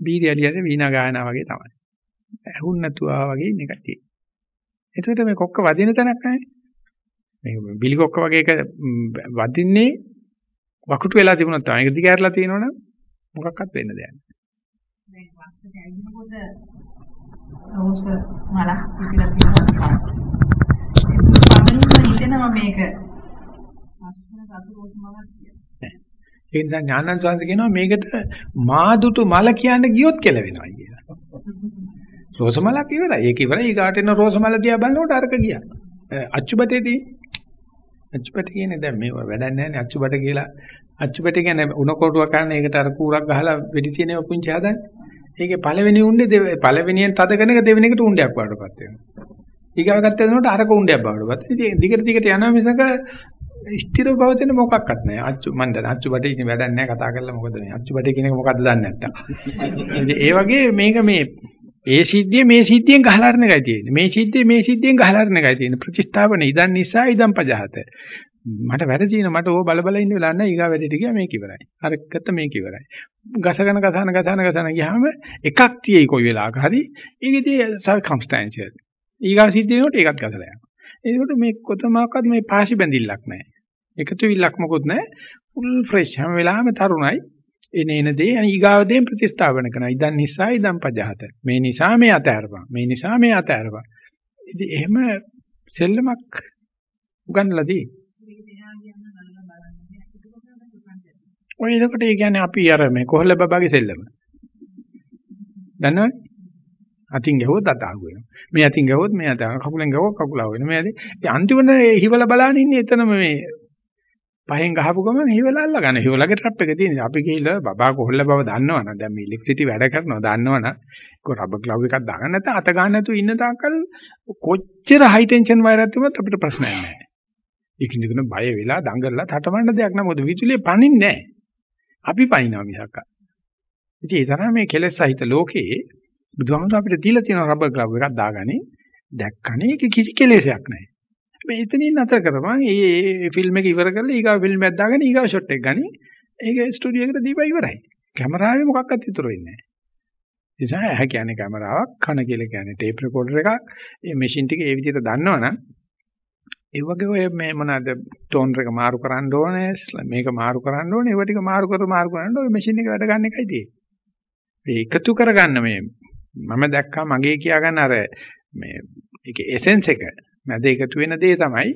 බීරියලියට වීණා ගායනා වගේ තමයි. ඇහුන් නැතුවා වගේ ඉන්න එකයි තියෙන්නේ. එතකොට මේ කොක්ක වදින තැනක් නැහැ. මේ බිලි කොක්ක වගේ එක වදින්නේ වකුටු වෙලා තිබුණා තමයි. ඒක දිගහැරලා තියෙනවනම් මොකක්වත් වෙන්න දෙයක් නැහැ. මේ වස්තු ඇවිදිනකොට රෝස මල පිටිලා තියෙනවා. පමණින්ම හිතෙනවා මේක අස්වන රතු රෝස මලක් කියලා. ඒ නිසා ඥානන් සංස කියනවා මේකට මාදුතු මල කියන්න ගියොත් කියලා. රෝස මලක් ඉවරයි. ඒක ඉවරයි. ඊගාට එන රෝස මල දිහා බලනකොට අරක ගියා. අච්චුබටේදී අච්චුබට කියන්නේ දැන් මේව වැඩක් නැහැ නේ අච්චුබට කියලා. අච්චුබට කියන්නේ උණ කොටුවක් ගන්න ඒකට අර කූරක් ගහලා වෙඩි තියෙනව පුංචි හදන්නේ. ඒකේ පළවෙනි උණ්ඩේ පළවෙනියෙන් තද කරන එක දෙවෙනි එකට උණ්ඩයක් වඩටපත් වෙනවා. ඊගාව ගත්ත දෙනකොට අරක උණ්ඩයක් බවටපත්. ඉතින් දිගට දිගට යනවා මිසක ස්ථිරව පවතින මොකක්වත් නැහැ. අච්චු මන් දැන් අච්චුබට ඉතින් වැඩක් නැහැ කතා කරලා මොකද මේ අච්චුබට කියන එක මොකද්ද දන්නේ නැත්තම්. ඒ වගේ මේක මේ ඒ සිද්ධිය මේ සිද්ධියෙන් ගහලා අරන එකයි තියෙන්නේ. මේ සිද්ධිය මේ සිද්ධියෙන් ගහලා අරන එකයි තියෙන්නේ. ප්‍රතිස්ථාපන ඉදන් නිසා ඉදන් පජහත. මට වැරදි නෑ මට ඕව බල බල ඉන්න වෙලා නැහැ. ඊගා වැඩේට ගියා මේක ඉවරයි. අරකට මේක ඉවරයි. ගසගෙන ගසන ගසන ගසන ගියාම එකක් තියෙයි කොයි වෙලාවක හරි. ඒකෙදී සර්කම්ස්ටැන්ෂල්. ඊගා සිද්ධිය වෙනකොට ඒකත් ගසලා යනවා. ඒකට මේ කොතමකවත් මේ පාසි බැඳිල්ලක් නැහැ. එකතු විල්ලක් මොකුත් නැහැ. ෆුල් ෆ්‍රෙෂ් හැම වෙලාවෙම තරුණයි. එන එන දේ ඊගාව දේන් ප්‍රතිස්ථාපන කරනවා. ඉදන් නිසා ඉදන් පජහත. මේ නිසා මේ අතහැරපන්. මේ නිසා මේ අතහැරපන්. ඉතින් එහෙම සෙල්ලමක් උගන්වලා දී. ඔය එතකොට ඒ කියන්නේ අපි අර මේ කොහොල්ල බබාගේ සෙල්ලම. දන්නවද? අතින් ගහුවොත් අත අහු වෙනවා. මේ අතින් ගහුවොත් මේ අත කකුලෙන් ගහුවොත් කකුල අහු වෙනවා. මේ අතේ අන්තිමට හිවල බලන්න ඉන්නේ එතනම මේ පහෙන් ගහපු ගමන් හිවලා අල්ල ගන්න. හිවලගේ ට්‍රැප් එක තියෙනවා. අපි ගිහිල්ලා බබා කොහොල්ල බව දන්නවනම් දැන් මේ ඉලෙක්ට්‍රිසිටි වැඩ කරනවා දන්නවනම් ඒක රබර් ග්ලව් එකක් දාගන්න නැත්නම් අත ගන්න නැතුව ඉන්න තාක්කල් කොච්චර හයි ටෙන්ෂන් වයරක් තිබුණත් අපිට ප්‍රශ්නයක් නැහැ. ඒකින් දිනන බය වෙලා දඟලලා තටමඬ දෙයක් නෑ මොකද විදුලිය පනින්නේ නැහැ. අපි පනිනවා මිසක්. ඉතින් ඒ තරම් මේ කෙලෙස් සහිත ලෝකේ බුදුහාමුදුර අපිට දීලා තියෙන රබර් ග්ලව් එකක් දාගන්නේ දැක්කනේ ඒක කිසි කෙලෙසයක් නැහැ. මේ එතනින් නැතර කරපන්. ඒ ෆිල්ම් එක ඉවර කරලා ඊගාව ෆිල්ම් එකක් දාගෙන ඊගාව ෂොට් එක ගනි. ඒක ස්ටුඩියෝ එකට දීපා ඉවරයි. කැමරාවේ මොකක්වත් ඉතුරු වෙන්නේ නැහැ. නිසා ඇහැ කියන්නේ කැමරාවක්, කන කියලා කියන්නේ ටේප් රෙකෝඩර් එකක්. මේ මැෂින් ටික ඒ විදිහට දන්නවනම් ඒ වගේ ඔය මේ මොනවාද ටෝන් එක මාරු කරන්න ඕනේ, මේක මාරු කරන්න ඕනේ, ඒව ටික මාරු කර මාරු කරන්න ඕනේ මැෂින් එක වැඩ ගන්න එකයි තියෙන්නේ. මේ එකතු කරගන්න මේ මම දැක්කා මගේ කියාගන්න අර මේ ඒකේ එසෙන්ස් එක මැද එකතු වෙන දේ තමයි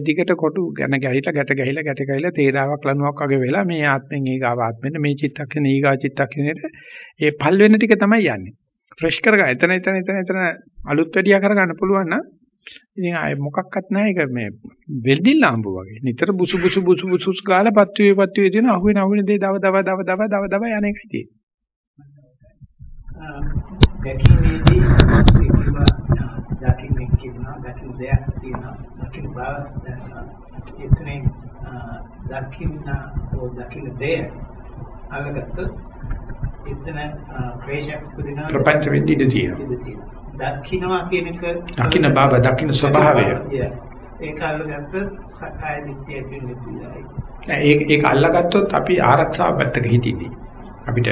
දිගට කොටු ගැන ගැහිලා ගැට ගැහිලා ගැට ගැහිලා තේරාවක් ලණුවක් වගේ වෙලා මේ ආත්මෙන් ඊගාව ආත්මෙට මේ චිත්තක්ෂණ ඊගා චිත්තක්ෂණයට ඒ පල් වෙන ටික තමයි යන්නේ. ෆ්‍රෙෂ් කරගන්න එතන එතන එතන එතන අලුත් වැඩියා කරගන්න පුළුවන් නම් ඉතින් ආයේ මොකක්වත් නැහැ. ඒක මේ වෙල්දිල්ල අඹ වගේ. නිතර බුසු බුසු බුසු බුසු ගාලා පත්තුවේ පත්තුවේ තියෙන අහුවෙන අහුවෙන දේ දව දව දව දව දව දව යන එකයි තියෙන්නේ. දකින්න කියනවා දකින්න දෙයක් තියෙනවා දකින්න බව දැනනවා එතනින් දකින්න ඕ දකින්න දෙය අලගත්ත එතන ප්‍රේෂක් පුදිනවා ප්‍රපංච වෙද්දී තියෙනවා. දකින්නවා කියන එක දකින්න බව දකින්න ස්වභාවය. ඒක අල්ලගත්තොත් සක්කාය දිට්ඨිය ඇති වෙන්නේ ඒක ඒක අල්ලගත්තොත් අපි ආරක්ෂාව පැත්තක හිටින්නේ. අපිට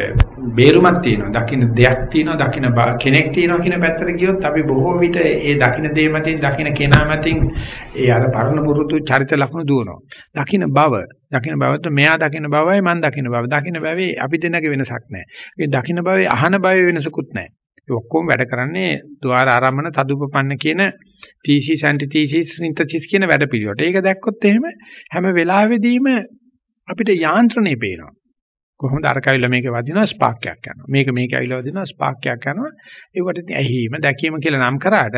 බේරුමක් තියෙනවා. දකින්න දෙයක් තියෙනවා. දකින්න කෙනෙක් තියෙනවා කියන පැත්තට ගියොත් අපි බොහෝ විට ඒ දකින්න දේ මතින් දකින්න කෙනා මතින් ඒ අර පරණ පුරුදු චරිත ලක්ෂණ දුවනවා. දකින්න බව, දකින්න බවත් මෙයා දකින්න බවයි මම දකින්න බව. දකින්න බවේ අපි දෙන්නගේ වෙනසක් නැහැ. ඒ දකින්න බවේ අහන බවේ වෙනසකුත් නැහැ. ඒ ඔක්කොම වැඩ කරන්නේ ద్వාර ආරම්භන තදුපපන්න කියන thesis antithesis synthesis කියන වැඩ පිළිවෙලට. ඒක දැක්කොත් එහෙම හැම වෙලාවෙදීම අපිට යාන්ත්‍රණය පේනවා. කොහොමද අර කවිලා මේක වදිනවා ස්පාක් එකක් යනවා. මේක මේක ඇවිල්ලා වදිනවා ස්පාක් එකක් යනවා. ඒවට ඉතින් ඇහිීම දැකීම කියලා නම් කරාට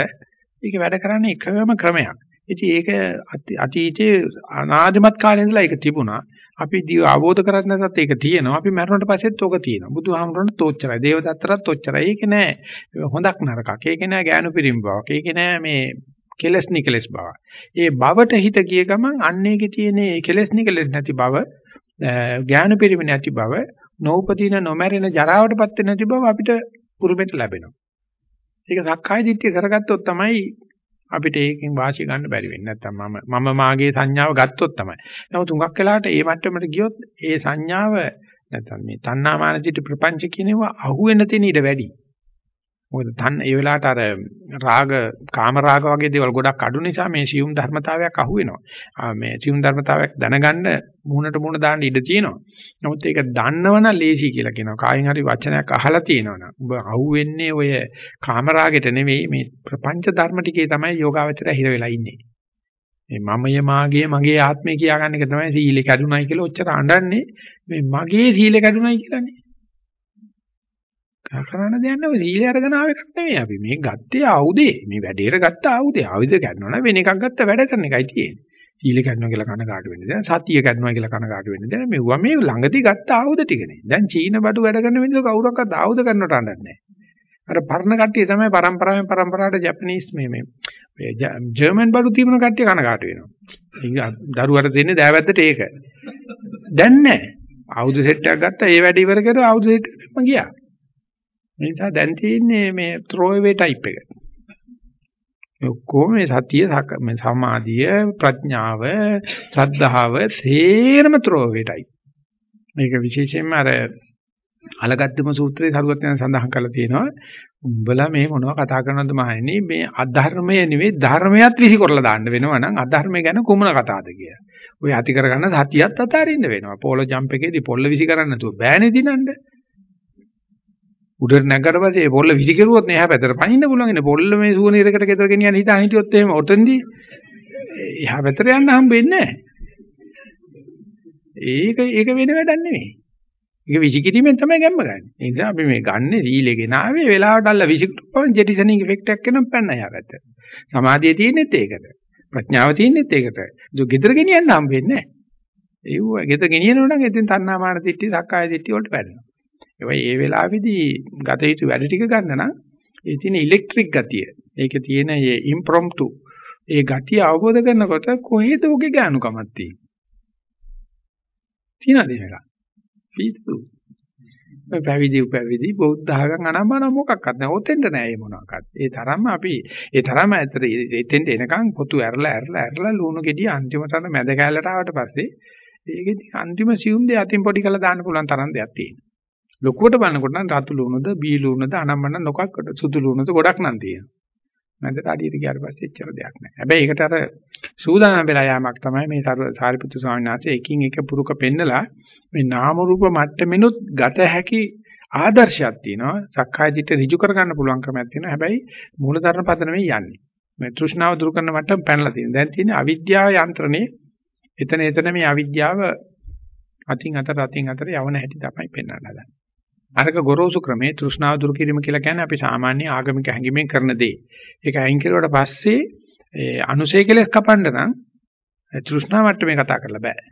ඒක වැඩ කරන්නේ එකම ක්‍රමයක්. ඉතින් ඒක අතීතයේ අනාදිමත් කාලේ ඉඳලා ඒක තිබුණා. අපි දිව අවබෝධ කරගන්න නැත්නම් ඒක තියෙනවා. අපි මරණයට පස්සෙත් ඕක තියෙනවා. බුදුහාමුදුරන්ට තෝච්චරයි. දේවදත්තරත් තෝච්චරයි. ඒක නෑ හොඳක් නරකක්. ඒක නෑ ගෑනු පිරිම් බවක්. ඒක නෑ මේ කෙලස් නිකලස් බව. ඒ බවට හිත ගිය ගමන් අන්නේගේ තියෙන කෙලස් නිකලස් නැති බව ඥාන පරිම නැති බව නෝපදීන නොමැරෙන ජරාවටපත් වෙන නැති බව අපිට පුරුමෙට ලැබෙනවා. ඒක සක්කාය දිට්ඨිය කරගත්තොත් තමයි අපිට ඒකෙන් වාසිය ගන්න බැරි වෙන්නේ. නැත්තම් මම මම මාගේ සංඥාව ගත්තොත් තමයි. නමුත් හුඟක් වෙලාවට ඒ මට්ටමට ගියොත් ඒ සංඥාව නැත්තම් මේ තණ්හාමාන දිට ප්‍රපංච කියනවා අහුවෙන්න තියෙන ඊට වැඩි. මොකද තන් ඒ වෙලාවට අර රාග කාම රාග වගේ දේවල් ගොඩක් අඩු නිසා මේ සියුම් ධර්මතාවයක් අහු වෙනවා. මේ සියුම් ධර්මතාවයක් දැනගන්න මුහුණට මුහුණ දාන්න ඉඩ තියෙනවා. නමුත් ඒක දන්නවනම් ලේසි කියලා කියනවා. කායින් හරි වචනයක් අහලා තියෙනවනම් ඔබ අහු වෙන්නේ ඔය කාම රාගෙට නෙවෙයි මේ ප්‍රපංච ධර්ම ටිකේ තමයි යෝගාවචරය හිර වෙලා ඉන්නේ. මේ මමය මාගේ මගේ ආත්මය කියාගන්න එක තමයි සීලේ කැඩුනයි කියලා ඔච්චර අඬන්නේ මේ මගේ සීලේ කැඩුනයි කියලානේ. කරන්න දෙයක් නැහැ. සීලය අරගෙන ආව එකක් නෙමෙයි අපි. මේ ගත්තේ ආයුධේ. මේ වැඩේට ගත්ත ආයුධේ. ආයුධ ගන්නවා නම් වෙන එකක් ගත්ත වැඩ කරන එකයි තියෙන්නේ. සීල ගන්නවා කියලා කනගාටු වෙන්නේ. දැන් සතිය ගන්නවා කියලා කනගාටු වෙන්නේ. දැන් මෙවුවා මේ ළඟදී ගත්ත ආයුධ ටිකනේ. දැන් චීන බඩු වැඩ කරන මිනිස්සු කවුරක්වත් ආයුධ ගන්නවට අඬන්නේ නැහැ. අර පරණ කට්ටිය තමයි පරම්පරාවෙන් පරම්පරාවට ජපනීස් මේ මේ ජර්මන් බඩු තිබුණ කට්ටිය කනගාටු වෙනවා. දරුවට දෙන්නේ දෑවැද්දට ඒක. දැන් නැහැ. ආයුධ සෙට් එකක් ගත්තා ඒ වැඩ ඉවර කරලා ආයුධ සෙට් එකම ගියා. ඒ නිසා දැන් තියෙන්නේ මේ throw away type එක. ඔක්කොම මේ සතිය මේ සමාධිය ප්‍රඥාව ශ්‍රද්ධාව සේරම throw away type. මේක විශේෂයෙන්ම අර අලගද්දම සූත්‍රයේ සරුවත් යන සඳහන් කරලා තියෙනවා උඹලා මේ මොනවද කතා කරනවද මහණෙනි මේ අධර්මය නෙවෙයි ධර්මයක් විසිකරලා දාන්න වෙනවා නම් අධර්මය ගැන කුමන කතාවද කියලා. ඔය ඇති කරගන්න සතියත් අතාරින්න වෙනවා. පෝලෝ ජම්ප් එකේදී පොල්ල විසි කරන්න නැතුව බෑනේ දිනන්නේ. උඩට නැගගට පස්සේ පොල්ල විසි කෙරුවොත් නේ එහා පැත්තට පනින්න පුළුවන් ඉන්නේ පොල්ල මේ සුවනීරකට ගෙදර ගෙනියන්න හිතාන හිටියොත් එහෙම ඔතෙන්දී එහා පැත්තට යන්න හම්බෙන්නේ නැහැ ඒක ඒක වෙන වැඩක් නෙමෙයි ඒක විසි කිරීමෙන් තමයි ගැම්ම ගන්න. ඒ නිසා අපි මේ ගන්න සීලේ ගෙනාවේ වෙලාවට අල්ල විසි කරපුවම ජෙටිසනින් ඉෆෙක්ට් එකක් එනම් පැන්න එහා පැත්තට. සමාධිය තියෙන්නේත් ඒකට. ප්‍රඥාව තියෙන්නේත් ඒකට. ඒක ගෙදර ගෙනියන්න හම්බෙන්නේ නැහැ. ඒව ගෙදර ගෙනියනෝ නම් එතෙන් තණ්හාමාන දිට්ඨි, සක්කාය දිට්ඨි වලට වැඩෙනවා. ඒවයි ඒ වෙලාවේදී ගත යුතු වැඩ ටික ගන්න නම් ඒ තියෙන ඉලෙක්ට්‍රික් ගතිය. ඒකේ තියෙන මේ ඉම්ප්‍රොම්ප්ටු ඒ ගතිය අවබෝධ කරනකොට කොහෙද ඔගේ ගානුකමක් තියෙන්නේ? තියනද මේක? පීතු. පැවිදි උපැවිදි බෞද්ධ ආගම් අනම්මන මොකක්වත් නැහැ. ඔතෙන්ට නැහැ මේ මොනවාක්වත්. ඒ තරම්ම අපි ඒ තරම්ම ඇත්තට එතෙන්ට එනකන් පොතු ඇරලා ඇරලා ඇරලා ලුණු ගෙඩිය අන්තිමට මැද කැලලට ආවට පස්සේ ඒකෙදි අන්තිම සියුම් දෙය අතින් පොඩි කරලා දාන්න පුළුවන් තරම් දෙයක් තියෙනවා. ලොකුවට බලනකොට නම් රතු ලුණුද බී ලුණුද අනම්මන නොකක්කට සුදු ලුණුද ගොඩක් නම් තියෙනවා. මැදට අඩියට ගියාට පස්සේ එච්චර දෙයක් නැහැ. හැබැයි ඒකට අර සූදානම් වෙලා යාමක් තමයි මේ සාරිපුත්තු ස්වාමීන් වහන්සේ එකින් එක පුරුක පෙන්නලා මේ නාම රූප මට්ටමිනුත් ගත හැකි ආදර්ශයක් තියෙනවා. සක්කාය දිට්ඨි ඍජු කරගන්න පුළුවන් ක්‍රමයක් තියෙනවා. හැබැයි මූලධර්ම පදනමේ යන්නේ. මේ තෘෂ්ණාව දුරු කරන මට්ටම පැනලා තියෙනවා. දැන් තියෙන්නේ අවිද්‍යාව යන්ත්‍රණේ එතන එතන මේ අවිද්‍යාව අතින් අතට අතින් අතට යවන හැටි තමයි පෙන්වන්න හදන්නේ. අරක ගොරෝසු ක්‍රමේ තෘෂ්ණාව දුරු කිරීම කියලා කියන්නේ අපි සාමාන්‍ය ආගමික හැඟීමෙන් කරන දේ. ඒක අයින් කරුවාට පස්සේ ඒ අනුසය කෙලස් කපන්න නම් තෘෂ්ණාව මට්ටමේ කතා කරලා බෑ.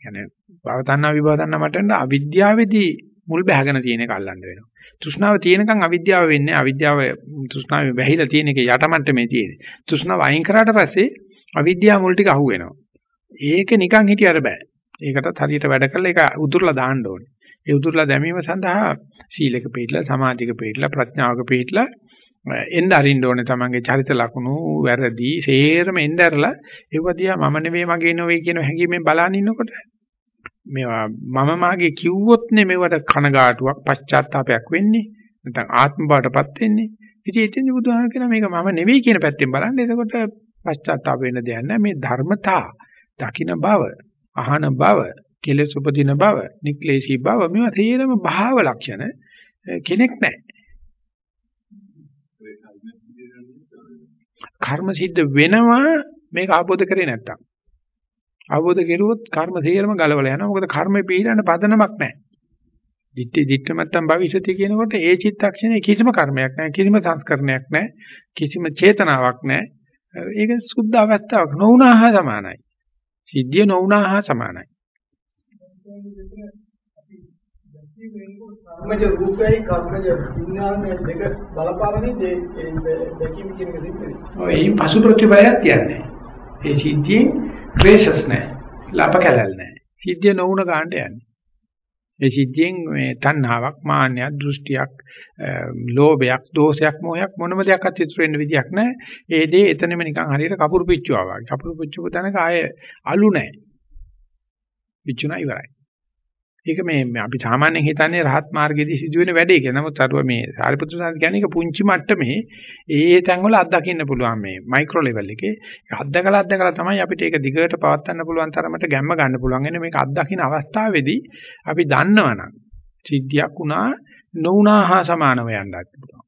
කියන්නේ භව තණ්හා විභව තණ්හා මට්ටමට අවිද්‍යාවේදී මුල් බැහැගෙන තියෙන එක අල්ලන්න වෙනවා. තෘෂ්ණාව තියෙනකන් අවිද්‍යාව වෙන්නේ අවිද්‍යාව තෘෂ්ණාවේ වැහිලා තියෙන එක යට මට්ටමේ තියෙන්නේ. තෘෂ්ණාව අයින් කරාට පස්සේ අවිද්‍යාව මුල් ටික අහුවෙනවා. ඒක නිකන් හිටියර බෑ. ඒකටත් හරියට වැඩ කරලා ඒක උදුරලා දාන්න ඕනේ. ඒ උතුරලා දැමීම සඳහා සීලක පිළිපදලා සමාධික පිළිපදලා ප්‍රඥාවක පිළිපදලා එන්න අරින්න ඕනේ තමන්ගේ චරිත ලක්ෂණ වැරදි සේරම එන්න ඇරලා ඒවදියා මම නෙවෙයි මගේ නෙවෙයි කියන හැඟීමෙන් බලන් ඉන්නකොට මේවා මම මාගේ කිව්වොත් නේ මේවට කනගාටුවක් පශ්චාත්තාවයක් වෙන්නේ. නැත්නම් ආත්ම බාටපත් වෙන්නේ. ඉතින් එතෙන්දි බුදුහාම කියන මේක මම නෙවෙයි කියන පැත්තෙන් බලන්න. එතකොට පශ්චාත්තාප වෙන්න දෙයක් නැහැ. මේ ධර්මතා දකින බව අහන බව කෙලෙස් උපදින බව නික්ලේශී බව මේවා තේරම භාව ලක්ෂණ කෙනෙක් නැහැ කර්ම සිද්ධ වෙනවා මේක ආબોධ කරේ නැත්තම්. ආબોධ කෙරුවොත් කර්ම තේරම ගලවලා යනවා. මොකද කර්මේ පිළිරන්න පදනමක් නැහැ. දිට්ඨි දිට්ඨ මත්තම් භවිෂති කියනකොට ඒ චිත්තක්ෂණේ කිසිම කර්මයක් නැහැ. කිසිම සංස්කරණයක් නැහැ. කිසිම චේතනාවක් නැහැ. ඒක සුද්ධ අවස්ථාවක් නොවුනා හා සමානයි. සිද්ධිය නොවුනා හා සමානයි. කර්මජ රූපයයි කර්මජ විඥානය දෙක බලපාරනේ ඒ දැකීම කියන එක සිද්ධ වෙනවා. ඔය ඒ පසු ප්‍රතිපලයක් තියන්නේ. ඒ සිද්ධියෙන් ක්‍රේසස් නැහැ. ලාප කැලල් නැහැ. සිද්ධිය නොවුන ගන්නට යන්නේ. ඒ සිද්ධියෙන් මේ තණ්හාවක්, මාන්නයක්, දෘෂ්ටියක්, ලෝභයක්, දෝෂයක්, මොහයක් මොනම දෙයක් අත්‍යතුරු වෙන්න විදියක් නැහැ. ඒ දේ එතනම නිකන් හරියට කපුරු පිච්චුවා වගේ. කපුරු පිච්චුව තැනක ආයේ අලු නැහැ. පිච්චුණා ඉවරයි. ඒක මේ අපි සාමාන්‍යයෙන් හිතන්නේ රහත් මාර්ගයේදී සිදුවෙන වැඩේ කියලා. නමුත් අරුව මේ සාරිපුත්‍ර සාන්ති කියන්නේ ඒක පුංචි මට්ටමේ ඒ තැන්වල අත්දකින්න පුළුවන් මේ මයික්‍රෝ ලෙවල් එකේ. ඒක අත්දකලා අත්දකලා තමයි අපිට ඒක දිගට පවත්වන්න පුළුවන් තරමට ගැම්ම ගන්න පුළුවන්. එන්නේ මේක අත්දකින්න අවස්ථාවේදී අපි දන්නවනම් සිද්ධියක් වුණා නොවුණා හා සමානව යන්නත් පුළුවන්.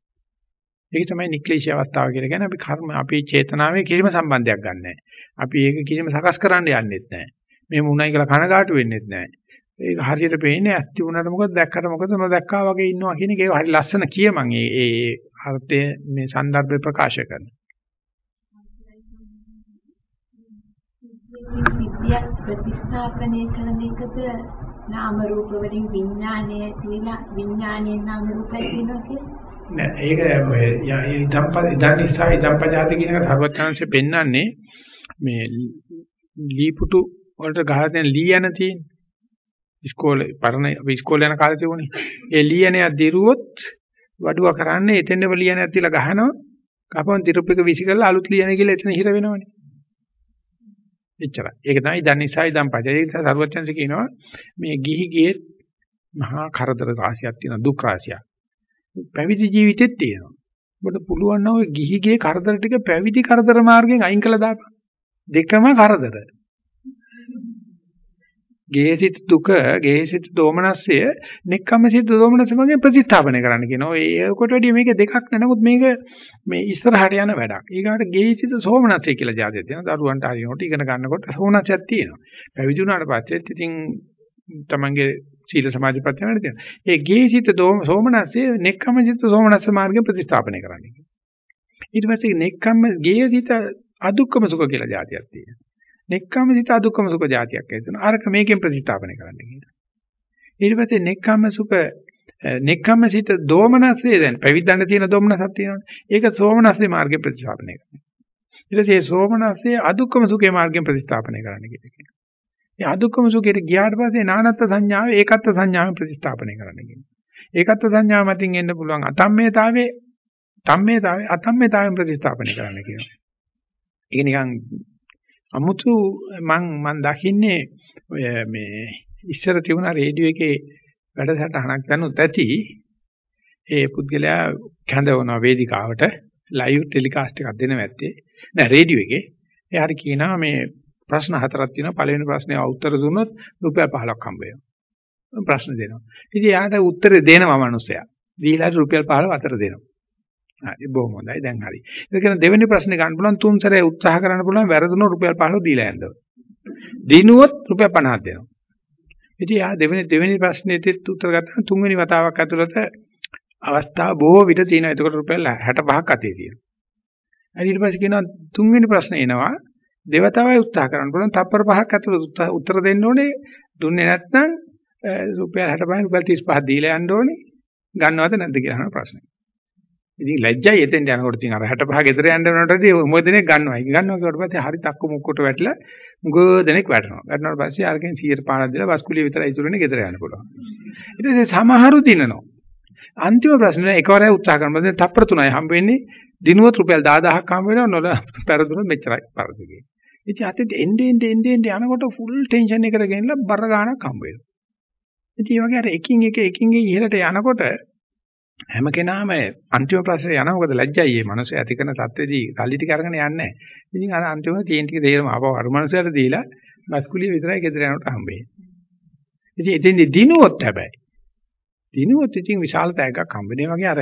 ඒක තමයි නික්ලේශී අවස්ථාව කියලා කියන්නේ අපි කර්ම අපි චේතනාවේ කිසිම සම්බන්ධයක් ගන්නෑ. අපි ඒක කිසිම සකස් කරන්න යන්නෙත් නැහැ. මේ මුණයි කියලා කනගාටු වෙන්නෙත් නැහැ. ඒක හරියට පේන්නේ ඇත්ති වුණාට මොකද දැක්කට මොකද නොදැක්කා වගේ ඉන්නවා කියන එක ඒක හරි ලස්සන කියමන් ඒ ඒ අර්ථය මේ સંદર્ભේ ප්‍රකාශ කරන. විද්‍යා ප්‍රතිස්ථාපනය කරන එකද නාම රූප වලින් විඥානය කියලා විඥානයේ නාම රූපය කියනවා කියන්නේ නෑ ඒක ඉදම්ප ඉදන් නිසා ඉදම්පජාති කියන එක සර්වඥාන්සේ පෙන්වන්නේ මේ ලීපුටු වලට ගහලා තියෙන ලී යන තියෙන ඉස්කෝලේ පරණ ඉස්කෝලේ යන කාලේ තිබුණේ. ඒ ලියනයක් දිරුවොත් වඩුව කරන්නේ එතෙන්ම ලියනයක් තියලා ගහනවා. කපන් තිරුප්පක විසි කරලා අලුත් ලියන කියලා එතන හිර වෙනවනේ. එච්චරයි. ඒක තමයි දනිසයි දම්පජ. ඒ නිසා සරුවචන්සේ කියනවා මේ ගිහි ගියේ මහා කරදර රාශියක් තියෙන දුක් රාශියක්. පැවිදි ජීවිතෙත් තියෙනවා. ඔබට පුළුවන් නම් ওই ගිහි ගියේ කරදර ටික පැවිදි කරදර මාර්ගයෙන් අයින් කළා දාපන්. දෙකම කරදර. ගේසිත දුක, ගේසිත දෝමනස්සය, නෙක්ඛම්මසිත දෝමනස්ස වගේ ප්‍රතිස්ථාපනය කරන්න කියනවා. ඒකට වැඩිය මේක දෙකක් නෑ. නමුත් මේක මේ ඉස්සරහට යන වැඩක්. ඊගාට ගේසිත සෝමනස්සය කියලා જાතියක් තියෙනවා. දරුවන්ට හරිනකොට ඉගෙන ගන්නකොට සෝමනස්සයක් තියෙනවා. පැවිදි වුණාට පස්සෙත් ඉතින් තමන්ගේ සීල සමාධි ප්‍රත්‍යවල තියෙනවා. ඒ ගේසිත සෝමනස්සය, නෙක්ඛම්මසිත සෝමනස්ස මාර්ගයෙන් ප්‍රතිස්ථාපනය කරන්න කියනවා. ඊට පස්සේ නෙක්ඛම්ම ගේසිත අදුක්කම සුඛ කියලා જાතියක් තියෙනවා. නෙක්ඛම්ම සිත අදුක්කම සුඛ જાතියක් ඇතුන. අරක මේකෙන් ප්‍රතිස්ථාපනය කරන්න කියනවා. ඊට පස්සේ නෙක්ඛම්ම සුඛ නෙක්ඛම්ම සිත දෝමනස්සේ දැන් පැවිද්දන්න තියෙන දෝමනසක් තියෙනවානේ. ඒක සෝමනස්සේ මාර්ගේ ප්‍රතිස්ථාපනය කරනවා. ඊට පස්සේ සෝමනස්සේ අදුක්කම සුඛේ මාර්ගයෙන් ප්‍රතිස්ථාපනය කරන්න කියනවා. මේ අදුක්කම සුඛයට ගියාට පස්සේ නානත්ත් සංඥාව ඒකත්ත් සංඥාවෙන් ප්‍රතිස්ථාපනය කරන්න කියනවා. ඒකත්ත් සංඥාව මතින් එන්න පුළුවන් අතම්මේතාවේ තම්මේතාවේ අතම්මේතාවෙන් ප්‍රතිස්ථාපනය කරන්න කියනවා. ඒක නිකන් 아무තු මං මං දකින්නේ ඔය මේ ඉස්සර තිබුණා රේඩියෝ එකේ වැඩසටහනක් දැනුත් ඇති ඒ පුද්ගලයා කැඳවන වේදිකාවට ලයිව් ටෙලිකාස්ට් එකක් දෙනවා ඇත්තේ නෑ රේඩියෝ එකේ එයාට කියනවා මේ ප්‍රශ්න හතරක් තියෙනවා පළවෙනි ප්‍රශ්නේ උත්තර දුන්නොත් රුපියල් 15ක් හම්බ වෙනවා ප්‍රශ්න දෙනවා ඉතින් එයාට උත්තරේ දෙනවා මනුස්සයා දීලා රුපියල් 15 අතර දෙනවා හරි බොහොම හොඳයි දැන් හරි. ඒක කියන දෙවෙනි ප්‍රශ්නේ ගන්න පුළුවන් තුන් සැරේ උත්සාහ කරන්න පුළුවන් වැරදුනොත් රුපියල් 15 දීලා යන්න ඕන. දිනුවොත් රුපියල් 50ක් දෙනවා. ඉතින් ආ දෙවෙනි දෙවෙනි ප්‍රශ්නෙට උත්තර ගත්තාම තුන්වෙනි වතාවක් ඇතුළත අවස්ථා බොහෝ විට තියෙනවා. එතකොට රුපියල් 65ක් අතේ තියෙනවා. ඊට පස්සේ කියනවා තුන්වෙනි ප්‍රශ්නේ එනවා දෙවතාවයි උත්සාහ කරන්න පුළුවන්. තප්පර පහක් ඇතුළත උත්තර දෙන්න ඕනේ. දුන්නේ නැත්නම් රුපියල් 65 රුපියල් 35 දීලා යන්න ඕනේ. ගන්නවද නැද්ද කියලා අහන ප්‍රශ්නේ. ඉතින් ලැජ්ජයි එතෙන්ට යනකොට ඉතින් අර 65 ගෙදර යන්න වෙනකොටදී මොකද දෙනෙක් ගන්නවා. ගන්නවා කියවට පස්සේ හරි තක්කු මුක්කොට වැටලා මුග දෙනෙක් වැටෙනවා. වැටෙනාට පස්සේ අරකින් 100 පානක් දීලා වස්කුලිය විතරයි ඉතුරුනේ ගෙදර යන්න පුළුවන්. ඊට පස්සේ සමහරු දිනනවා. අන්තිම ප්‍රශ්නේ එකවරයි උත්සාහ කරනවා. දැන් තප්පර තුනයි හම්බ වෙන්නේ. දිනුවත් රුපියල් 10000ක් හම්බ වෙනවා නොල පෙරදුන මෙච්චරයි පරදිගේ. ඉතින් අතේ එන්නේ එන්නේ එන්නේ යනකොට ෆුල් ටෙන්ෂන් එකකට ගෙනලා බර ගාණක් හම්බ වෙනවා. ඉතින් මේ වගේ අර එකින් එක එකින් එක ඉහළට යනකොට හැම කෙනාම අන්තිම ප්‍රශ්නේ යනවා මොකද ලැජ්ජයි මේ මිනිස්සු ඇති කරන தത്വෙදී කල්ලි ටික අරගෙන යන්නේ නැහැ. ඉතින් අර අන්තිම තියෙන ටික තේරම ආපහු අර මිනිස්සුන්ට දීලා මස්කුලිය විතරයි ගෙදර යනට හම්බෙන්නේ. ඉතින් එතෙන්දී දිනුවොත් හැබැයි දිනුවොත් ඉතින් විශාල තෑග්ගක් හම්බෙන්නේ වගේ අර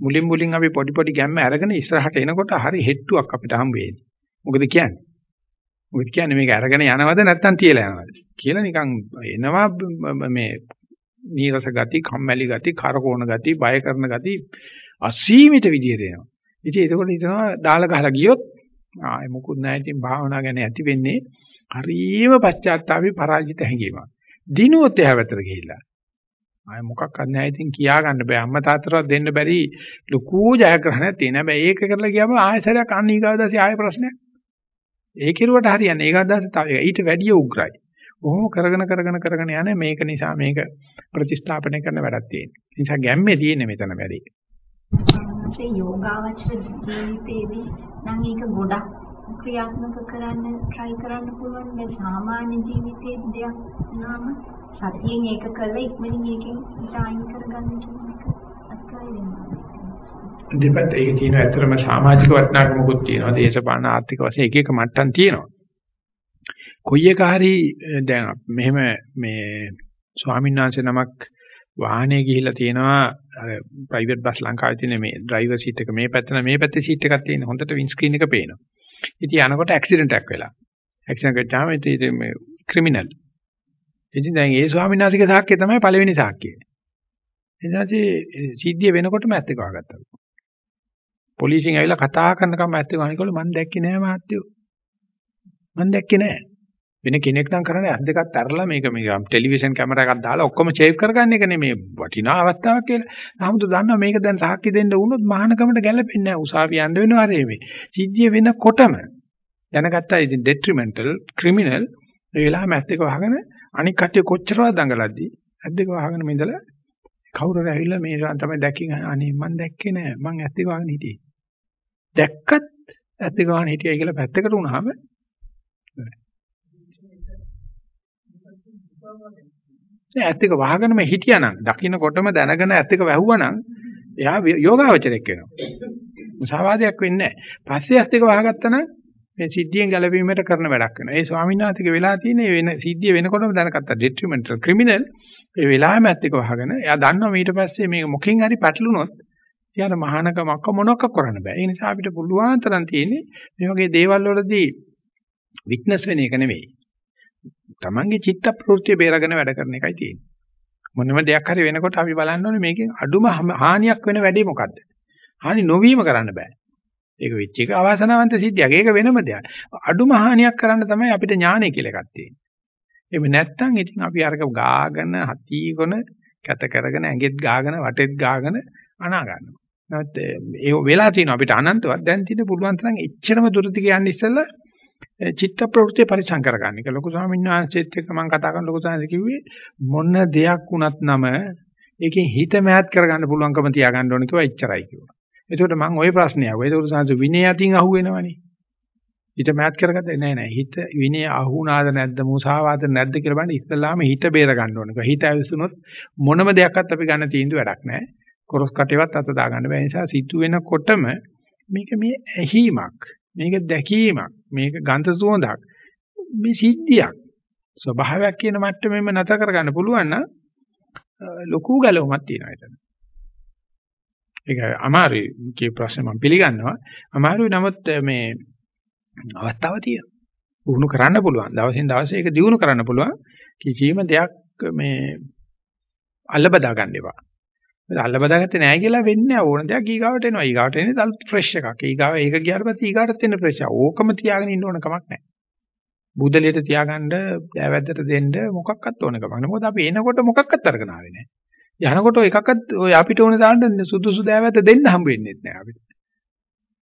මුලින් මුලින් අපි පොඩි පොඩි ගැම්ම අරගෙන ඉස්සරහට එනකොට හරි හෙට්ටුවක් අපිට හම්බෙන්නේ. මොකද කියන්නේ? මොකද කියන්නේ මේක අරගෙන යනවද නැත්නම් තියලා යනවද කියලා නිකන් එනවා මේ නීරස ගති, කම්මැලි ගති, කරකෝණ ගති, බය කරන ගති අසීමිත විදියට එනවා. ඉතින් ඒකෝට හිතනවා දාලා ගහලා ගියොත් ආයේ මොකුත් නැහැ. ඉතින් භාවනා ගැන ඇති වෙන්නේ හරියම පශ්චාත්තාපේ පරාජිත හැඟීමක්. දිනුවොත් එහා පැත්තට ගිහිල්ලා. ආය මොකක්වත් නැහැ. ඉතින් කියා ගන්න බෑ. අම්මා තාත්තටවත් දෙන්න බැරි ලොකු ජයග්‍රහණයක් තියෙන හැබැයි ඒක කරලා ගියාම ආයෙසරයක් අන්න ඊගාදාසි ආයෙ ප්‍රශ්නයක්. ඒ කෙරුවට හරියන්නේ. ඊගාදාසි තව ඊට වැඩිය උග්‍රයි. කොහොම කරගෙන කරගෙන කරගෙන යන්නේ මේක නිසා මේක ප්‍රතිස්ථාපනය කරන වැඩක් තියෙනවා නිසා ගැම්මේ තියෙන්නේ මෙතන වැඩි ඒ යෝගාවචර ජීවිතේදී නම් ඒක ගොඩක් ක්‍රියාත්මක කරන්න try කරන්න පුළුවන් මේ සාමාන්‍ය ජීවිතයේ දෙයක් නම සතියෙන් ඒක කළා ඉක්මනින් ඒකෙන් ඊට අයින් කරගන්න කියන එක අත්කයි වෙනවා. දෙපැත්ත ඒක තියෙන ඇත්තටම සමාජික වටිනාකමකුත් තියෙනවා දේශපාලන ආර්ථික වශයෙන් එක එක මට්ටම් තියෙනවා. කොයි එක හරි දැන් මෙහෙම මේ ස්වාමීන් වහන්සේ නමක් වාහනේ ගිහිල්ලා තියෙනවා අර ප්‍රයිවට් බස් ලංකාවේ තියෙන මේ ඩ්‍රයිවර් සීට් එක මේ පැත්තන මේ පැත්තේ සීට් එකක් තියෙන හොඳට වින් ස්ක්‍රීන් එක පේනවා. ඉතින් යනකොට ඇක්සිඩන්ට් එකක් වෙලා. ඇක්සිඩන්ට් එකක් ගියාම ඉතින් මේ ක්‍රිමිනල්. ඉතින් දැන් ඒ ස්වාමීන් වහන්සේගේ සාක්ෂිය තමයි පළවෙනි සාක්ෂිය. එදාසේ සිද්ධිය වෙනකොටම ඇත්ත එක වහගත්තා. පොලිසියෙන් ඇවිල්ලා කතා කරනකම් ඇත්ත එක වහනකොට මම දැක්කේ නෑ මහත්තයෝ. මම දැක්කේ නෑ. වෙන කෙනෙක් නම් කරන්නේ අත් දෙකක් තරලා මේක මේ ටෙලිවිෂන් කැමරා එකක් දාලා ඔක්කොම සේව් කරගන්න එකනේ මේ වටිනා අවස්ථාවක් කියලා. නමුත් දන්නවා මේක දැන් සාක්ෂි දෙන්න වුණොත් මහානකමට ගැලපෙන්නේ නැහැ. උසාවිය යන්න වෙනවා රේ සිද්ධිය වෙනකොටම දැනගත්තා ඉතින් detrimental criminal ඒ වෙලාවෙම ඇත් දෙක වහගෙන අනික් කට්ටිය කොච්චරවත් දඟලද්දි ඇත් දෙක වහගෙන මෙඳලා කවුරු හරි ඇවිල්ලා මේ තමයි දැක්කින් අනේ මං දැක්කේ නෑ මං ඇත් දෙක වහගෙන හිටියේ. දැක්කත් ඇත් දෙක වහගෙන හිටියයි කියලා පැත්තකට වුණාම දැන් ඇත්ත එක වහගෙනම හිටියානම් දකින්නකොටම දැනගෙන ඇත්ත එක වැහුවානම් එයා යෝගාවචරයක් වෙනවා. මුසාවාදයක් වෙන්නේ නැහැ. පස්සේ ඇත්ත එක වහගත්තනම් මේ සිද්ධියෙන් ගැලවීමට කරන වැඩක් වෙනවා. ඒ ස්වාමීන් වහන්සේගේ වෙලා තියෙන වෙන සිද්ධිය වෙනකොටම දැනගත්තා detrimental criminal ඒ වෙලාවෙම ඇත්ත එක වහගෙන එයා දන්නවා ඊට පස්සේ මේක මොකෙන් හරි පැටලුනොත් එයාට මහානකමක් මොනවක් කරන්න බෑ. ඒ නිසා අපිට පුළුවන් තරම් තියෙන්නේ මේ වගේ දේවල් වලදී විට්නස් වෙන එක නෙවෙයි. තමන්ගේ චිත්ත ප්‍රවෘත්ති බේරගෙන වැඩ කරන එකයි තියෙන්නේ. මොනම දෙයක් හරි වෙනකොට අපි බලන්න ඕනේ මේකෙන් අඩුම හානියක් වෙන වැඩේ මොකද්ද? හානි නොවීම කරන්න බෑ. ඒක වෙච්ච එක අවාසනාවන්ත සිද්ධියක්. ඒක වෙනම දෙයක්. අඩුම හානියක් කරන්න තමයි අපිට ඥානය කියලා එකක් තියෙන්නේ. එහෙම නැත්නම් ඉතින් අපි අරක ගාගෙන හතිකොන කැත කරගෙන ඇඟෙත් ගාගෙන වටෙත් ගාගෙන අනා ගන්නවා. නැත්නම් ඒ වෙලා තියෙනවා අපිට අනන්තවත් දැන් තියෙන පුළුවන් තරම් එච්චරම දුරට යන්න ඉස්සෙල්ලා චිත්ත ප්‍රවෘත්ති පරිසං කරගන්න. ඒක ලොකු ස්වාමීන් වහන්සේත් එක්ක මම කතා කරන ලොකු ස්වාමීන් කිව්වේ මොන දෙයක් වුණත් නම ඒකෙන් හිත මෑත් කරගන්න පුළුවන්කම තියාගන්න ඕන කිව්වා එච්චරයි කිව්වා. ඒකට මම ওই ප්‍රශ්නේ ආවා. ඒක උසහස විනය අතින් අහුවෙනවනේ. හිත මෑත් කරගත්තේ නෑ නෑ. හිත විනය අහුණාද නැද්ද මුසාවාද නැද්ද කියලා බලන්න ඉස්සල්ලාම හිත බේර ගන්න ඕන. හිත ඇවිස්සුනොත් මොනම දෙයක්වත් අපි ගන්න තීන්දුව වැඩක් නෑ. කොරස් කටේවත් අත දාගන්න බෑ. ඒ නිසා සිතු වෙනකොටම මේක මේ ඇහිීමක්. මේක දැකීමක් මේක ගන්ධ සුවඳක් මේ සිද්ධියක් ස්වභාවයක් කියන මට්ටමෙම නැත කරගන්න පුළුවන් නම් ලොකු ගැලවමක් තියෙනවා එතන. ඒක අමාරුයි කිය ප්‍රශ්නේ මම පිළිගන්නවා. අමාරුයි නමුත් මේ අවස්ථාව තියෙනවා. වුණු කරන්න පුළුවන්. දවසින් දවස ඒක දිනු කරන්න පුළුවන්. කිසියම් දෙයක් මේ අල්ල බදා ගන්න එපා. අල්ල බදාගත්තේ නැහැ කියලා වෙන්නේ ඕන දෙයක් ඊගාවට එනවා. ඊගාවට එන්නේ තල් ෆ්‍රෙෂ් එකක්. ඊගාව ඒක ගියාට පස්සේ ඊගාටත් එන්න ෆ්‍රෙෂ් එකක්. ඕකම තියාගෙන ඉන්න ඕන කමක් නැහැ. බුදලියට තියාගන්න, දෑවැද්දට දෙන්න මොකක්වත් ඕන කමක් නැහැ. මොකද අපි එනකොට මොකක්වත් අරගෙන ආවේ නැහැ. යනකොට එකක්වත් ඔය අපිට ඕන දාන්න සුදුසු දෑවැද්ද දෙන්න හම්බ වෙන්නේ නැහැ අපිට.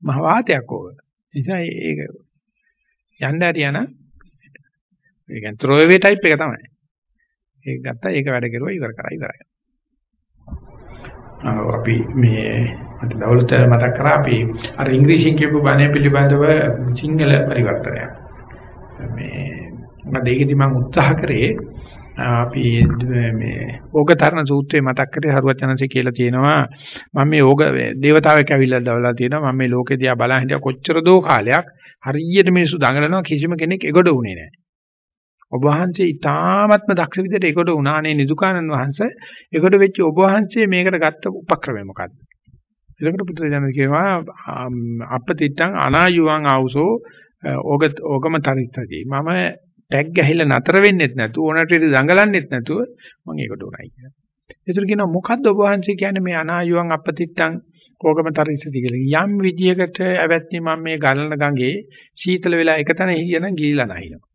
මහ වාතයක් ඕක. නිසා ඒක යන්න හරියන ඒ කියන්නේ throw away type එක තමයි. ඒක ගත්තා ඒක වැඩ කරුවා ඉවර කරා ඉවරයි. අපි මේ මට දවල්ට මතක් කරා අපි අර ඉංග්‍රීසියෙන් කියපු බණේ පිළිබඳව සිංහල පරිවර්තනයක්. මේ මම දෙකෙදි මම උත්සාහ කරේ අපි මේ ඕගතරණ සූත්‍රයේ මතක් කරේ හරුවචනන්සේ කියලා තියෙනවා මම මේ ඕග දේවතාවෙක් ඇවිල්ලා දවලා තියෙනවා මම මේ ලෝකෙ දිහා බලන් හිටියා කොච්චර දෝ කාලයක් හරියට මිනිස්සු දඟලනවා කිසිම කෙනෙක් එගොඩ උනේ නැහැ. ඔබ වහන්සේ ඊ타ත්ම දක්ෂ විදිහට එගොඩ උනානේ නිදුකානන් වහන්සේ එගොඩ වෙච්ච ඔබ වහන්සේ මේකට ගත්ත උපක්‍රමය මොකද්ද? එතකොට පුත්‍රයන් කියනවා අපතිට්ටං අනායුවන් ආවුසෝ ඕග ඕගම තරිත්තදී මම ටැග් ගහලා නතර වෙන්නෙත් නැතුව ඕනට දඟලන්නෙත් නැතුව මම ඒකට උනායි කියලා. ඒතර කියනවා මොකද්ද ඔබ වහන්සේ කියන්නේ මේ අනායුවන් අපතිට්ටං ඕගම තරිස්සති කියලා. යම් විදියකට ඇවැත්නි මම මේ ගලන ගඟේ සීතල වෙලා එකතන හියන ගිලිලා නැහිනවා.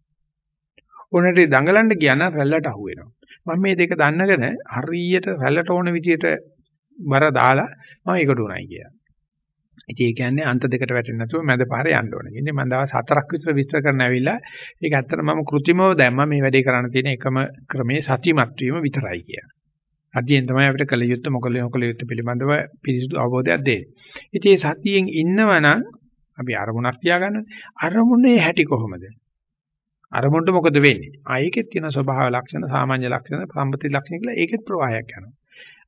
ඕනට දඟලන්න ගියා නම් රැල්ලට අහු වෙනවා. මම මේ දෙක දන්නගෙන හරියට රැල්ලට ඕන විදියට බර දාලා මම ඒකට උනායි කියලා. ඉතින් ඒ කියන්නේ අන්ත දෙකට වැටෙන්නේ නැතුව මැද පාරේ යන්න ඕනේ. ඉන්නේ මම දවස් හතරක් විතර විස්තර කරන්න ඇවිල්ලා ඒක ඇත්තට මම કૃතිමව දැම්මා මේ වැඩේ කරන්න තියෙන එකම ක්‍රමේ සතිමත් වීම විතරයි කියලා. සතියෙන් තමයි අපිට කල යුත්තේ මොකද මොකද යුත්තේ පිළිබඳව පිරිසුදු අවබෝධයක් දෙන්නේ. ඉතින් මේ සතියෙන් ඉන්නවනම් අපි අරමුණක් තියාගන්න අරමුණේ හැටි කොහොමද? අරමුණට මොකද වෙන්නේ? ආ ඒකෙත් තියෙන ස්වභාව ලක්ෂණ, සාමාන්‍ය ලක්ෂණ, සම්පති ලක්ෂණ කියලා ඒකෙත් ප්‍රවාහයක් යනවා.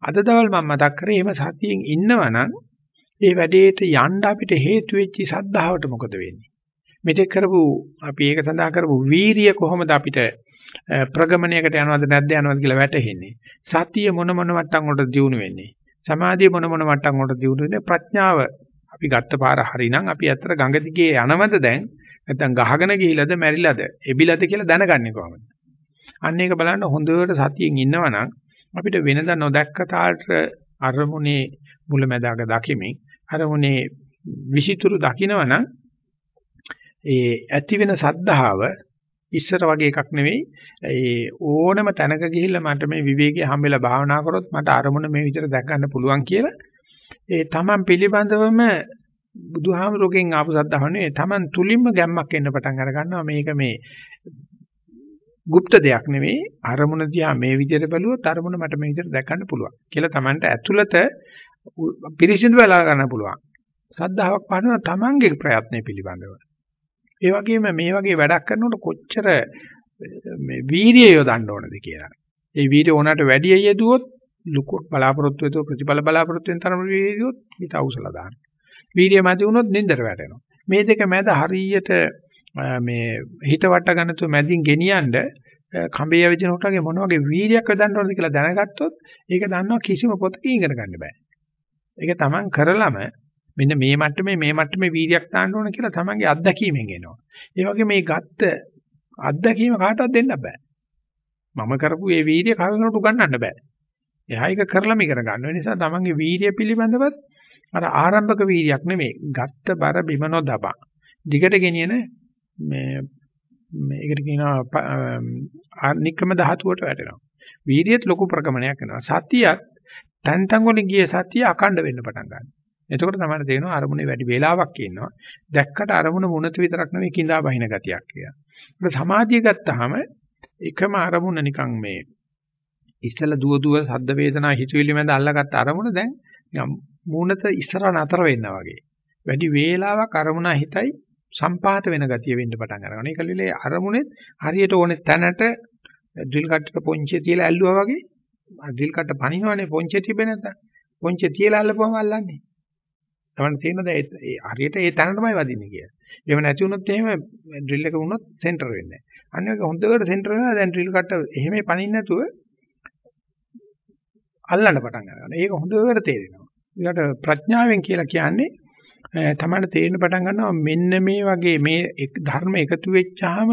අද දවල් මම මතක් කරේ එහෙම සතියෙන් ඉන්නවනම් ඒ වැඩේට යන්න අපිට හේතු වෙච්ච සද්ධාවට මොකද වෙන්නේ? මෙතෙක් කරපු අපි ඒක සඳහා කරපු වීරිය කොහොමද අපිට ප්‍රගමණයකට යනවද නැද්ද යනවද කියලා වැටහෙන්නේ. සතිය මොන මොන මට්ටම් වලට දියුණු වෙන්නේ? සමාධිය මොන මොන මට්ටම් වලට දියුණු වෙන්නේ? ප්‍රඥාව අපි ගත්ත පාර හරිනම් අපි අතර ගඟ දිගේ යනවද දැන්? නැත්නම් ගහගෙන ගිහිලාද මැරිලාද? එබිලාද කියලා දැනගන්නේ කොහොමද? අන්න ඒක බලන්න හොඳට සතියෙන් ඉන්නවනම් අපිට වෙනදා නොදැක්ක තාලට අරමුණේ මුලැමැදාක දකිමින් අරමුණේ විසිතුරු දකිනවනම් ඒ ඇති වෙන සද්ධාව ඉස්සර වගේ එකක් නෙවෙයි. ඒ ඕනම තැනක ගිහිල්ලා මට මේ විවේකී හම්බෙලා භාවනා කරොත් මට අරමුණ මේ විදිහට දැක ගන්න පුළුවන් කියලා. ඒ තමන් පිළිබඳවම බුදුහාමරෝගෙන් ආපු සද්ධාව නෙවෙයි Taman තුලින්ම ගැම්මක් එන්න පටන් අර ගන්නවා. මේක මේ গুপ্ত දෙයක් නෙවෙයි. අරමුණ දිහා මේ විදිහට බැලුවොත් අරමුණ මට මේ විදිහට දැකන්න පුළුවන් කියලා Tamanට ඇතුළත පිරිසිදු වෙලා ගන්න පුළුවන්. සද්ධාාවක් පහනවා Tamanගේ ප්‍රයත්නය පිළිබඳව. ඒ වගේම මේ වගේ වැඩක් කරනකොට කොච්චර මේ වීරිය යොදන්න ඕනද කියලා. ඒ වීරිය ඕනට වැඩි යෙදුවොත් ලොකු බලාපොරොත්තු වෙතෝ ප්‍රතිඵල බලාපොරොත්තු වෙන තරම වීරියොත් හිත අවසලා දානවා වීර්ය මැදි වුණොත් නින්දට වැටෙනවා. මේ දෙක මැද හරියට මේ හිත වට ගන්නතු මැදින් ගෙනියනද කඹේ යවිදිනකොට වගේ මොන වගේ වීර්යයක් යොදන්න ඕනද කියලා දැනගත්තොත් ඒක දන්නවා කිසිම පොතකින් ඉගෙන ගන්න බෑ. ඒක තමන් කරලම මෙන්න මේ මට්ටමේ මේ මට්ටමේ වීර්යයක් දාන්න ඕන කියලා තමන්ගේ අත්දැකීමෙන් එනවා. ඒ වගේ මේ ගත්ත අත්දැකීම කාටවත් දෙන්න බෑ. මම කරපු මේ වීර්ය කවදාවත් උගන්වන්න බෑ. එහා එක කරලම ඉගෙන ගන්න. ඒ නිසා තමන්ගේ වීර්ය පිළිබඳවත් අර ආරම්භක වීර්යයක් නෙමෙයි. ගත්ත බර බිම නොදබා. දිගට ගෙනියන මේ මේකට කියනවා නික්කම ධාතුවට වැටෙනවා. වීර්යයත් ලොකු ප්‍රගමනයක් වෙනවා. සතියත් තන් තන් වලින් ගිය සතිය අකණ්ඩ වෙන්න පටන් ගන්නවා. එතකොට තමයි තේරෙනවා අරමුණේ වැඩි වේලාවක් ඉන්නවා. දැක්කට අරමුණ මුණත විතරක් නෙවෙයි කිඳා බහින ගතියක් කියලා. ඒක සමාධිය ගත්තාම එකම අරමුණ නිකන් මේ ඉස්සල දුව දුව සද්ද වේදනා හිතවිලි මැද අල්ලගත්ත අරමුණ දැන් මූණත ඉස්සර නතර වෙනවා වගේ. වැඩි වේලාවක් අරමුණ හිතයි සම්පාත වෙන ගතිය වෙන්න පටන් ගන්නවා. ඒක lilee අරමුණෙත් හරියට ඕනේ තැනට ඩ්‍රිල් කට්ටට පොන්චිය තියලා ඇල්ලුවා වගේ ඩ්‍රිල් කට්ට පනිනවනේ පොන්චිය තිබෙ නැත්නම්. පොන්චිය තියලා අල්ලපුවම අල්ලන්නේ. තමන් තේරෙනද ඒ හරියට ඒ තැනටමයි වදින්නේ කියලා. එහෙම නැති වුණොත් එහෙම ඩ්‍රිල් එක වුණොත් සෙන්ටර් වෙන්නේ නැහැ. අන්න ඒක හොඳට සෙන්ටර් වෙනවා දැන් ඩ්‍රිල් කට්ට එහෙම පනින්න නැතුව අල්ලන්න පටන් ගන්නවා. ඒක හොඳට තේරෙනවා. ඊට ප්‍රඥාවෙන් කියලා කියන්නේ තමයි තේරෙන පටන් ගන්නවා මෙන්න මේ වගේ මේ ධර්ම එකතු වෙච්චාම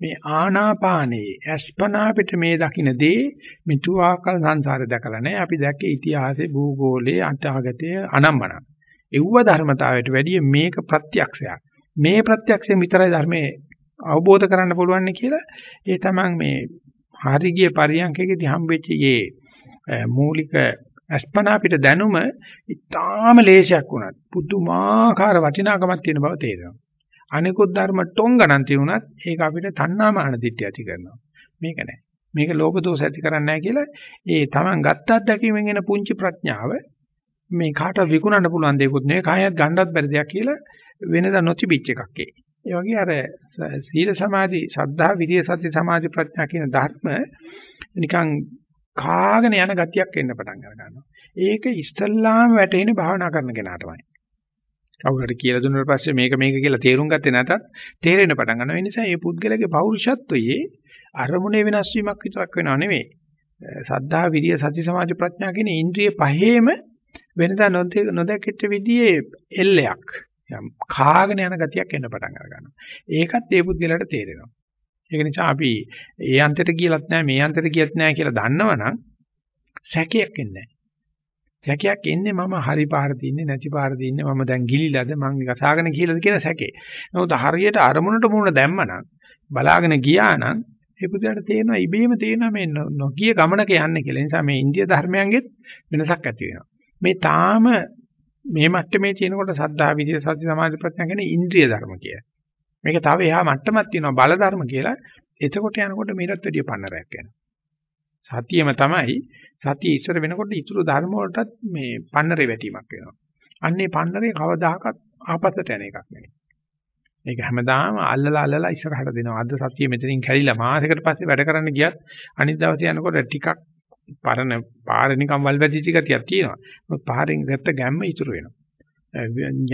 මේ ආනාපානේ අස්පනා පිට මේ දකින්න දේ මිතුආකල් සංසාරේ දැකලා නැහැ අපි දැක්කේ ඉතිහාසයේ භූගෝලයේ අටහගතයේ අනම්මන. ඒව ධර්මතාවයට වැඩිය මේක ප්‍රත්‍යක්ෂයක්. මේ ප්‍රත්‍යක්ෂයෙන් විතරයි ධර්මයේ අවබෝධ කරන්න පුළුවන් කියලා ඒ තමන් මේ හරිගිය පරියන්කේදී හම්බෙච්ච මේ මූලික අස්පනා පිට දැනුම ඉතාම ලේසියක් වුණත් පුදුමාකාර වටිනාකමක් තියෙන බව තේරෙනවා. අනිකුත් ධර්ම ටොං ගණන් තියුණත් ඒක අපිට තණ්හාමාන දිට්ඨිය ඇති කරනවා. මේක නෑ. මේක ලෝභ දෝෂ ඇති කරන්නේ නැහැ කියලා ඒ Taman ගත්ත අත්දැකීමෙන් එන පුංචි ප්‍රඥාව මේ කාටවත් විකුණන්න පුළුවන් දෙයක්වත් නෙවෙයි කායත් ගන්නවත් බැරි දෙයක් කියලා වෙනදා නොතිබිච්ච එකක් ඒ. ඒ වගේ අර සීල සමාධි සද්ධා විරිය සති සමාධි ප්‍රඥා කියන ධර්ම නිකන් කාගෙන යන ගතියක් එන්න පටන් ගන්නවා. ඒක ඉස්සල්ලාම වැටෙන්නේ භාවනා කරන කෙනාටමයි. කවුරුහරි කියලා දුන්නාට පස්සේ මේක මේක කියලා තේරුම් ගත්තේ නැතත් තේරෙන්න පටන් ගන්නවා. ඒ නිසා මේ පුද්ගලගේ පෞරුෂත්වයේ අරමුණේ වෙනස් වීමක් විතරක් වෙනව නෙවෙයි. සද්ධා විරිය සති සමාධි ප්‍රඥා කියන ඉන්ද්‍රිය පහේම වෙනදා නොදැකිච්ච විදිහේ එල්ලයක් යම් කාගෙන යන ගතියක් එන්න පටන් ගන්නවා. ඒකත් ඒ පුද්ගලයාට තේරෙනවා. ඒක නිසා අපි ඒ අන්තයට ගියලත් නැහැ මේ අන්තයට ගියත් නැහැ කියලා දන්නවනම් සැකයක් එන්නේ නැහැ. සැකයක් එන්නේ මම හරි පාර තින්නේ නැති පාර තින්නේ මම දැන් ගිලිලාද මං ගසාගෙන ගිහලාද කියලා සැකේ. නමුත් හරියට අරමුණට මුණ දැම්මනම් බලාගෙන ගියා නම් ඒ පුදුරට තේරෙනවා ඉබේම තේරෙනවා මේ නොගිය ගමනක යන්නේ කියලා. ඒ නිසා මේ ඉන්දිය ධර්මයන්ගෙත් වෙනසක් ඇති වෙනවා. මේ තාම මේ මට්ටමේ තියෙනකොට සද්ධා විදිය සති සමාධි ප්‍රඥා කියන ඉන්ද්‍රිය ධර්ම කිය. මේක තව එහා මට්ටමක් තියෙනවා බල ධර්ම කියලා. එතකොට යනකොට මේකට වැඩිය පන්නරයක් යනවා. සතියෙම තමයි සතිය ඉස්සර වෙනකොට ඊතුරු ධර්ම වලටත් මේ පන්නරේ වැටීමක් වෙනවා. අන්නේ පන්නරේ කවදාකවත් ආපස්සට යන එකක් නෙවෙයි. මේක හැමදාම අල්ලලා අල්ලලා ඉස්සරහට දෙනවා. අද සතිය මෙතනින් කැරිලා මාසයකට පස්සේ වැඩ කරන්න ගියත් අනිත් දවසේ යනකොට ටිකක් පරණ පාර නිකන් වල් වැදිච්ච ගතියක් තියෙනවා. මොකද පාරෙන් ගත්ත ගැම්ම ඉතුරු වෙනවා.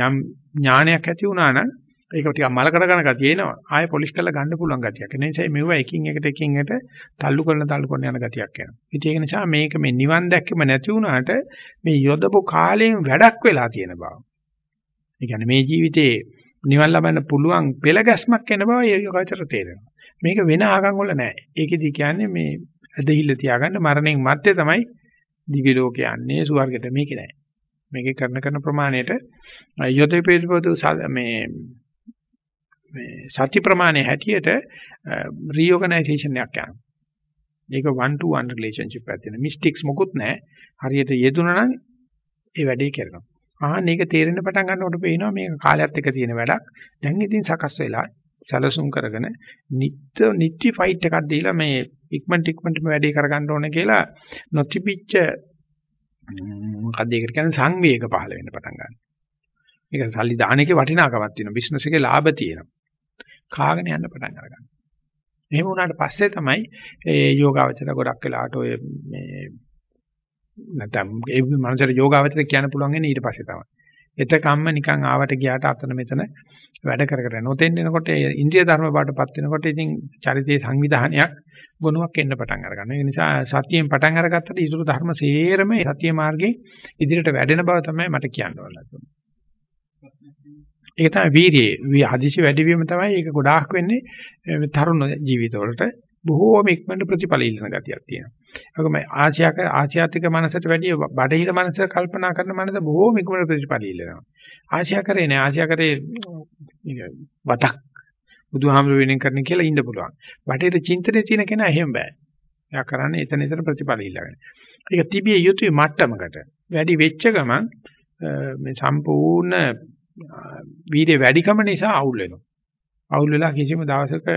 යම් ඥානයක් ඇති වුණා නම් ඒක ටිකක් මලකඩ ගන්න ගතිය එනවා. ආයෙ පොලිෂ් කරලා ගන්න පුළුවන් ගතියක්. ඒ නිසා මෙව එකින් එකට එකින් එකට තල්ලු කරන තල්ලු කරන යන ගතියක් එනවා. ඉතින් ඒක නිසා මේක මේ නිවන් දැක්කම නැති වුණාට මේ යොදපු කාලයෙන් වැඩක් වෙලා තියෙන බව. ඒ කියන්නේ මේ ජීවිතේ නිවන් ලබන්න පුළුවන් පෙළ ගැස්මක් එන බව යෝගාචර තේරෙනවා. මේක වෙන ආගම් වල නැහැ. ඒකෙදි කියන්නේ මේ ඇදහිල්ල තියාගන්න මරණයෙන් මත්තේ තමයි දිවි ලෝකේ යන්නේ සුවර්ගයට මේක නෑ. මේකේ කරන කරන ප්‍රමාණයට යොදපේපොතු මේ මේ සත්‍ය ප්‍රමාණය හැටියට රීօගනයිසේෂන් එකක් යනවා. මේක one to one relationship එකක් තියෙන. මිස්ටික්ස් මොකුත් නැහැ. හරියට යෙදුණා නම් ඒ වැඩේ කරනවා. ආහන් මේක තේරෙන්න පටන් ගන්නකොට පේනවා මේක කාලයත් එක්ක තියෙන වැඩක්. දැන් ඉතින් සකස් වෙලා සැලසුම් කරගෙන නිත්‍ය නිත්‍ය ෆයිට් එකක් දීලා මේ ඉක්මනට ඉක්මනටම වැඩේ කරගන්න ඕනේ කියලා නොතිබිච්ච මොකක්ද ඒකට කියන්නේ සංවේග පහළ වෙන්න පටන් ගන්නවා. මේක සල්ලි දාන එකේ වටිනාකමක් තියෙනවා. බිස්නස් එකේ ලාභ තියෙනවා. කාගෙන යන්න පටන් අරගන්නවා. එහෙම වුණාට පස්සේ තමයි ඒ යෝගාවචර ගොඩක් වෙලාට ඔය මේ නැත්නම් ඒ මනසට යෝගාවචර කියන්න පුළුවන් වෙන්නේ ඊට පස්සේ තමයි. එතකම්ම නිකන් ආවට ගියාට අතන මෙතන වැඩ කර කර නොතෙන් එනකොට ඉන්දිය ධර්ම පාඩපත් වෙනකොට ඉතින් චරිතයේ සංවිධානයක් ගුණයක් එන්න පටන් අර ගන්නවා. ඒ නිසා සතියෙන් පටන් අරගත්තට ඊටු ධර්ම සේරම සතිය මාර්ගයේ ඉදිරියට වැඩෙන බව තමයි මට කියන්න ඕන. ඒක තමයි වීරියේ හදිසි වැඩිවීම තමයි ඒක ගොඩාක් වෙන්නේ තරුණ ජීවිතවලට බොහෝම ඉක්මනට ප්‍රතිඵල ඉල්ලන ගතියක් තියෙනවා. ඒකම ආශියාක ආශියාතික මනසට වැඩිය බඩහිර මනස කල්පනා කරන මනස බොහෝම ඉක්මනට ප්‍රතිඵල ඉල්ලනවා. ආශියා කරේ නෑ ආශියා කරේ වතක් බුදුහාමුදුරු වෙනින් කරන්න කියලා ඉන්න පුළුවන්. බටේට චින්තනයේ තියෙන කෙනා එහෙම බෑ. එයා කරන්නේ එතන එතන ප්‍රතිඵල ඉල්ලගෙන. ඒක තිබිය යුතුයි මට්ටමකට. වැඩි වෙච්ච ගමන් මේ සම්පූර්ණ වීර්ය වැඩිකම නිසා අවුල් වෙනවා. අවුල් වෙලා කිසිම දවසක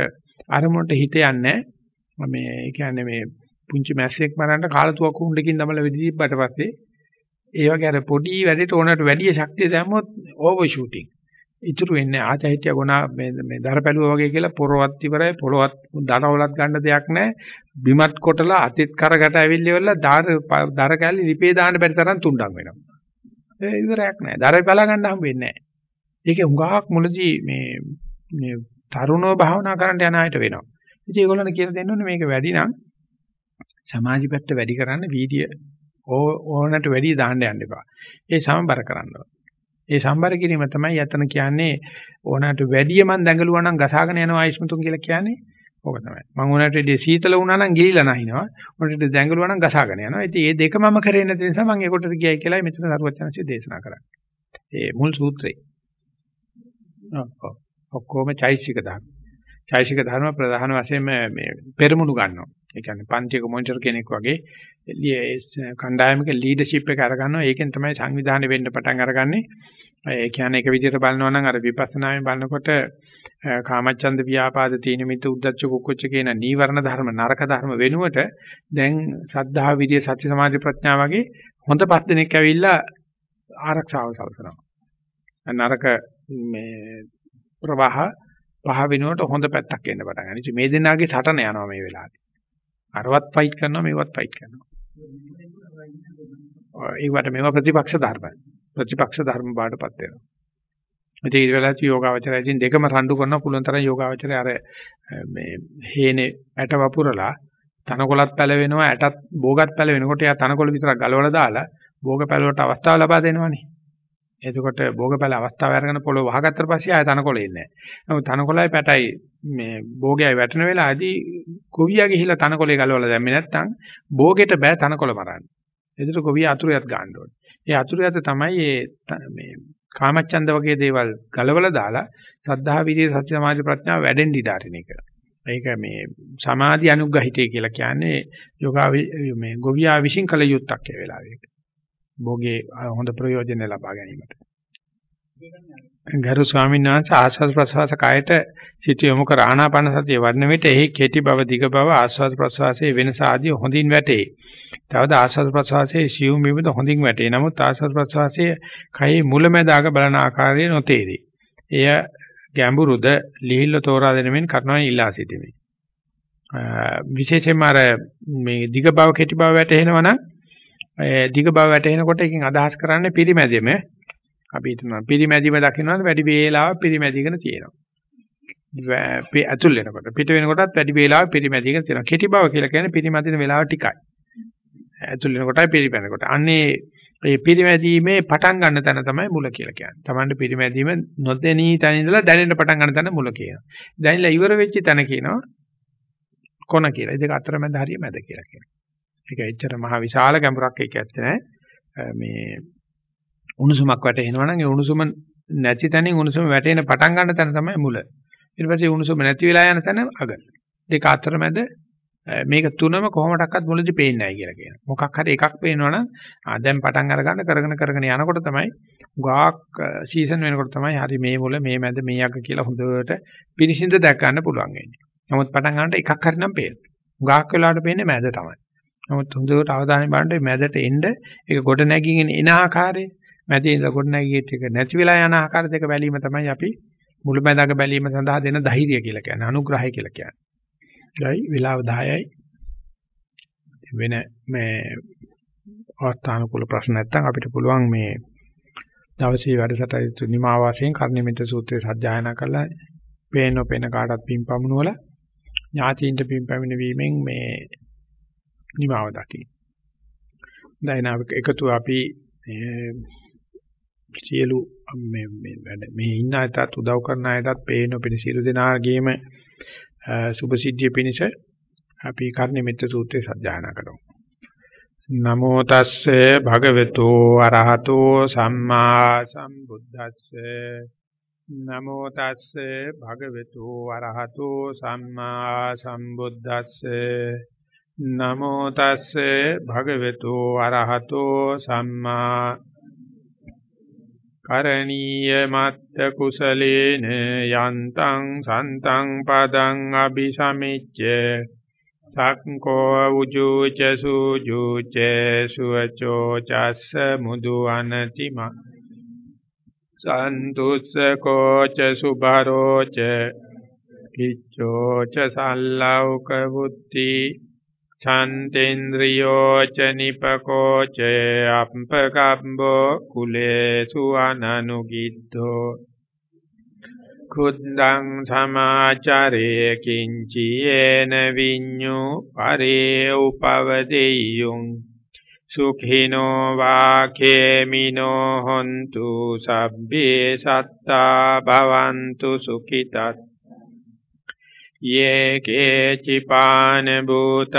අරමුණට හිත යන්නේ මේ කියන්නේ මේ පුංචි මැස්සෙක් මරන්න කාලතුවක් උණ්ඩකින් දමලා වෙදි තිබ්බට පස්සේ ඒ වගේ අර පොඩි වැඩේට ඕනට වැඩි ශක්තිය දැම්මොත් ඕවර් ෂූටින්. ඉතුරු වෙන්නේ ආචෛත්‍ය ගුණා මේ මේ දරපැලුවා වගේ කියලා පොරවත් ඉවරයි පොළවත් දරවලත් ගන්න දෙයක් නැහැ. බිමත් කොටලා අතිත් කරකට ඇවිල්ලිවලා දාර දර කැලි ලිපේ දාන්න බැරි තරම් තුණ්ඩම් වෙනවා. ඒ ඉවරයක් නැහැ. දර බලා ගන්න හම්බ වෙන්නේ නැහැ. ඒකේ හුඟක් මුලදී මේ මේ තරුණව භාවනා කරන්න යන අයට වෙනවා. ඉතින් ඒගොල්ලන් කියලා දෙන්න ඕනේ මේක වැඩි නම් සමාජි පැත්ත වැඩි කරන්න වීඩිය ඕනට වැඩි දාන්න යන්න එපා. ඒ සමබර කරන්න ඒ සම්බර කිරීම තමයි යතන කියන්නේ ඕනට වැඩිය මන් දැඟලුවා නම් ගසාගෙන යනවා ආයස්මතුන් කියලා කියන්නේ ඕක තමයි. මම ඕනට වැඩි සීතල වුණා නම් ගිලිලා නැහිනවා. ඕනට දැඟලුවා නම් ගසාගෙන යනවා. ඉතින් මේ දෙක මම කරේ නැති නිසා මම ඒකට ගියයි කියලා මෙතන සරුවත් chance දේශනා කරන්නේ. ඒ මුල් සූත්‍රේ. ඔක්කොම චෛසික ධර්ම. චෛසික ධර්ම ප්‍රධාන වශයෙන් මේ පෙරමුණු ගන්නවා. ඒ කියන්නේ පන්තික මොනිටර් කෙනෙක් වගේ කණ්ඩායමක ලීඩර්ෂිප් එක අරගන්නවා. ඒකෙන් තමයි සංවිධානය වෙන්න පටන් අරගන්නේ. ඒ කියන්නේ එක විදිහට බලනවා නම් අර විපස්සනායෙන් බලනකොට කාමච්ඡන්ද ව්‍යාපාද තීන මිත උද්දච්ච කුක්කුච්ච කියන නීවරණ ධර්ම නරක ධර්ම වෙනුවට දැන් සද්ධා විරිය සති සමාධි ප්‍රඥා වගේ හොඳ පස් දෙනෙක් ඇවිල්ලා ආරක්ෂාව සලසනවා. නරක මේ ප්‍රවාහ පහ වෙනුවට හොඳ පැත්තක් එන්න පටන් ගන්නවා. ඉතින් මේ දෙන්නාගේ සටන යනවා මේ වෙලාවේ. අරවත් ෆයිට් කරනවා මේවත් ෆයිට් කරනවා. ඒවට මේවා ප්‍රතිපක්ෂ ධර්ම. ප්‍රතිපක්ෂ ධර්ම බාටපත් වෙනවා. ඉතින් ඊට වෙලාවට යෝගාවචරය ඉතින් දෙකම රණ්ඩු කරන පුළුවන් තරම් යෝගාවචරය අර මේ හේනේ ඇට වපුරලා තනකොළත් පැලවෙනවා ඇටත් බෝගත් පැලවෙනකොට යා තනකොළ විතරක් ගලවලා දාලා බෝග පැලවට අවස්ථාව ලබා දෙනවනේ. එතකොට භෝගපල අවස්ථාව අරගෙන පොළොව වහගත්තට පස්සේ ආය තනකොළ එන්නේ නැහැ. නමුත් තනකොළයි පැටයි මේ භෝගයයි වැටෙන වෙලාවේදී කොවියා ගිහිලා තනකොළේ ගලවලා දැම්මේ නැත්නම් භෝගෙට බෑ තනකොළ මරන්න. එදිට කොවියා අතුරුයත් ගන්න ඕනේ. ඒ අතුරුයත් තමයි මේ කාමච්ඡන්ද වගේ දේවල් ගලවලා දාලා සද්ධා විදියේ සත්‍ය සමාධි ප්‍රඥාව වැඩෙන්න ඉඩ අරින එක. ඒක මේ සමාධි අනුග්‍රහිතය කියලා කියන්නේ යෝගා මේ ගොවියා විශ්ින් කළ යුත්තක් ඒ වෙලාවේ. භෝගේ හොඳ ප්‍රයෝජන ලබා ගැනීමට. ගරු ස්වාමීන් වහන්සේ ආස්වාද ප්‍රසවාස කායට සිත යොමු කර ආනාපාන සතිය වඩන විට එහි කෙටි බව දිග බව ආස්වාද ප්‍රසවාසයේ වෙනස ආදී හොඳින් වැටේ. තවද ආස්වාද ප්‍රසවාසයේ සියුම් විවිධ හොඳින් වැටේ. නමුත් ආස්වාද ප්‍රසවාසයේ කයේ මුලැමැදාක බලන ආකාරය නොතේරේ. එය ගැඹුරුද ලිහිල්ල තෝරා දෙනමින් කරනවා ඉල්ලා සිටිමි. විශේෂයෙන්ම අර මේ දිග බව කෙටි බව වැටෙනවා නම් දිග බව වැටෙනකොට එකකින් අදහස් කරන්නේ පිරිමැදීම. අපි හිතනවා පිරිමැදීම දකින්නවාද වැඩි වේලාවක් පිරිමැදීගෙන තියෙනවා. ඇතුල් වෙනකොට පිට වෙනකොටත් වැඩි වේලාවක් පිරිමැදීගෙන තියෙනවා. කෙටි බව කියලා කියන්නේ පිරිමැදින වේලාව ටිකයි. ඇතුල් වෙනකොටයි පිරිමැදෙනකොට. අන්නේ මේ පිරිමැදීමේ පටන් ගන්න තැන තමයි මුල කියලා කියන්නේ. Tamande පිරිමැදීම නොදෙනී තැන ඉඳලා දැනෙන්න පටන් ගන්න තැන මුල කියනවා. දැනෙලා ඉවර වෙච්ච තැන කියනවා කොන කියලා. ඒ දෙක අතරමැද හරිය මැද කියලා කියනවා. ඒක එච්චර මහ විශාල ගැඹුරක් ඒක ඇත්තේ නැහැ. මේ උණුසුමක් වැටෙනවා නම් ඒ උණුසුම නැති තැනින් උණුසුම වැටෙන පටන් ගන්න තැන තමයි මුල. ඊට පස්සේ උණුසුම නැති වෙලා යන තැන අග. දෙක අතරමැද මේක තුනම කොහොමඩක්වත් මුලදී පේන්නේ නැහැ කියලා කියනවා. මොකක් හරි එකක් පේනවනම් ආ දැන් පටන් අරගන්න කරගෙන කරගෙන යනකොට තමයි ගාක් සීසන් වෙනකොට තමයි හරි මේ මුල මේ මැද මේ අග කියලා හොඳට පිරිසිඳ දැක් ගන්න පුළුවන් වෙන්නේ. නමුත් පටන් ගන්නට එකක් හරි නම් පේනවා. ගාක් වෙලාවට පේන්නේ මැද තමයි. නමුත් හොඳට අවධානය බලන්න මැදට එන්න ඒක ගොඩ නැගීගෙන එන ආකාරය මැදේ ඉඳලා ගොඩ නැගීච්ච එක නැති වෙලා යන ආකාර දෙක බැලීම තමයි අපි මුළුමැදක බැලීම සඳහා දෙන ධෛර්යය කියලා කියන්නේ අනුග්‍රහය කියලා කියන්නේ. ගයි වෙලාව 10යි වෙන මේ අවස්ථානුකූල ප්‍රශ්න නැත්නම් අපිට පුළුවන් මේ දවසේ වැඩසටහන නිමා වාසයෙන් කර්ණිමිත සූත්‍රය සජ්ජායනා කරලා පේන පේන කාටත් පින් පමුණුවලා ඥාතීන්ට පින් පැමිණ වීමෙන් මේ නිමාව දකින්න. දැන් එකතු අපි සියලු මේ මේ මේ ඉන්න අයටත් උදව් කරන අයටත් පේන පිණ සියලු දෙනාගේම සුභසිද්ධිය පිණිස අපි කර්ණිමිත්‍ර සූත්‍රය සජ්ජායනා කරමු. නමෝ තස්සේ භගවතු අරහතෝ සම්මා සම්බුද්දස්සේ නමෝ තස්සේ භගවතු අරහතෝ සම්මා සම්බුද්දස්සේ නමෝ තස්සේ භගවතු අරහතෝ සම්මා කරණීය මත්ත කුසලේන යන්තං සන්තං පදං අபிසමිච්ච සක්කෝ උජුච සුජුච සුවචෝ චස්ස මුදු අනතිම සන්තුස්සකෝ ච සුභරෝ ච කිච්ඡෝ ච සල්ලෞක බුද්ධි ඡන්තේන්ද්‍රියෝ ච නිපකෝ ච අප්පකම්බෝ කුලේසු අනනුගිද්ධෝ කුද්දං සමාචරේ කිංචීන විඤ්ඤු පරේ උපවදෙය්‍යුං සුඛිනෝ වාඛේමිනෝ හොන්තු සබ්බේ සත්තා භවන්තු සුඛිතත් යේ කේචිපාන භූතත්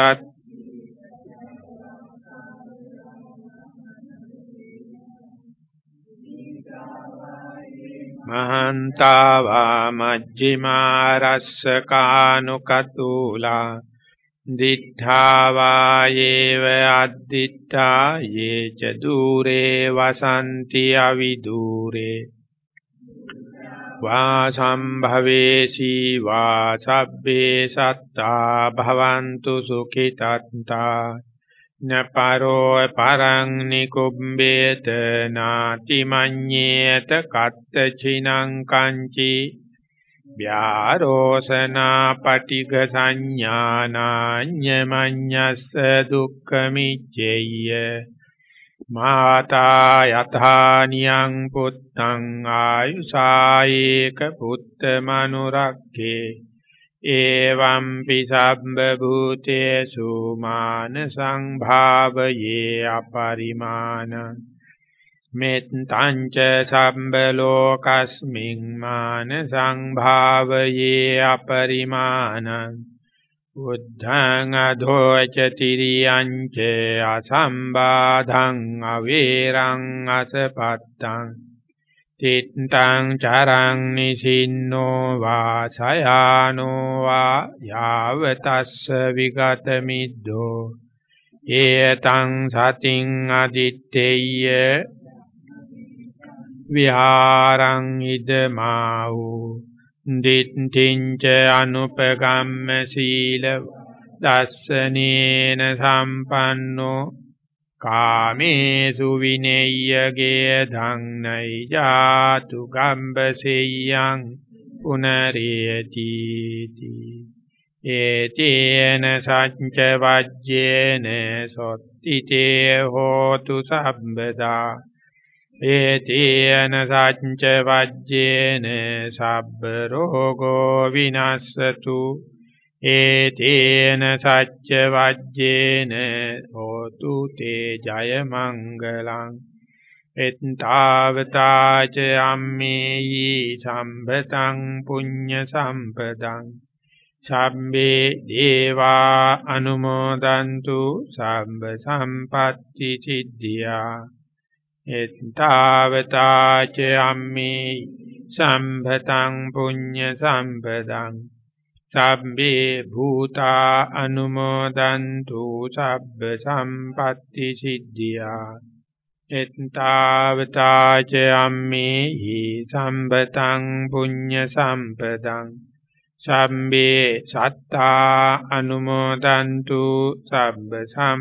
මහන්තා වා මජ්ක්‍ධිමා රස්සකානුකතුලා දිඨා වා යේව අද්දිඨා යේ ච দূරේ වසන්ති අවිදූරේ වා සම්භවේසි වා සබ්බේ සත්තා භවන්තු සුඛිතත්තා නපරෝ පරං නිකුම්බේත නාති මඤ්ඤේත කත්ත චිනං කංචි ව්‍යාරෝසනා පටිඝ සංඥානාඤ්ඤමඤ්ඤස්ස දුක්ඛමිච්ඡේය මාතා යථානියං පුත්තං ආයුසායේක පුත්ත මනුරක්ඛේ එවං පිසබ්බ භූතේසු මාන සංභාවයේ අපරිමාණ මෙත්තං ච සම්බ ලෝකස්මින් මාන සංභාවයේ අපරිමාණ බුද්ධං අධෝච තිරියං ච අසම්බාධං අවේරං අසපත්තං තිත්තං චරං නිසින්නෝ වාසයානෝ වා යාවතස්ස විගත මිද්දෝ ඒතං සතින් අදිත්තේය විහාරං ඉදමාවෝ දිට්ඨිංච අනුපගම්ම සීල දස්සනේන සම්පන්නෝ කාමේසු විනෙය්‍යගේ ධම්නයි ජාතු ගම්බසෙය්‍යං පුනරේති ඒතේන සච්ච වජ්ජේන සොත්තිතේ හෝතු සම්බදා ඒතේන සච්ච වජ්ජේන සබ්බ රෝගෝ විනස්සතු. ඒතේන සච්ච වජ්ජේන හෝතු තේ ජය මංගලං එත්තාවතාච අම්මේයි සම්බතං පුඤ්ඤ සම්පදං. සම්බේ දේවා අනුමෝදන්තු සම්බ සම්පatti සිද්ධියා. එත්තාවතාච අම්මේයි සම්බතං පුඤ්ඤ සම්පදං සබ්බේ භූතා අනුමෝදන්තු සබ්බ සම්පatti සිද්ධියා එත්තාවතාච අම්මේ හි සම්බතං පුඤ්ඤ සම්පදං සම්බේ සත්තා අනුමෝදන්තු සබ්බ සම්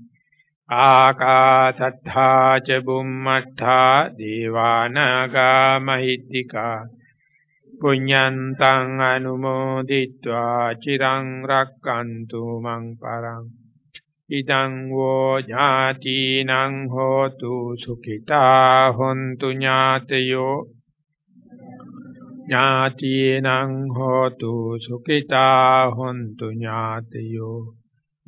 ආකාශට්ඨා ච බුම්මට්ඨා දේවානාගා මහිත්‍තිකා පුඤ්ඤන්තං අනුමෝදිත්වා චිරං රක්칸තු මං පරං ඉදං වෝ ඥාතිනං හෝතු සුඛිතා හොන්තු ඥාතයෝ ඥාතිනං හෝතු සුඛිතා හොන්තු ඥාතයෝ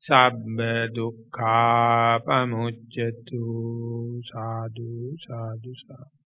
සබ්බ දුක්ඛා පමුච්ඡතු සාදු සාදු සාදු.